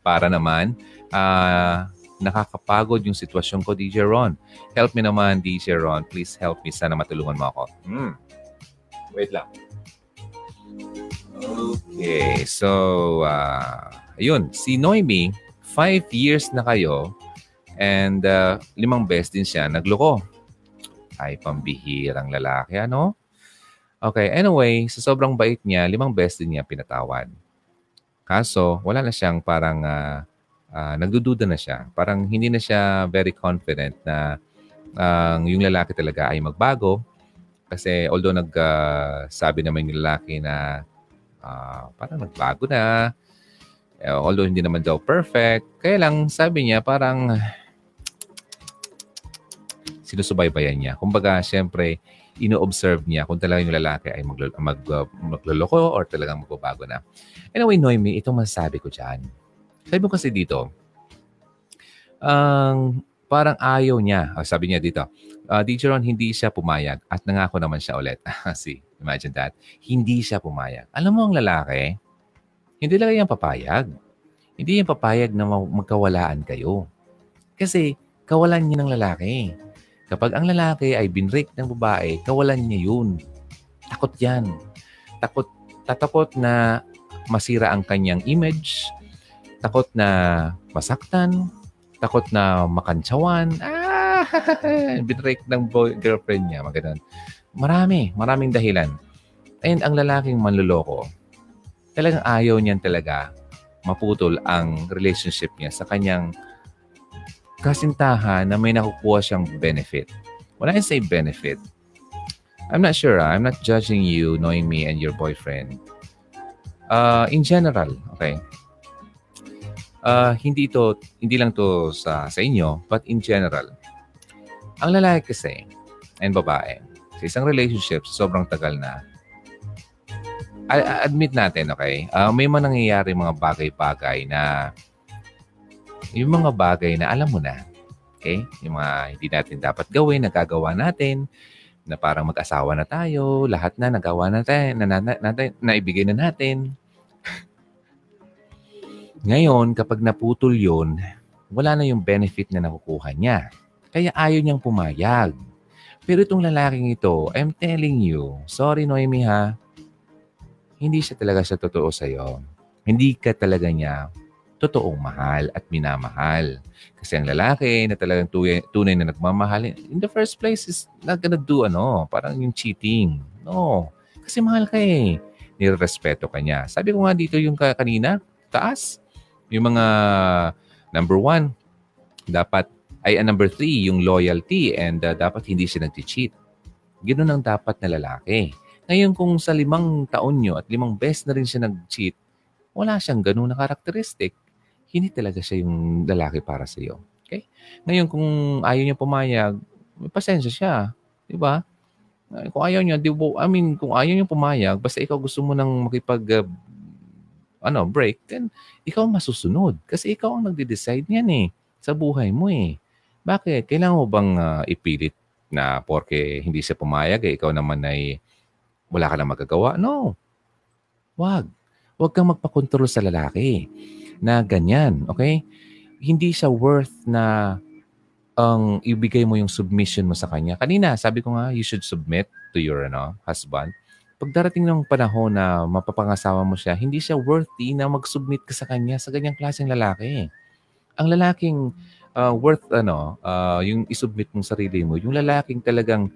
Para naman, uh, nakakapagod yung sitwasyon ko, DJ Ron. Help me naman, DJ Ron. Please help me. Sana matulungan mo ako. Hmm. Wait lang. Okay, so, uh, ayun, si Noemi, five years na kayo and uh, limang best din siya nagloko. Ay, pambihirang lalaki, ano? Okay, anyway, sa sobrang bait niya, limang best din niya pinatawad. Kaso, wala na siyang parang uh, uh, nagdududa na siya. Parang hindi na siya very confident na uh, yung lalaki talaga ay magbago. Kasi although nagsabi uh, naman yung lalaki na uh, parang nagbago na, Uh, although hindi naman daw perfect, kaya lang sabi niya parang sinusubaybayan niya. Kumbaga, siyempre, ino-observe niya kung talagang yung lalaki ay maglo- mag, uh, or talagang magbabago na. Anyway, Noemi, itong masasabi ko dyan. Sabi mo kasi dito, ang um, parang ayaw niya. Oh, sabi niya dito, uh, DJ Ron, hindi siya pumayag at nangako naman siya ulit. See, imagine that. Hindi siya pumayag. Alam mo ang lalaki, hindi lang yan papayag. Hindi yan papayag na magkawalaan kayo. Kasi kawalan niya ng lalaki. Kapag ang lalaki ay binrake ng babae, kawalan niya yun. Takot yan. Takot, tatakot na masira ang kanyang image, takot na masaktan, takot na makantsawan, ah, binrake ng boy, girlfriend niya, maganon. Marami, maraming dahilan. And ang lalaking manluloko, talagang ayaw niyan talaga maputol ang relationship niya sa kanyang kasintahan na may nakukuha siyang benefit. When I say benefit, I'm not sure. Ah. I'm not judging you knowing me and your boyfriend. Uh, in general, okay? Uh, hindi to hindi lang to sa sa inyo, but in general. Ang lalaki kasi and babae sa isang relationship sobrang tagal na admit natin, okay? Uh, may mga nangyayari mga bagay-bagay na yung mga bagay na alam mo na. Okay? Yung mga hindi natin dapat gawin, nagagawa natin, na parang mag-asawa na tayo, lahat na nagawa natin, na, na, na, na, naibigay na natin. Ngayon, kapag naputol yun, wala na yung benefit na nakukuha niya. Kaya ayaw niyang pumayag. Pero itong lalaking ito, I'm telling you, sorry Noemi ha, hindi siya talaga siya totoo sa'yo. Hindi ka talaga niya totoong mahal at minamahal. Kasi ang lalaki na talagang tunay na nagmamahal, in the first place is not gonna do ano, parang yung cheating. No. Kasi mahal ka eh. Nirespeto ka niya. Sabi ko nga dito yung kanina, taas. Yung mga number one, dapat, ay uh, number three, yung loyalty and uh, dapat hindi siya nag-cheat. Ganun ang dapat na lalaki. Ngayon kung sa limang taon nyo at limang best na rin siya nag-cheat, wala siyang ganun na karakteristik hindi talaga siya yung lalaki para sa iyo. Okay? Ngayon, kung ayaw niya pumayag, may pasensya siya. Di ba? Kung ayaw niya, di ba, I mean, kung ayaw niya pumayag, basta ikaw gusto mo nang makipag, uh, ano, break, then ikaw masusunod. Kasi ikaw ang nagde-decide niyan eh, sa buhay mo eh. Bakit? Kailangan mo bang uh, ipilit na porke hindi siya pumayag, eh, ikaw naman ay wala ka na magagawa? No. Wag. Huwag kang magpakontrol sa lalaki na ganyan. Okay? Hindi siya worth na ang um, ibigay mo yung submission mo sa kanya. Kanina, sabi ko nga, you should submit to your ano, husband. Pag darating ng panahon na mapapangasawa mo siya, hindi siya worthy na mag-submit ka sa kanya sa ganyang klaseng lalaki. Ang lalaking uh, worth ano, uh, yung isubmit mong sarili mo, yung lalaking talagang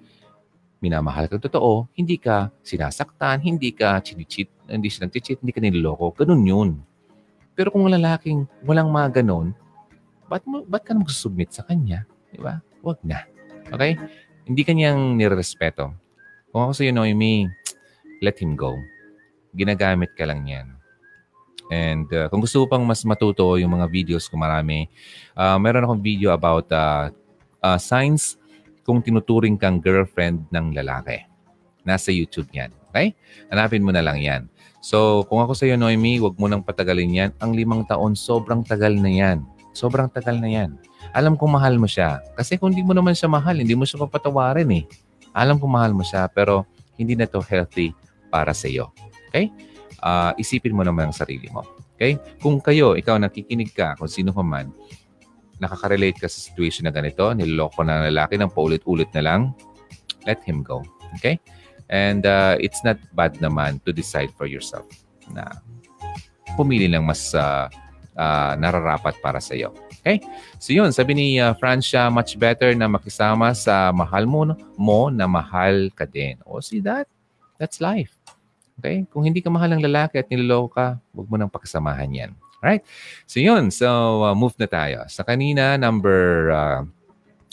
minamahal ka totoo, hindi ka sinasaktan, hindi ka chinichit, hindi siya nag-cheat, hindi ka niloloko. Ganun yun. Pero kung lalaking walang mga ganon, ba't, mo, ba't ka mag-submit sa kanya? Di ba? Huwag na. Okay? Hindi kanyang nirespeto. Kung ako sa'yo, Noemi, let him go. Ginagamit ka lang yan. And uh, kung gusto pang mas matuto yung mga videos ko marami, uh, meron akong video about uh, uh, signs kung tinuturing kang girlfriend ng lalaki. Nasa YouTube yan. Okay? Hanapin mo na lang yan. So, kung ako sa iyo, Noemi, huwag mo nang patagalin yan. Ang limang taon, sobrang tagal na yan. Sobrang tagal na yan. Alam kong mahal mo siya. Kasi kung hindi mo naman siya mahal, hindi mo siya papatawarin eh. Alam kong mahal mo siya, pero hindi na to healthy para sa iyo. Okay? Uh, isipin mo naman ang sarili mo. Okay? Kung kayo, ikaw nakikinig ka, kung sino ka man, nakaka-relate ka sa situation na ganito, niloloko na lalaki ng paulit-ulit na lang, let him go. Okay? And uh, it's not bad naman to decide for yourself na pumili lang mas uh, uh, nararapat para sa iyo. Okay? So yun, sabi ni uh, Francia, much better na makisama sa mahal mo, mo na mahal ka din. Oh, see that? That's life. Okay? Kung hindi ka mahal ng lalaki at niloloko ka, huwag mo nang pakisamahan yan. Alright? So yun, so uh, move na tayo. Sa kanina, number uh,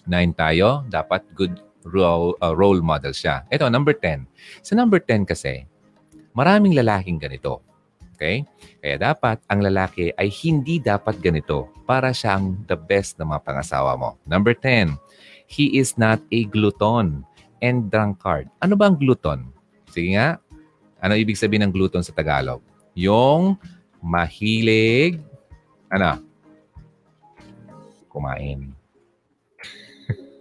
nine tayo. Dapat good role, uh, role model siya. Ito, number 10. Sa number 10 kasi, maraming lalaking ganito. Okay? Kaya dapat ang lalaki ay hindi dapat ganito para siyang the best na mga pangasawa mo. Number 10, he is not a glutton and drunkard. Ano ba ang glutton? Sige nga, ano ibig sabihin ng glutton sa Tagalog? Yung mahilig, ano? Kumain.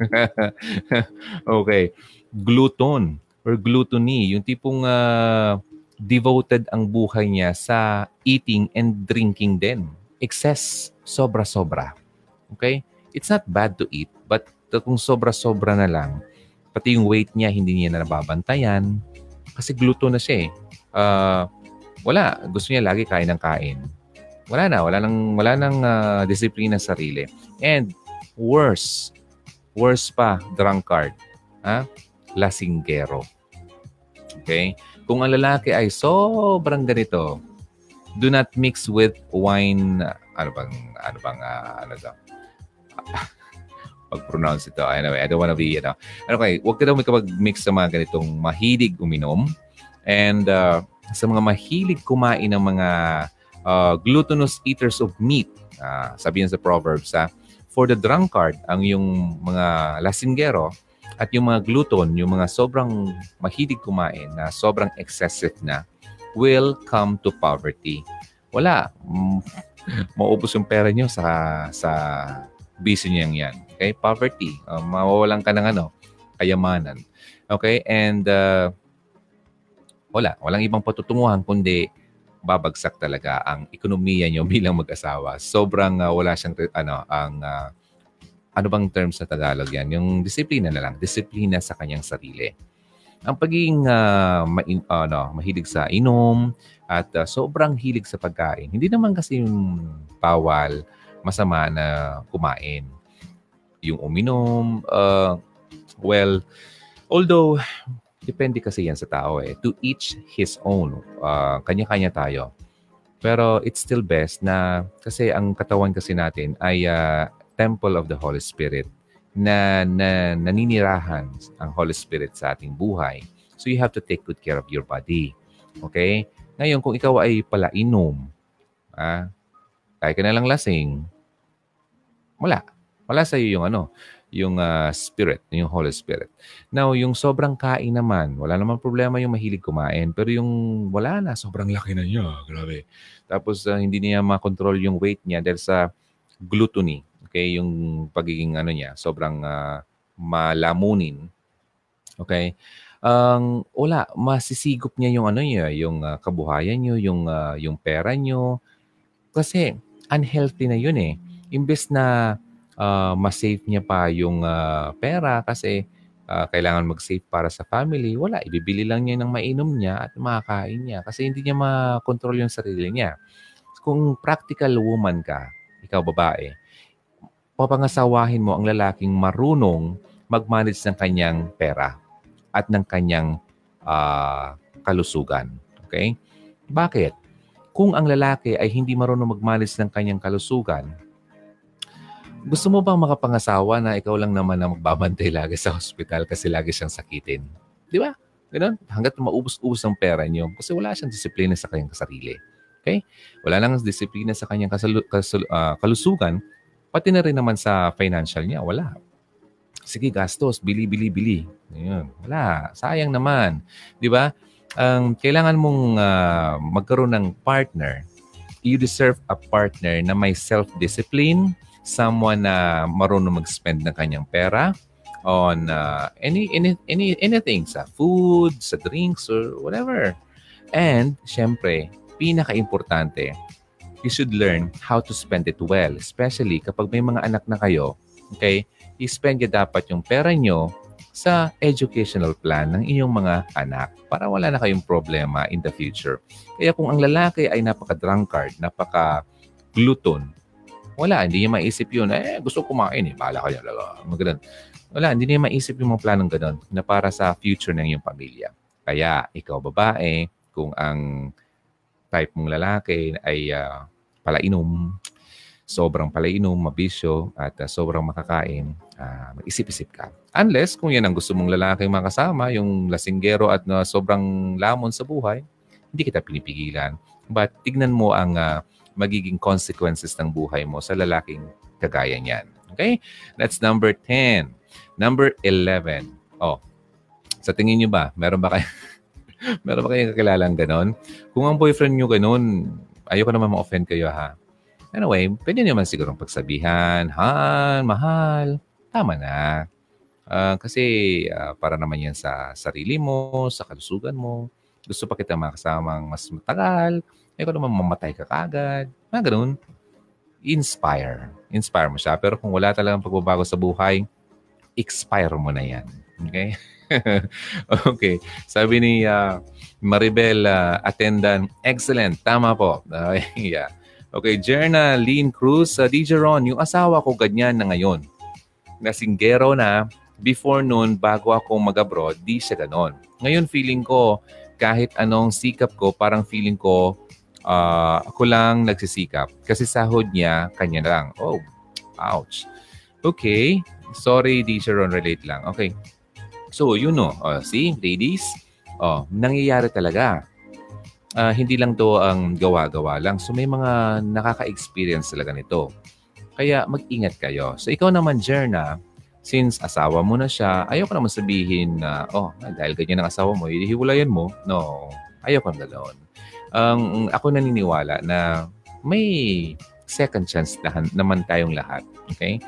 okay. Glutton or gluttony, yung tipong uh, devoted ang buhay niya sa eating and drinking din. Excess, sobra-sobra. Okay? It's not bad to eat, but kung sobra-sobra na lang, pati yung weight niya, hindi niya na nababantayan. Kasi glutton na siya eh. Uh, wala. Gusto niya lagi kain ng kain. Wala na. Wala nang, wala nang uh, disiplina sa sarili. And worse, Worse pa, drunkard. Ha? Lasinggero. Okay? Kung ang lalaki ay sobrang ganito, do not mix with wine, ano bang, ano bang, uh, ano to? Pag-pronounce ito. Anyway, I don't wanna be, you know. Ano kay, huwag ka daw makapag-mix sa mga ganitong mahilig uminom. And uh, sa mga mahilig kumain ng mga uh, glutinous eaters of meat, uh, sabihin sa Proverbs, ha, for the drunkard, ang yung mga lasinggero at yung mga glutton, yung mga sobrang mahilig kumain na sobrang excessive na, will come to poverty. Wala. Mm, maubos yung pera nyo sa sa busy niyang yan. Okay? Poverty. Uh, mawawalan ka ng ano, kayamanan. Okay? And uh, wala. Walang ibang patutunguhan kundi babagsak talaga ang ekonomiya nyo bilang mag-asawa. Sobrang uh, wala siyang ano ang uh, ano bang term sa Tagalog yan? Yung disiplina na lang. Disiplina sa kanyang sarili. Ang pagiging uh, ma- ano, mahilig sa inom at uh, sobrang hilig sa pagkain, hindi naman kasi bawal, masama na kumain. Yung uminom, uh, well, although depende kasi yan sa tao eh. To each his own. Uh, kanya-kanya tayo. Pero it's still best na kasi ang katawan kasi natin ay uh, temple of the Holy Spirit na, na naninirahan ang Holy Spirit sa ating buhay. So you have to take good care of your body. Okay? Ngayon, kung ikaw ay pala inom, ah, kaya ka na lang lasing, wala. Wala sa iyo yung ano, yung uh, spirit, yung Holy Spirit. Now, yung sobrang kain naman, wala naman problema yung mahilig kumain. Pero yung wala na, sobrang laki na niya. Grabe. Tapos, uh, hindi niya makontrol yung weight niya dahil sa gluttony. Okay, yung pagiging ano niya, sobrang uh, malamunin. Okay? Ang um, wala, masisigop niya yung ano niya, yung uh, kabuhayan niyo, yung uh, yung pera niyo. Kasi unhealthy na yun eh. Imbes na uh, ma-save niya pa yung uh, pera kasi uh, kailangan mag-save para sa family, wala, ibibili lang niya ng mainom niya at makakain niya kasi hindi niya ma-control yung sarili niya. Kung practical woman ka, ikaw babae, papangasawahin mo ang lalaking marunong mag-manage ng kanyang pera at ng kanyang uh, kalusugan. Okay? Bakit? Kung ang lalaki ay hindi marunong mag-manage ng kanyang kalusugan, gusto mo bang makapangasawa na ikaw lang naman ang magbabantay lagi sa hospital kasi lagi siyang sakitin? Di ba? Ganun. Hanggat maubos-ubos ang pera niyo kasi wala siyang disiplina sa kanyang sarili. Okay? Wala lang disiplina sa kanyang kasalu- kasul- uh, kalusugan, Pati na rin naman sa financial niya, wala. Sige, gastos, bili, bili, bili. Ayun, wala. Sayang naman. Di ba? Ang um, kailangan mong uh, magkaroon ng partner. You deserve a partner na may self-discipline, someone na marunong mag-spend ng kanyang pera on uh, any, any, any, anything sa food, sa drinks, or whatever. And, syempre, pinaka-importante, you should learn how to spend it well. Especially kapag may mga anak na kayo, okay, i-spend nyo dapat yung pera nyo sa educational plan ng inyong mga anak para wala na kayong problema in the future. Kaya kung ang lalaki ay napaka-drunkard, napaka-glutton, wala, hindi niya maisip yun. Eh, gusto kumain eh. Bahala ka niya. Maganon. Wala, hindi niya maisip yung mga planong ganun na para sa future ng iyong pamilya. Kaya, ikaw babae, kung ang type mong lalaki ay uh, palainom, sobrang palainom, mabisyo, at uh, sobrang makakain, uh, mag-isip-isip ka. Unless kung yan ang gusto mong lalaking makasama, yung lasinggero at uh, sobrang lamon sa buhay, hindi kita pinipigilan. But tignan mo ang uh, magiging consequences ng buhay mo sa lalaking kagaya niyan. Okay? That's number 10. Number 11. Oh, sa tingin nyo ba, meron ba kayo, meron ba kayong kakilalang ganon? Kung ang boyfriend nyo ganon, ayoko naman ma-offend kayo ha. Anyway, pwede naman siguro pagsabihan, Han, mahal, tama na. Uh, kasi uh, para naman yan sa sarili mo, sa kalusugan mo. Gusto pa kita makasamang mas matagal. Ayoko naman mamatay ka kagad. Mga ganun. Inspire. Inspire mo siya. Pero kung wala talagang pagbabago sa buhay, expire mo na yan. Okay? okay. Sabi ni uh, Maribel uh, Attendant, excellent. Tama po. Uh, yeah. Okay, Jerna Lean Cruz, uh, DJ Ron, yung asawa ko ganyan na ngayon. Nasinggero na, before noon, bago ako mag-abroad, di siya ganon. Ngayon, feeling ko, kahit anong sikap ko, parang feeling ko, uh, ako lang nagsisikap. Kasi sahod niya, kanya lang. Oh, ouch. Okay. Sorry, DJ Ron, relate lang. Okay. So, you know, uh, see, ladies, oh, nangyayari talaga. Uh, hindi lang to ang gawa-gawa lang. So, may mga nakaka-experience talaga nito. Kaya mag-ingat kayo. So, ikaw naman, Jerna, since asawa mo na siya, ayaw ko naman sabihin na, oh, dahil ganyan ang asawa mo, hihiwalayan mo. No, ayaw ko ganoon. Um, ako naniniwala na may second chance na, naman tayong lahat. Okay?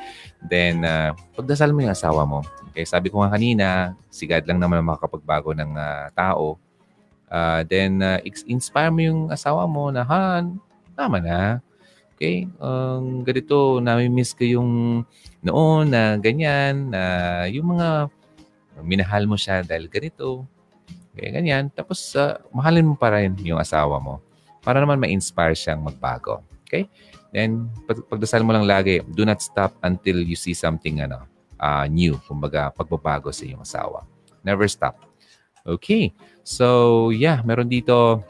Then, uh, pagdasal mo yung asawa mo. Okay? Sabi ko nga kanina, si God lang naman ang makakapagbago ng uh, tao. Uh, then, uh, inspire mo yung asawa mo na, Han, tama na. Okay? Um, ganito, nami-miss ko yung noon na ganyan, na yung mga minahal mo siya dahil ganito. Okay, ganyan. Tapos, uh, mahalin mo pa rin yung asawa mo para naman ma-inspire siyang magbago. Okay? Then, pag pagdasal mo lang lagi, do not stop until you see something ano, uh, new. Kumbaga, pagbabago sa iyong asawa. Never stop. Okay. So, yeah, meron dito,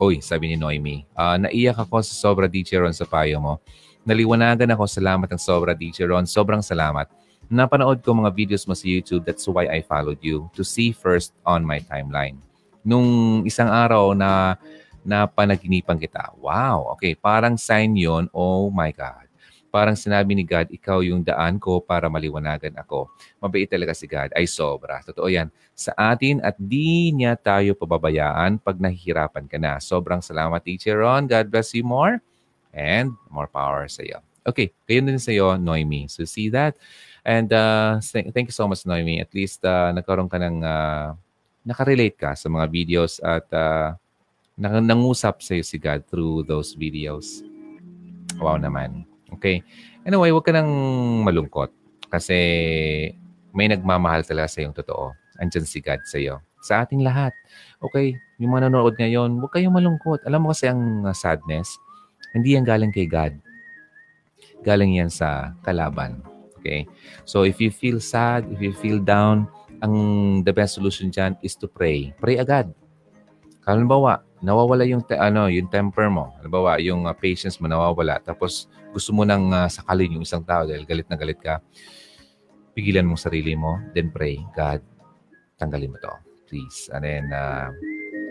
Uy, sabi ni Noemi, uh, naiyak ako sa sobra DJ Ron sa payo mo. Naliwanagan ako, salamat ng sobra DJ Ron. Sobrang salamat. Napanood ko mga videos mo sa YouTube, that's why I followed you to see first on my timeline. Nung isang araw na na kita. Wow, okay. Parang sign yon Oh my God. Parang sinabi ni God, ikaw yung daan ko para maliwanagan ako. Mabait talaga si God. Ay sobra. Totoo yan. Sa atin at di niya tayo pababayaan pag nahihirapan ka na. Sobrang salamat, Teacher Ron. God bless you more and more power sa iyo. Okay, kayo din sa iyo, Noemi. So see that? And uh, thank you so much, Noemi. At least uh, nagkaroon ka ng, uh, nakarelate ka sa mga videos at uh, nang nangusap sa iyo si God through those videos. Wow naman. Okay. Anyway, huwag ka nang malungkot kasi may nagmamahal talaga sa iyong totoo. Andiyan si God sa iyo. Sa ating lahat. Okay, yung mga nanonood ngayon, huwag kayong malungkot. Alam mo kasi ang sadness, hindi yan galing kay God. Galing yan sa kalaban. Okay? So if you feel sad, if you feel down, ang the best solution dyan is to pray. Pray agad. Halimbawa, nawawala yung te- ano, yung temper mo. Halimbawa, yung uh, patience mo nawawala. Tapos gusto mo nang uh, sakalin yung isang tao dahil galit na galit ka. Pigilan mo sarili mo, then pray, God, tanggalin mo to. Please. And then, uh,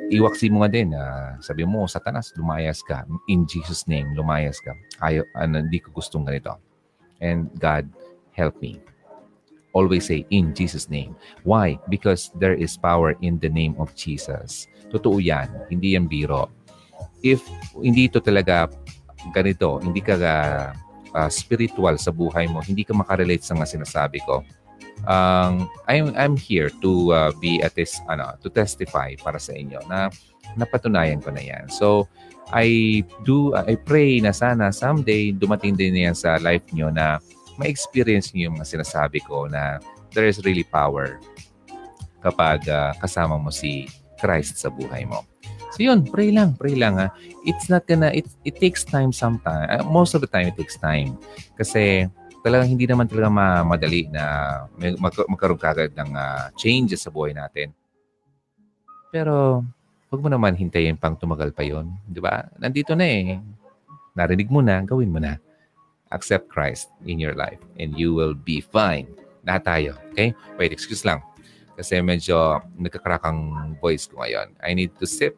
iwaksi mo nga din. Uh, sabi mo, Satanas, lumayas ka. In Jesus' name, lumayas ka. Ayaw, ano, hindi ko gustong ganito. And God, help me. Always say, in Jesus' name. Why? Because there is power in the name of Jesus. Totoo yan. Hindi yan biro. If hindi ito talaga ganito, hindi ka uh, spiritual sa buhay mo, hindi ka makarelate sa mga sinasabi ko, um, I'm, I'm here to uh, be at this, ano, to testify para sa inyo na napatunayan ko na yan. So, I do, I pray na sana someday dumating din yan sa life nyo na ma-experience niyo yung mga sinasabi ko na there is really power kapag uh, kasama mo si Christ sa buhay mo. So yun, pray lang, pray lang ha. It's not gonna, it, it takes time sometimes. Uh, most of the time, it takes time. Kasi talagang hindi naman talaga madali na mag- magkaroon kagad ng uh, changes sa buhay natin. Pero, wag mo naman hintayin pang tumagal pa yon, Di ba? Nandito na eh. Narinig mo na, gawin mo na. Accept Christ in your life and you will be fine. Lahat tayo. Okay? Wait, excuse lang. Kasi medyo nagkakrak ang voice ko ngayon. I need to sip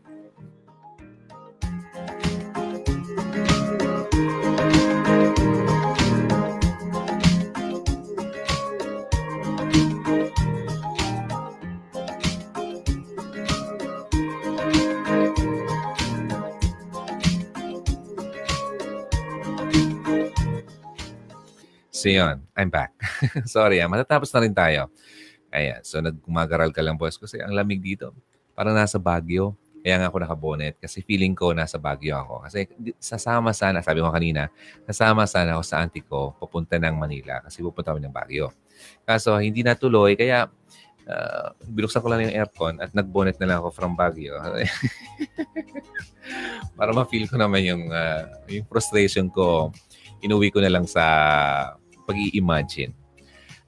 So yun, I'm back. Sorry, ah, matatapos na rin tayo. Ayan, so nagmagaral ka lang boss kasi ang lamig dito. Parang nasa Baguio. Kaya nga ako nakabonet kasi feeling ko nasa Baguio ako. Kasi sasama sana, sabi ko kanina, sasama sana ako sa auntie ko papunta ng Manila kasi pupunta kami ng Baguio. Kaso hindi natuloy kaya uh, binuksan ko lang yung aircon at nagbonet na lang ako from Baguio. Para ma-feel ko naman yung, uh, yung frustration ko. Inuwi ko na lang sa pag-i-imagine.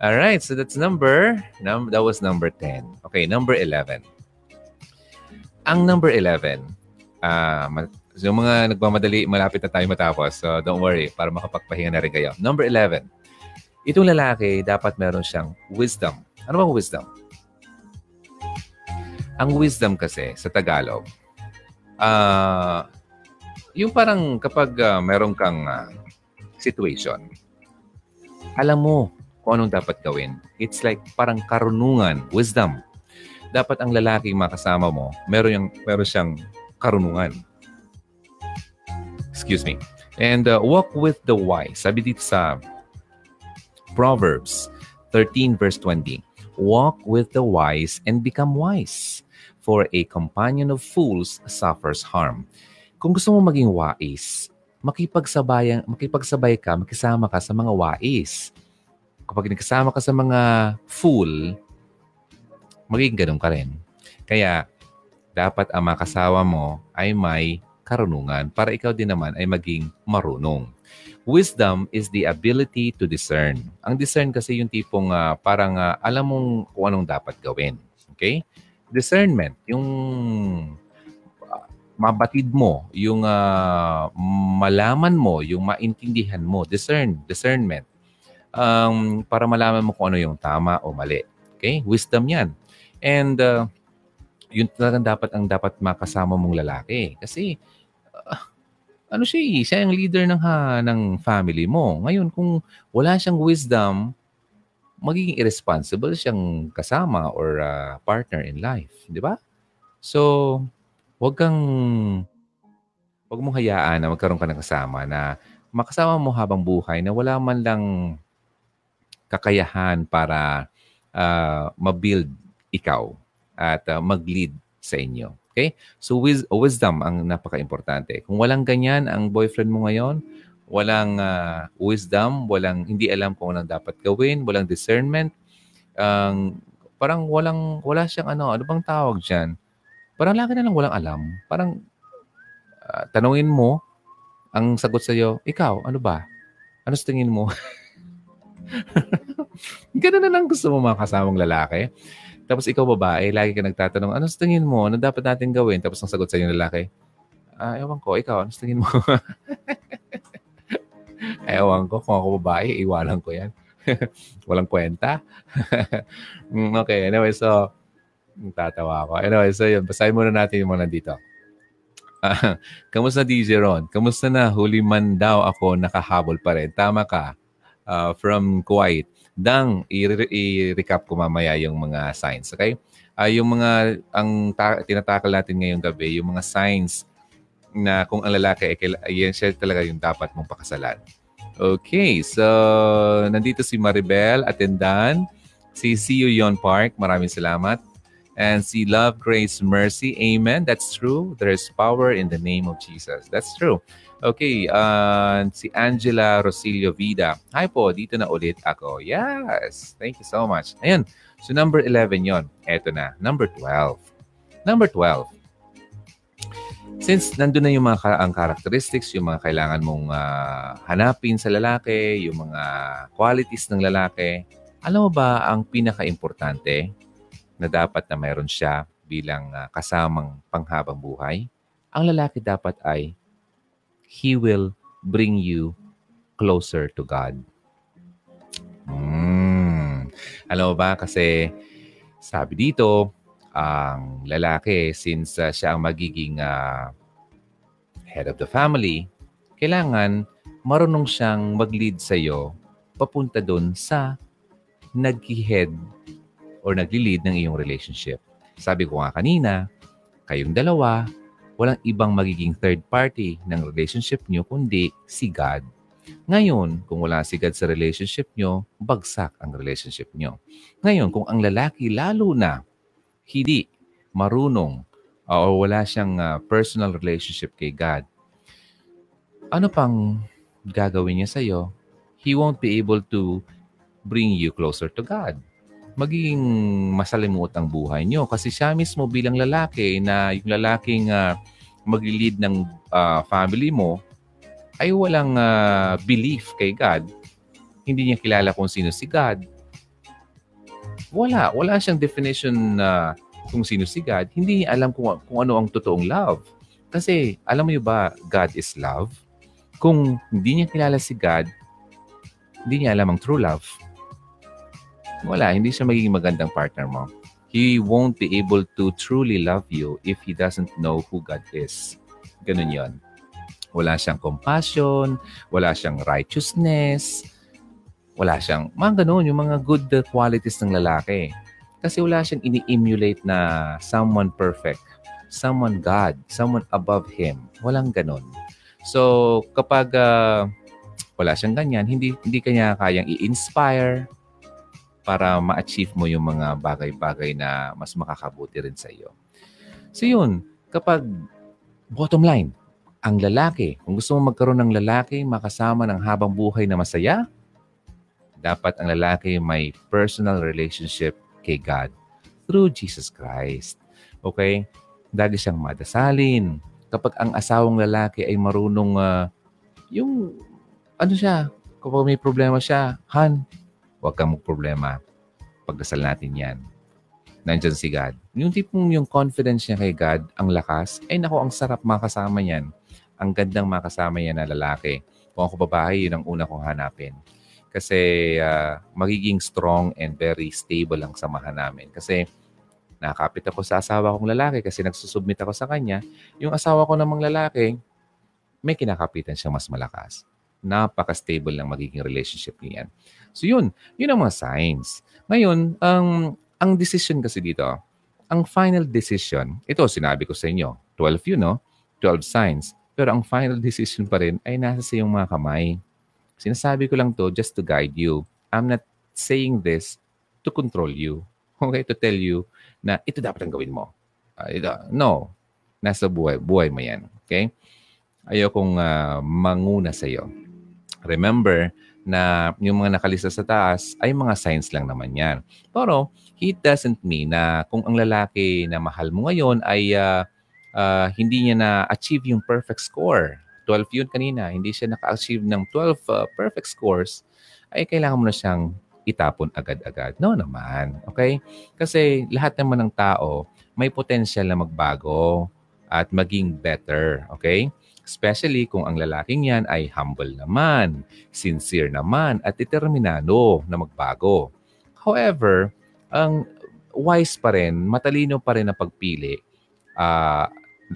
All right, so that's number, num, that was number 10. Okay, number 11. Ang number 11, uh, so yung mga nagmamadali, malapit na tayo matapos. So don't worry, para makapagpahinga na rin kayo. Number 11, itong lalaki, dapat meron siyang wisdom. Ano bang wisdom? Ang wisdom kasi sa Tagalog, uh, yung parang kapag uh, meron kang uh, situation, alam mo kung anong dapat gawin. It's like parang karunungan, wisdom. Dapat ang lalaking makasama mo, meron, yung, meron siyang karunungan. Excuse me. And uh, walk with the wise. Sabi dito sa Proverbs 13 verse 20. Walk with the wise and become wise, for a companion of fools suffers harm. Kung gusto mo maging wise, makipagsabayan, makipagsabay ka, makisama ka sa mga wais. Kapag nagkasama ka sa mga fool, magiging ganun ka rin. Kaya, dapat ang makasawa mo ay may karunungan para ikaw din naman ay maging marunong. Wisdom is the ability to discern. Ang discern kasi yung tipong uh, parang uh, alam mong kung anong dapat gawin. Okay? Discernment, yung mabatid mo, yung uh, malaman mo, yung maintindihan mo. Discern, discernment. Um, para malaman mo kung ano yung tama o mali. Okay? Wisdom yan. And uh, yun talagang dapat ang dapat makasama mong lalaki. Kasi ano siya eh, siya yung leader ng, ha, ng family mo. Ngayon, kung wala siyang wisdom, magiging irresponsible siyang kasama or uh, partner in life. Di ba? So, wag kang, wag mong hayaan na magkaroon ka ng kasama na makasama mo habang buhay na wala man lang kakayahan para uh, mabuild ikaw at uh, mag-lead sa inyo. Okay? So wis- wisdom ang napaka-importante. Kung walang ganyan ang boyfriend mo ngayon, walang uh, wisdom, walang hindi alam kung anong dapat gawin, walang discernment, ang um, parang walang wala siyang ano, ano bang tawag diyan? Parang lagi na lang walang alam. Parang uh, tanungin mo, ang sagot sa iyo, ikaw, ano ba? Ano sa tingin mo? Ganun na lang gusto mo mga kasamang lalaki. Tapos ikaw babae, lagi ka nagtatanong, ano sa tingin mo? Ano dapat natin gawin? Tapos ang sagot sa iyo ng lalaki, ah, ewan ko, ikaw, ano sa tingin mo? ewan ko, kung ako babae, iwanan ko yan. Walang kwenta. Mm, okay, anyway, so, tatawa ako. Anyway, so yun, basahin muna natin yung mga nandito. Uh, kamusta DJ Ron? Kamusta na? Huli man daw ako nakahabol pa rin. Tama ka. Uh, from Kuwait. Dang, i-recap ko mamaya yung mga signs. Okay? Uh, yung mga, ang ta- tinatakal natin ngayong gabi, yung mga signs na kung ang lalaki, ay, yan siya talaga yung dapat mong pakasalan. Okay, so nandito si Maribel Atendan, si You Yon Park, maraming salamat. And si Love, Grace, Mercy, Amen. That's true. There is power in the name of Jesus. That's true. Okay, uh, si Angela Rosilio Vida. Hi po, dito na ulit ako. Yes, thank you so much. Ayan, so number 11 yon. Eto na, number 12. Number 12. Since nandun na yung mga ang characteristics, yung mga kailangan mong uh, hanapin sa lalaki, yung mga qualities ng lalaki, alam mo ba ang pinaka-importante na dapat na mayroon siya bilang uh, kasamang panghabang buhay? Ang lalaki dapat ay He will bring you closer to God. Mm. Alam mo ba? Kasi sabi dito, ang lalaki, since uh, siya ang magiging uh, head of the family, kailangan marunong siyang mag-lead sa iyo papunta doon sa nag-head or nagli-lead ng iyong relationship. Sabi ko nga kanina, kayong dalawa, walang ibang magiging third party ng relationship nyo kundi si God. Ngayon, kung wala si God sa relationship nyo, bagsak ang relationship nyo. Ngayon, kung ang lalaki lalo na hindi marunong uh, o wala siyang uh, personal relationship kay God, ano pang gagawin niya sa iyo? He won't be able to bring you closer to God. Magiging masalimuot ang buhay niyo kasi siya mismo bilang lalaki na yung lalaking uh, mag-lead ng uh, family mo ay walang uh, belief kay God. Hindi niya kilala kung sino si God. Wala. Wala siyang definition na uh, kung sino si God. Hindi niya alam kung, kung ano ang totoong love. Kasi alam mo ba, God is love. Kung hindi niya kilala si God, hindi niya alam ang true love. Wala. Hindi siya magiging magandang partner mo. He won't be able to truly love you if he doesn't know who God is. Ganun yon. Wala siyang compassion, wala siyang righteousness, wala siyang, mga ganun, yung mga good qualities ng lalaki. Kasi wala siyang ini-emulate na someone perfect, someone God, someone above Him. Walang ganun. So, kapag uh, wala siyang ganyan, hindi, hindi kanya kayang i-inspire para ma-achieve mo yung mga bagay-bagay na mas makakabuti rin sa iyo. So yun, kapag bottom line, ang lalaki, kung gusto mo magkaroon ng lalaki makasama ng habang buhay na masaya, dapat ang lalaki may personal relationship kay God through Jesus Christ. Okay? Lagi siyang madasalin. Kapag ang asawang lalaki ay marunong uh, yung ano siya, kapag may problema siya, Han, huwag kang problema. Pagdasal natin yan. Nandyan si God. Yung tipong yung confidence niya kay God, ang lakas, ay nako, ang sarap makasama yan. Ang gandang makasama yan na lalaki. Kung ako babae, yun ang una kong hanapin. Kasi uh, magiging strong and very stable ang samahan namin. Kasi nakakapit ako sa asawa kong lalaki kasi nagsusubmit ako sa kanya. Yung asawa ko namang lalaki, may kinakapitan siyang mas malakas napaka-stable ng magiging relationship niyan. So yun, yun ang mga signs. Ngayon, ang ang decision kasi dito, ang final decision, ito sinabi ko sa inyo, 12 yun, no? 12 signs. Pero ang final decision pa rin ay nasa sa iyong mga kamay. Sinasabi ko lang to just to guide you. I'm not saying this to control you. Okay? To tell you na ito dapat ang gawin mo. Uh, ito, no. Nasa buhay. Buhay mo yan. Okay? Ayaw kong uh, manguna sa iyo. Remember na yung mga nakalista sa taas ay mga signs lang naman yan. Pero it doesn't mean na kung ang lalaki na mahal mo ngayon ay uh, uh, hindi niya na-achieve yung perfect score. 12 yun kanina. Hindi siya naka-achieve ng 12 uh, perfect scores ay kailangan mo na siyang itapon agad-agad. No naman. Okay? Kasi lahat naman ng tao may potential na magbago at maging better. Okay? Especially kung ang lalaking yan ay humble naman, sincere naman, at determinado na magbago. However, ang wise pa rin, matalino pa rin na pagpili uh,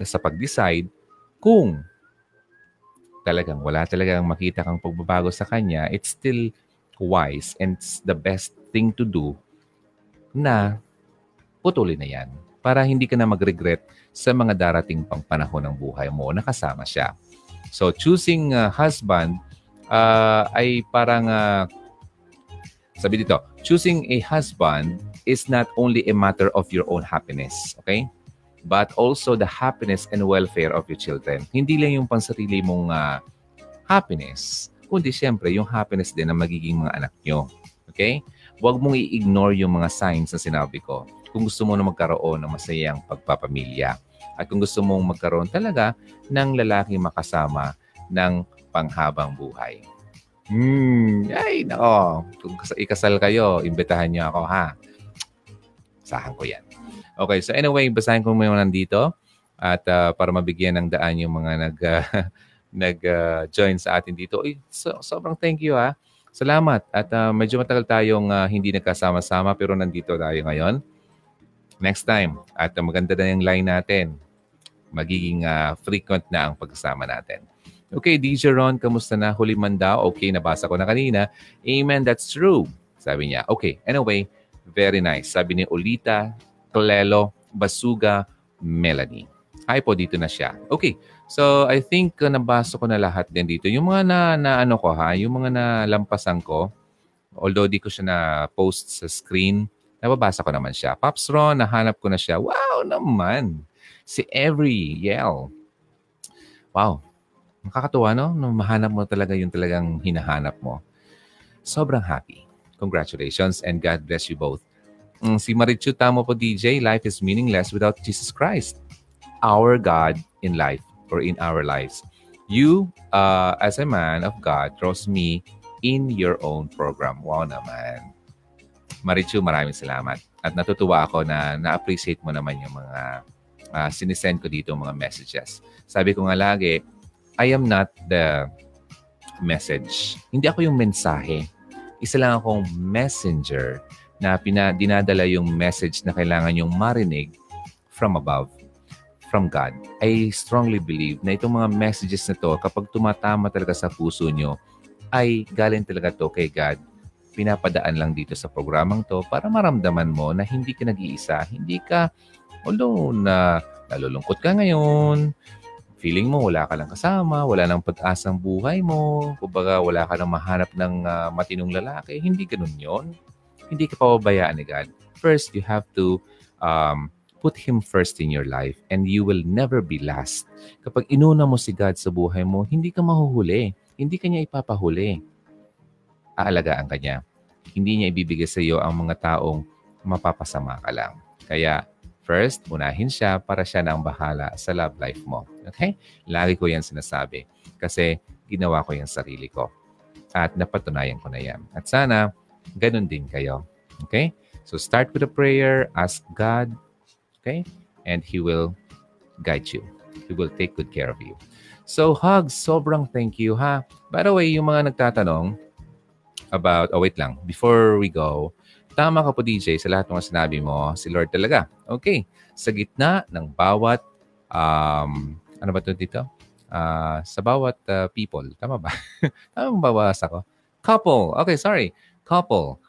sa pag-decide kung talagang wala talagang makita kang pagbabago sa kanya, it's still wise and it's the best thing to do na putulin na yan para hindi ka na mag-regret sa mga darating pang panahon ng buhay mo na kasama siya. So choosing a husband uh, ay parang uh, sabi dito, choosing a husband is not only a matter of your own happiness, okay? But also the happiness and welfare of your children. Hindi lang yung pansarili mong uh, happiness, kundi siyempre yung happiness din ng magiging mga anak nyo. Okay? Huwag mong i-ignore yung mga signs na sinabi ko kung gusto mo na magkaroon ng masayang pagpapamilya. At kung gusto mong magkaroon talaga ng lalaki makasama ng panghabang buhay. Hmm, ay, nako. Kung ikasal kayo, imbitahan niyo ako, ha? Sahan ko yan. Okay, so anyway, basahin ko muna nandito. At uh, para mabigyan ng daan yung mga nag, uh, nag-join uh, sa atin dito. Uy, so, sobrang thank you, ha? Salamat. At uh, medyo matagal tayong uh, hindi nagkasama-sama pero nandito tayo ngayon next time. At maganda na yung line natin. Magiging uh, frequent na ang pagkasama natin. Okay, DJ Ron, kamusta na? Huli man daw. Okay, nabasa ko na kanina. Amen, that's true. Sabi niya. Okay, anyway, very nice. Sabi ni Olita, Clelo, Basuga, Melanie. Hi po, dito na siya. Okay, so I think uh, nabasa ko na lahat din dito. Yung mga na, na ano ko ha, yung mga nalampasan ko, although di ko siya na post sa screen, Nababasa ko naman siya. Pops Ron, nahanap ko na siya. Wow naman! Si Every Yell. Wow. Nakakatuwa, no? Nung mahanap mo talaga yung talagang hinahanap mo. Sobrang happy. Congratulations and God bless you both. Mm, si Marichu tamo po DJ, life is meaningless without Jesus Christ. Our God in life or in our lives. You, uh, as a man of God, trust me in your own program. Wow naman. Marichu, maraming salamat. At natutuwa ako na na-appreciate mo naman yung mga uh, sinisend ko dito, mga messages. Sabi ko nga lagi, I am not the message. Hindi ako yung mensahe. Isa lang akong messenger na pina, dinadala yung message na kailangan yung marinig from above, from God. I strongly believe na itong mga messages na to, kapag tumatama talaga sa puso nyo, ay galing talaga to kay God pinapadaan lang dito sa programang to para maramdaman mo na hindi ka nag-iisa. Hindi ka, although na nalulungkot ka ngayon, feeling mo wala ka lang kasama, wala nang pag-asang buhay mo, kumbaga wala ka nang mahanap ng uh, matinong lalaki, hindi ganun yon. Hindi ka pababayaan ni God. First, you have to um, put Him first in your life and you will never be last. Kapag inuna mo si God sa buhay mo, hindi ka mahuhuli. Hindi ka niya ipapahuli. Aalagaan ka niya. Hindi niya ibibigay sa iyo ang mga taong mapapasama ka lang. Kaya, First, unahin siya para siya na ang bahala sa love life mo. Okay? Lagi ko yan sinasabi kasi ginawa ko yung sarili ko. At napatunayan ko na yan. At sana, ganun din kayo. Okay? So start with a prayer, ask God, okay? And He will guide you. He will take good care of you. So, hugs, sobrang thank you, ha? By the way, yung mga nagtatanong about, oh wait lang, before we go, Tama ka po DJ sa lahat ng sinabi mo, si Lord talaga. Okay, sa gitna ng bawat, um, ano ba ito dito? Uh, sa bawat uh, people. Tama ba? Tama bawas ako? Couple. Okay, sorry. Couple.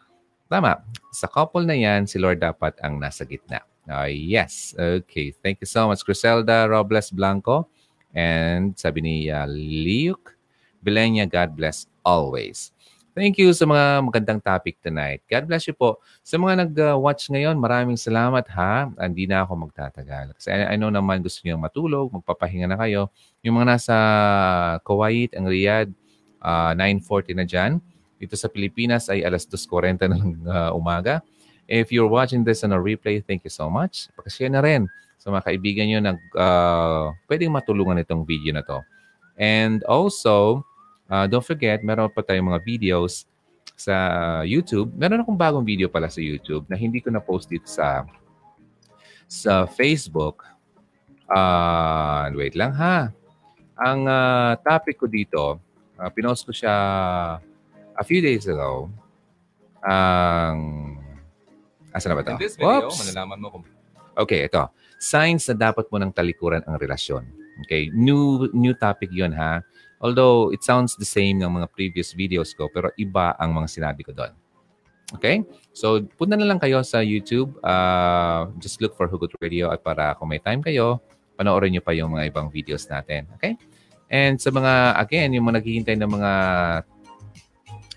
Tama. Sa couple na yan, si Lord dapat ang nasa gitna. Uh, yes. Okay. Thank you so much, Criselda Robles Blanco. And sabi ni uh, Liuk, Bilenya, God bless always. Thank you sa mga magandang topic tonight. God bless you po. Sa mga nag-watch ngayon, maraming salamat ha. Hindi na ako magtatagal. Kasi I, know naman gusto niyo matulog, magpapahinga na kayo. Yung mga nasa Kuwait, ang Riyadh, uh, ah, 9.40 na dyan. Dito sa Pilipinas ay alas 2.40 na ng uh, umaga. If you're watching this on a replay, thank you so much. Pakashare na rin sa mga kaibigan nyo na uh, pwedeng matulungan itong video na to. And also, Uh, don't forget, meron pa tayong mga videos sa YouTube. Meron akong bagong video pala sa YouTube na hindi ko na-post dito sa sa Facebook. Uh, wait lang ha. Ang uh, topic ko dito, uh, pinost ko siya a few days ago. Ang um, Asa na ba ito? In this video, Whoops. malalaman mo kung... Okay, ito. Signs na dapat mo ng talikuran ang relasyon. Okay, new new topic 'yon ha. Although it sounds the same ng mga previous videos ko, pero iba ang mga sinabi ko doon. Okay? So, punta na lang kayo sa YouTube. Uh, just look for Hugot Radio at para kung may time kayo, panoorin nyo pa yung mga ibang videos natin. Okay? And sa mga, again, yung mga naghihintay ng mga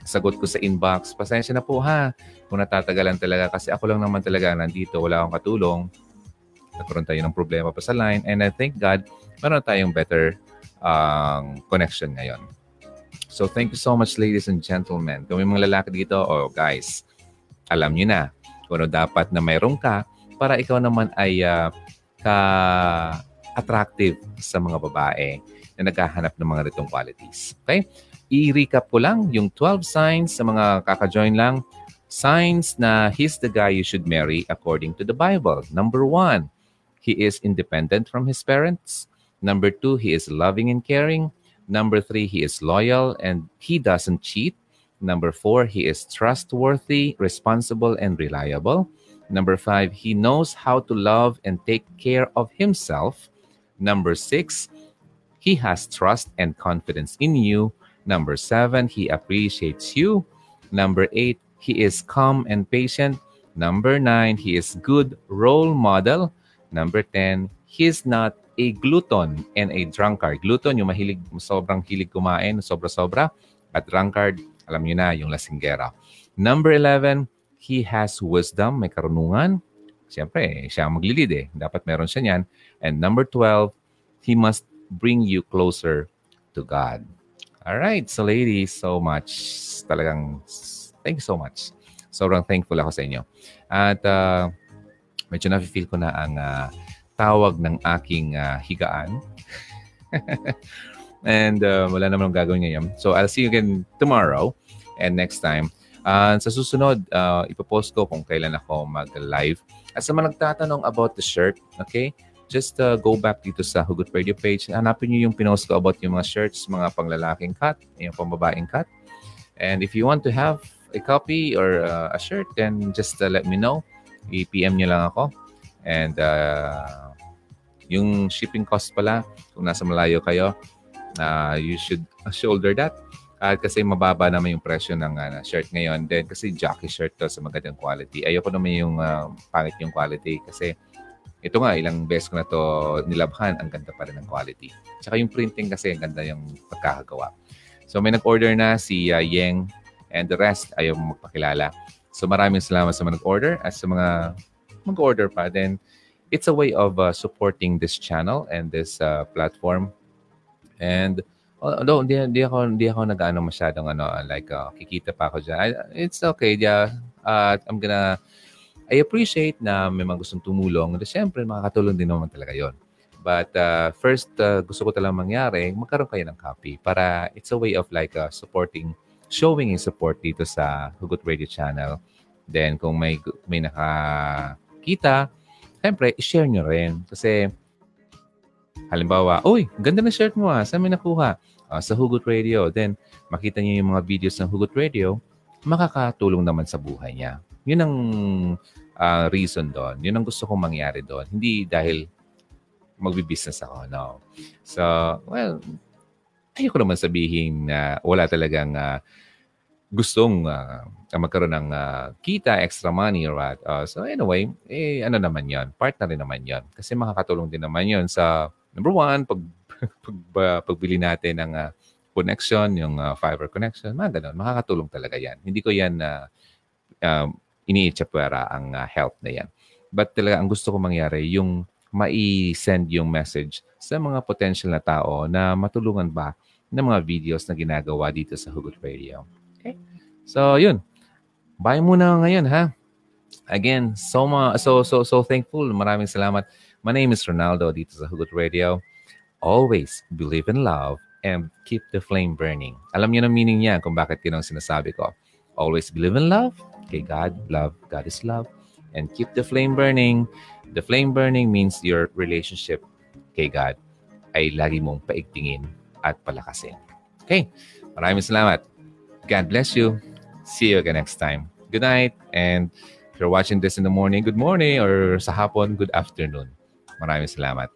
sagot ko sa inbox, pasensya na po ha kung natatagalan talaga kasi ako lang naman talaga nandito, wala akong katulong. Nagkaroon tayo ng problema pa sa line and I thank God, meron tayong better ang uh, connection ngayon. So thank you so much ladies and gentlemen. Kung may mga lalaki dito, oh guys, alam niyo na kung ano dapat na mayroon ka para ikaw naman ay uh, ka-attractive sa mga babae na naghahanap ng mga ritong qualities. Okay? I-recap ko lang yung 12 signs sa mga kaka-join lang. Signs na he's the guy you should marry according to the Bible. Number one, he is independent from his parents. Number two, he is loving and caring. Number three, he is loyal and he doesn't cheat. Number four, he is trustworthy, responsible, and reliable. Number five, he knows how to love and take care of himself. Number six, he has trust and confidence in you. Number seven, he appreciates you. Number eight, he is calm and patient. Number nine, he is good role model. Number 10, he is not a glutton and a drunkard. Glutton, yung mahilig, sobrang hilig kumain, sobra-sobra. At drunkard, alam niyo na, yung lasinggera. Number 11, he has wisdom, may karunungan. Siyempre, siya ang maglilid eh. Dapat meron siya niyan. And number 12, he must bring you closer to God. All right, so ladies, so much. Talagang, thank you so much. Sobrang thankful ako sa inyo. At uh, medyo na-feel ko na ang uh, tawag ng aking uh, higaan. and uh, wala naman ang gagawin ngayon. So I'll see you again tomorrow and next time. Uh, sa susunod, uh, ipopost ko kung kailan ako mag-live. At sa mga nagtatanong about the shirt, okay? Just uh, go back dito sa Hugot Radio page. Hanapin niyo yung pinost ko about yung mga shirts, mga panglalaking cut, yung pambabaeng cut. And if you want to have a copy or uh, a shirt, then just uh, let me know. I-PM niyo lang ako. And uh, yung shipping cost pala, kung nasa malayo kayo, uh, you should shoulder that. Uh, kasi mababa naman yung presyo ng uh, shirt ngayon. Then kasi jockey shirt to sa magandang quality. Ayoko naman yung uh, pangit yung quality kasi ito nga, ilang beses ko na to nilabhan, ang ganda pa rin ng quality. Tsaka yung printing kasi, ang ganda yung pagkakagawa. So may nag-order na si uh, Yeng and the rest ayaw magpakilala. So maraming salamat sa mga nag-order at sa mga mag-order pa. Then it's a way of uh, supporting this channel and this uh, platform. And although hindi, hindi ako hindi ako nag-ano masyadong ano like uh, kikita pa ako diyan. It's okay. Yeah. Uh, I'm gonna I appreciate na may mga gustong tumulong. At syempre, makakatulong din naman talaga yon. But uh, first, uh, gusto ko talagang mangyari, magkaroon kayo ng copy para it's a way of like uh, supporting, showing yung support dito sa Hugot Radio Channel. Then, kung may, may nakakita, syempre, i-share nyo rin. Kasi, halimbawa, Uy, ganda na shirt mo ah. Saan may nakuha? Uh, sa Hugot Radio. Then, makita niyo yung mga videos ng Hugot Radio, makakatulong naman sa buhay niya. Yun ang uh, reason doon. Yun ang gusto kong mangyari doon. Hindi dahil magbi-business ako. No. So, well, ayoko naman sabihin na wala talagang uh, gustong uh, magkaroon ng uh, kita, extra money what. Uh, so anyway, eh, ano naman yon Part na rin naman yon Kasi makakatulong din naman yon sa, number one, pag, pag, uh, pagbili natin ng uh, connection, yung uh, fiber connection, mga ganun. Makakatulong talaga yan. Hindi ko yan uh, uh, iniitsapwera ang uh, help na yan. But talaga, ang gusto ko mangyari, yung mai-send yung message sa mga potential na tao na matulungan ba ng mga videos na ginagawa dito sa Hugot Radio. So, yun. Bye muna ngayon, ha? Again, so, ma- so, so, so thankful. Maraming salamat. My name is Ronaldo dito sa Hugot Radio. Always believe in love and keep the flame burning. Alam niyo na meaning niya kung bakit yun ang sinasabi ko. Always believe in love kay God, love, God is love, and keep the flame burning. The flame burning means your relationship kay God ay lagi mong paigtingin at palakasin. Okay, maraming salamat. God bless you. See you again next time. Good night. And if you're watching this in the morning, good morning. Or sa hapon, good afternoon. Maraming salamat.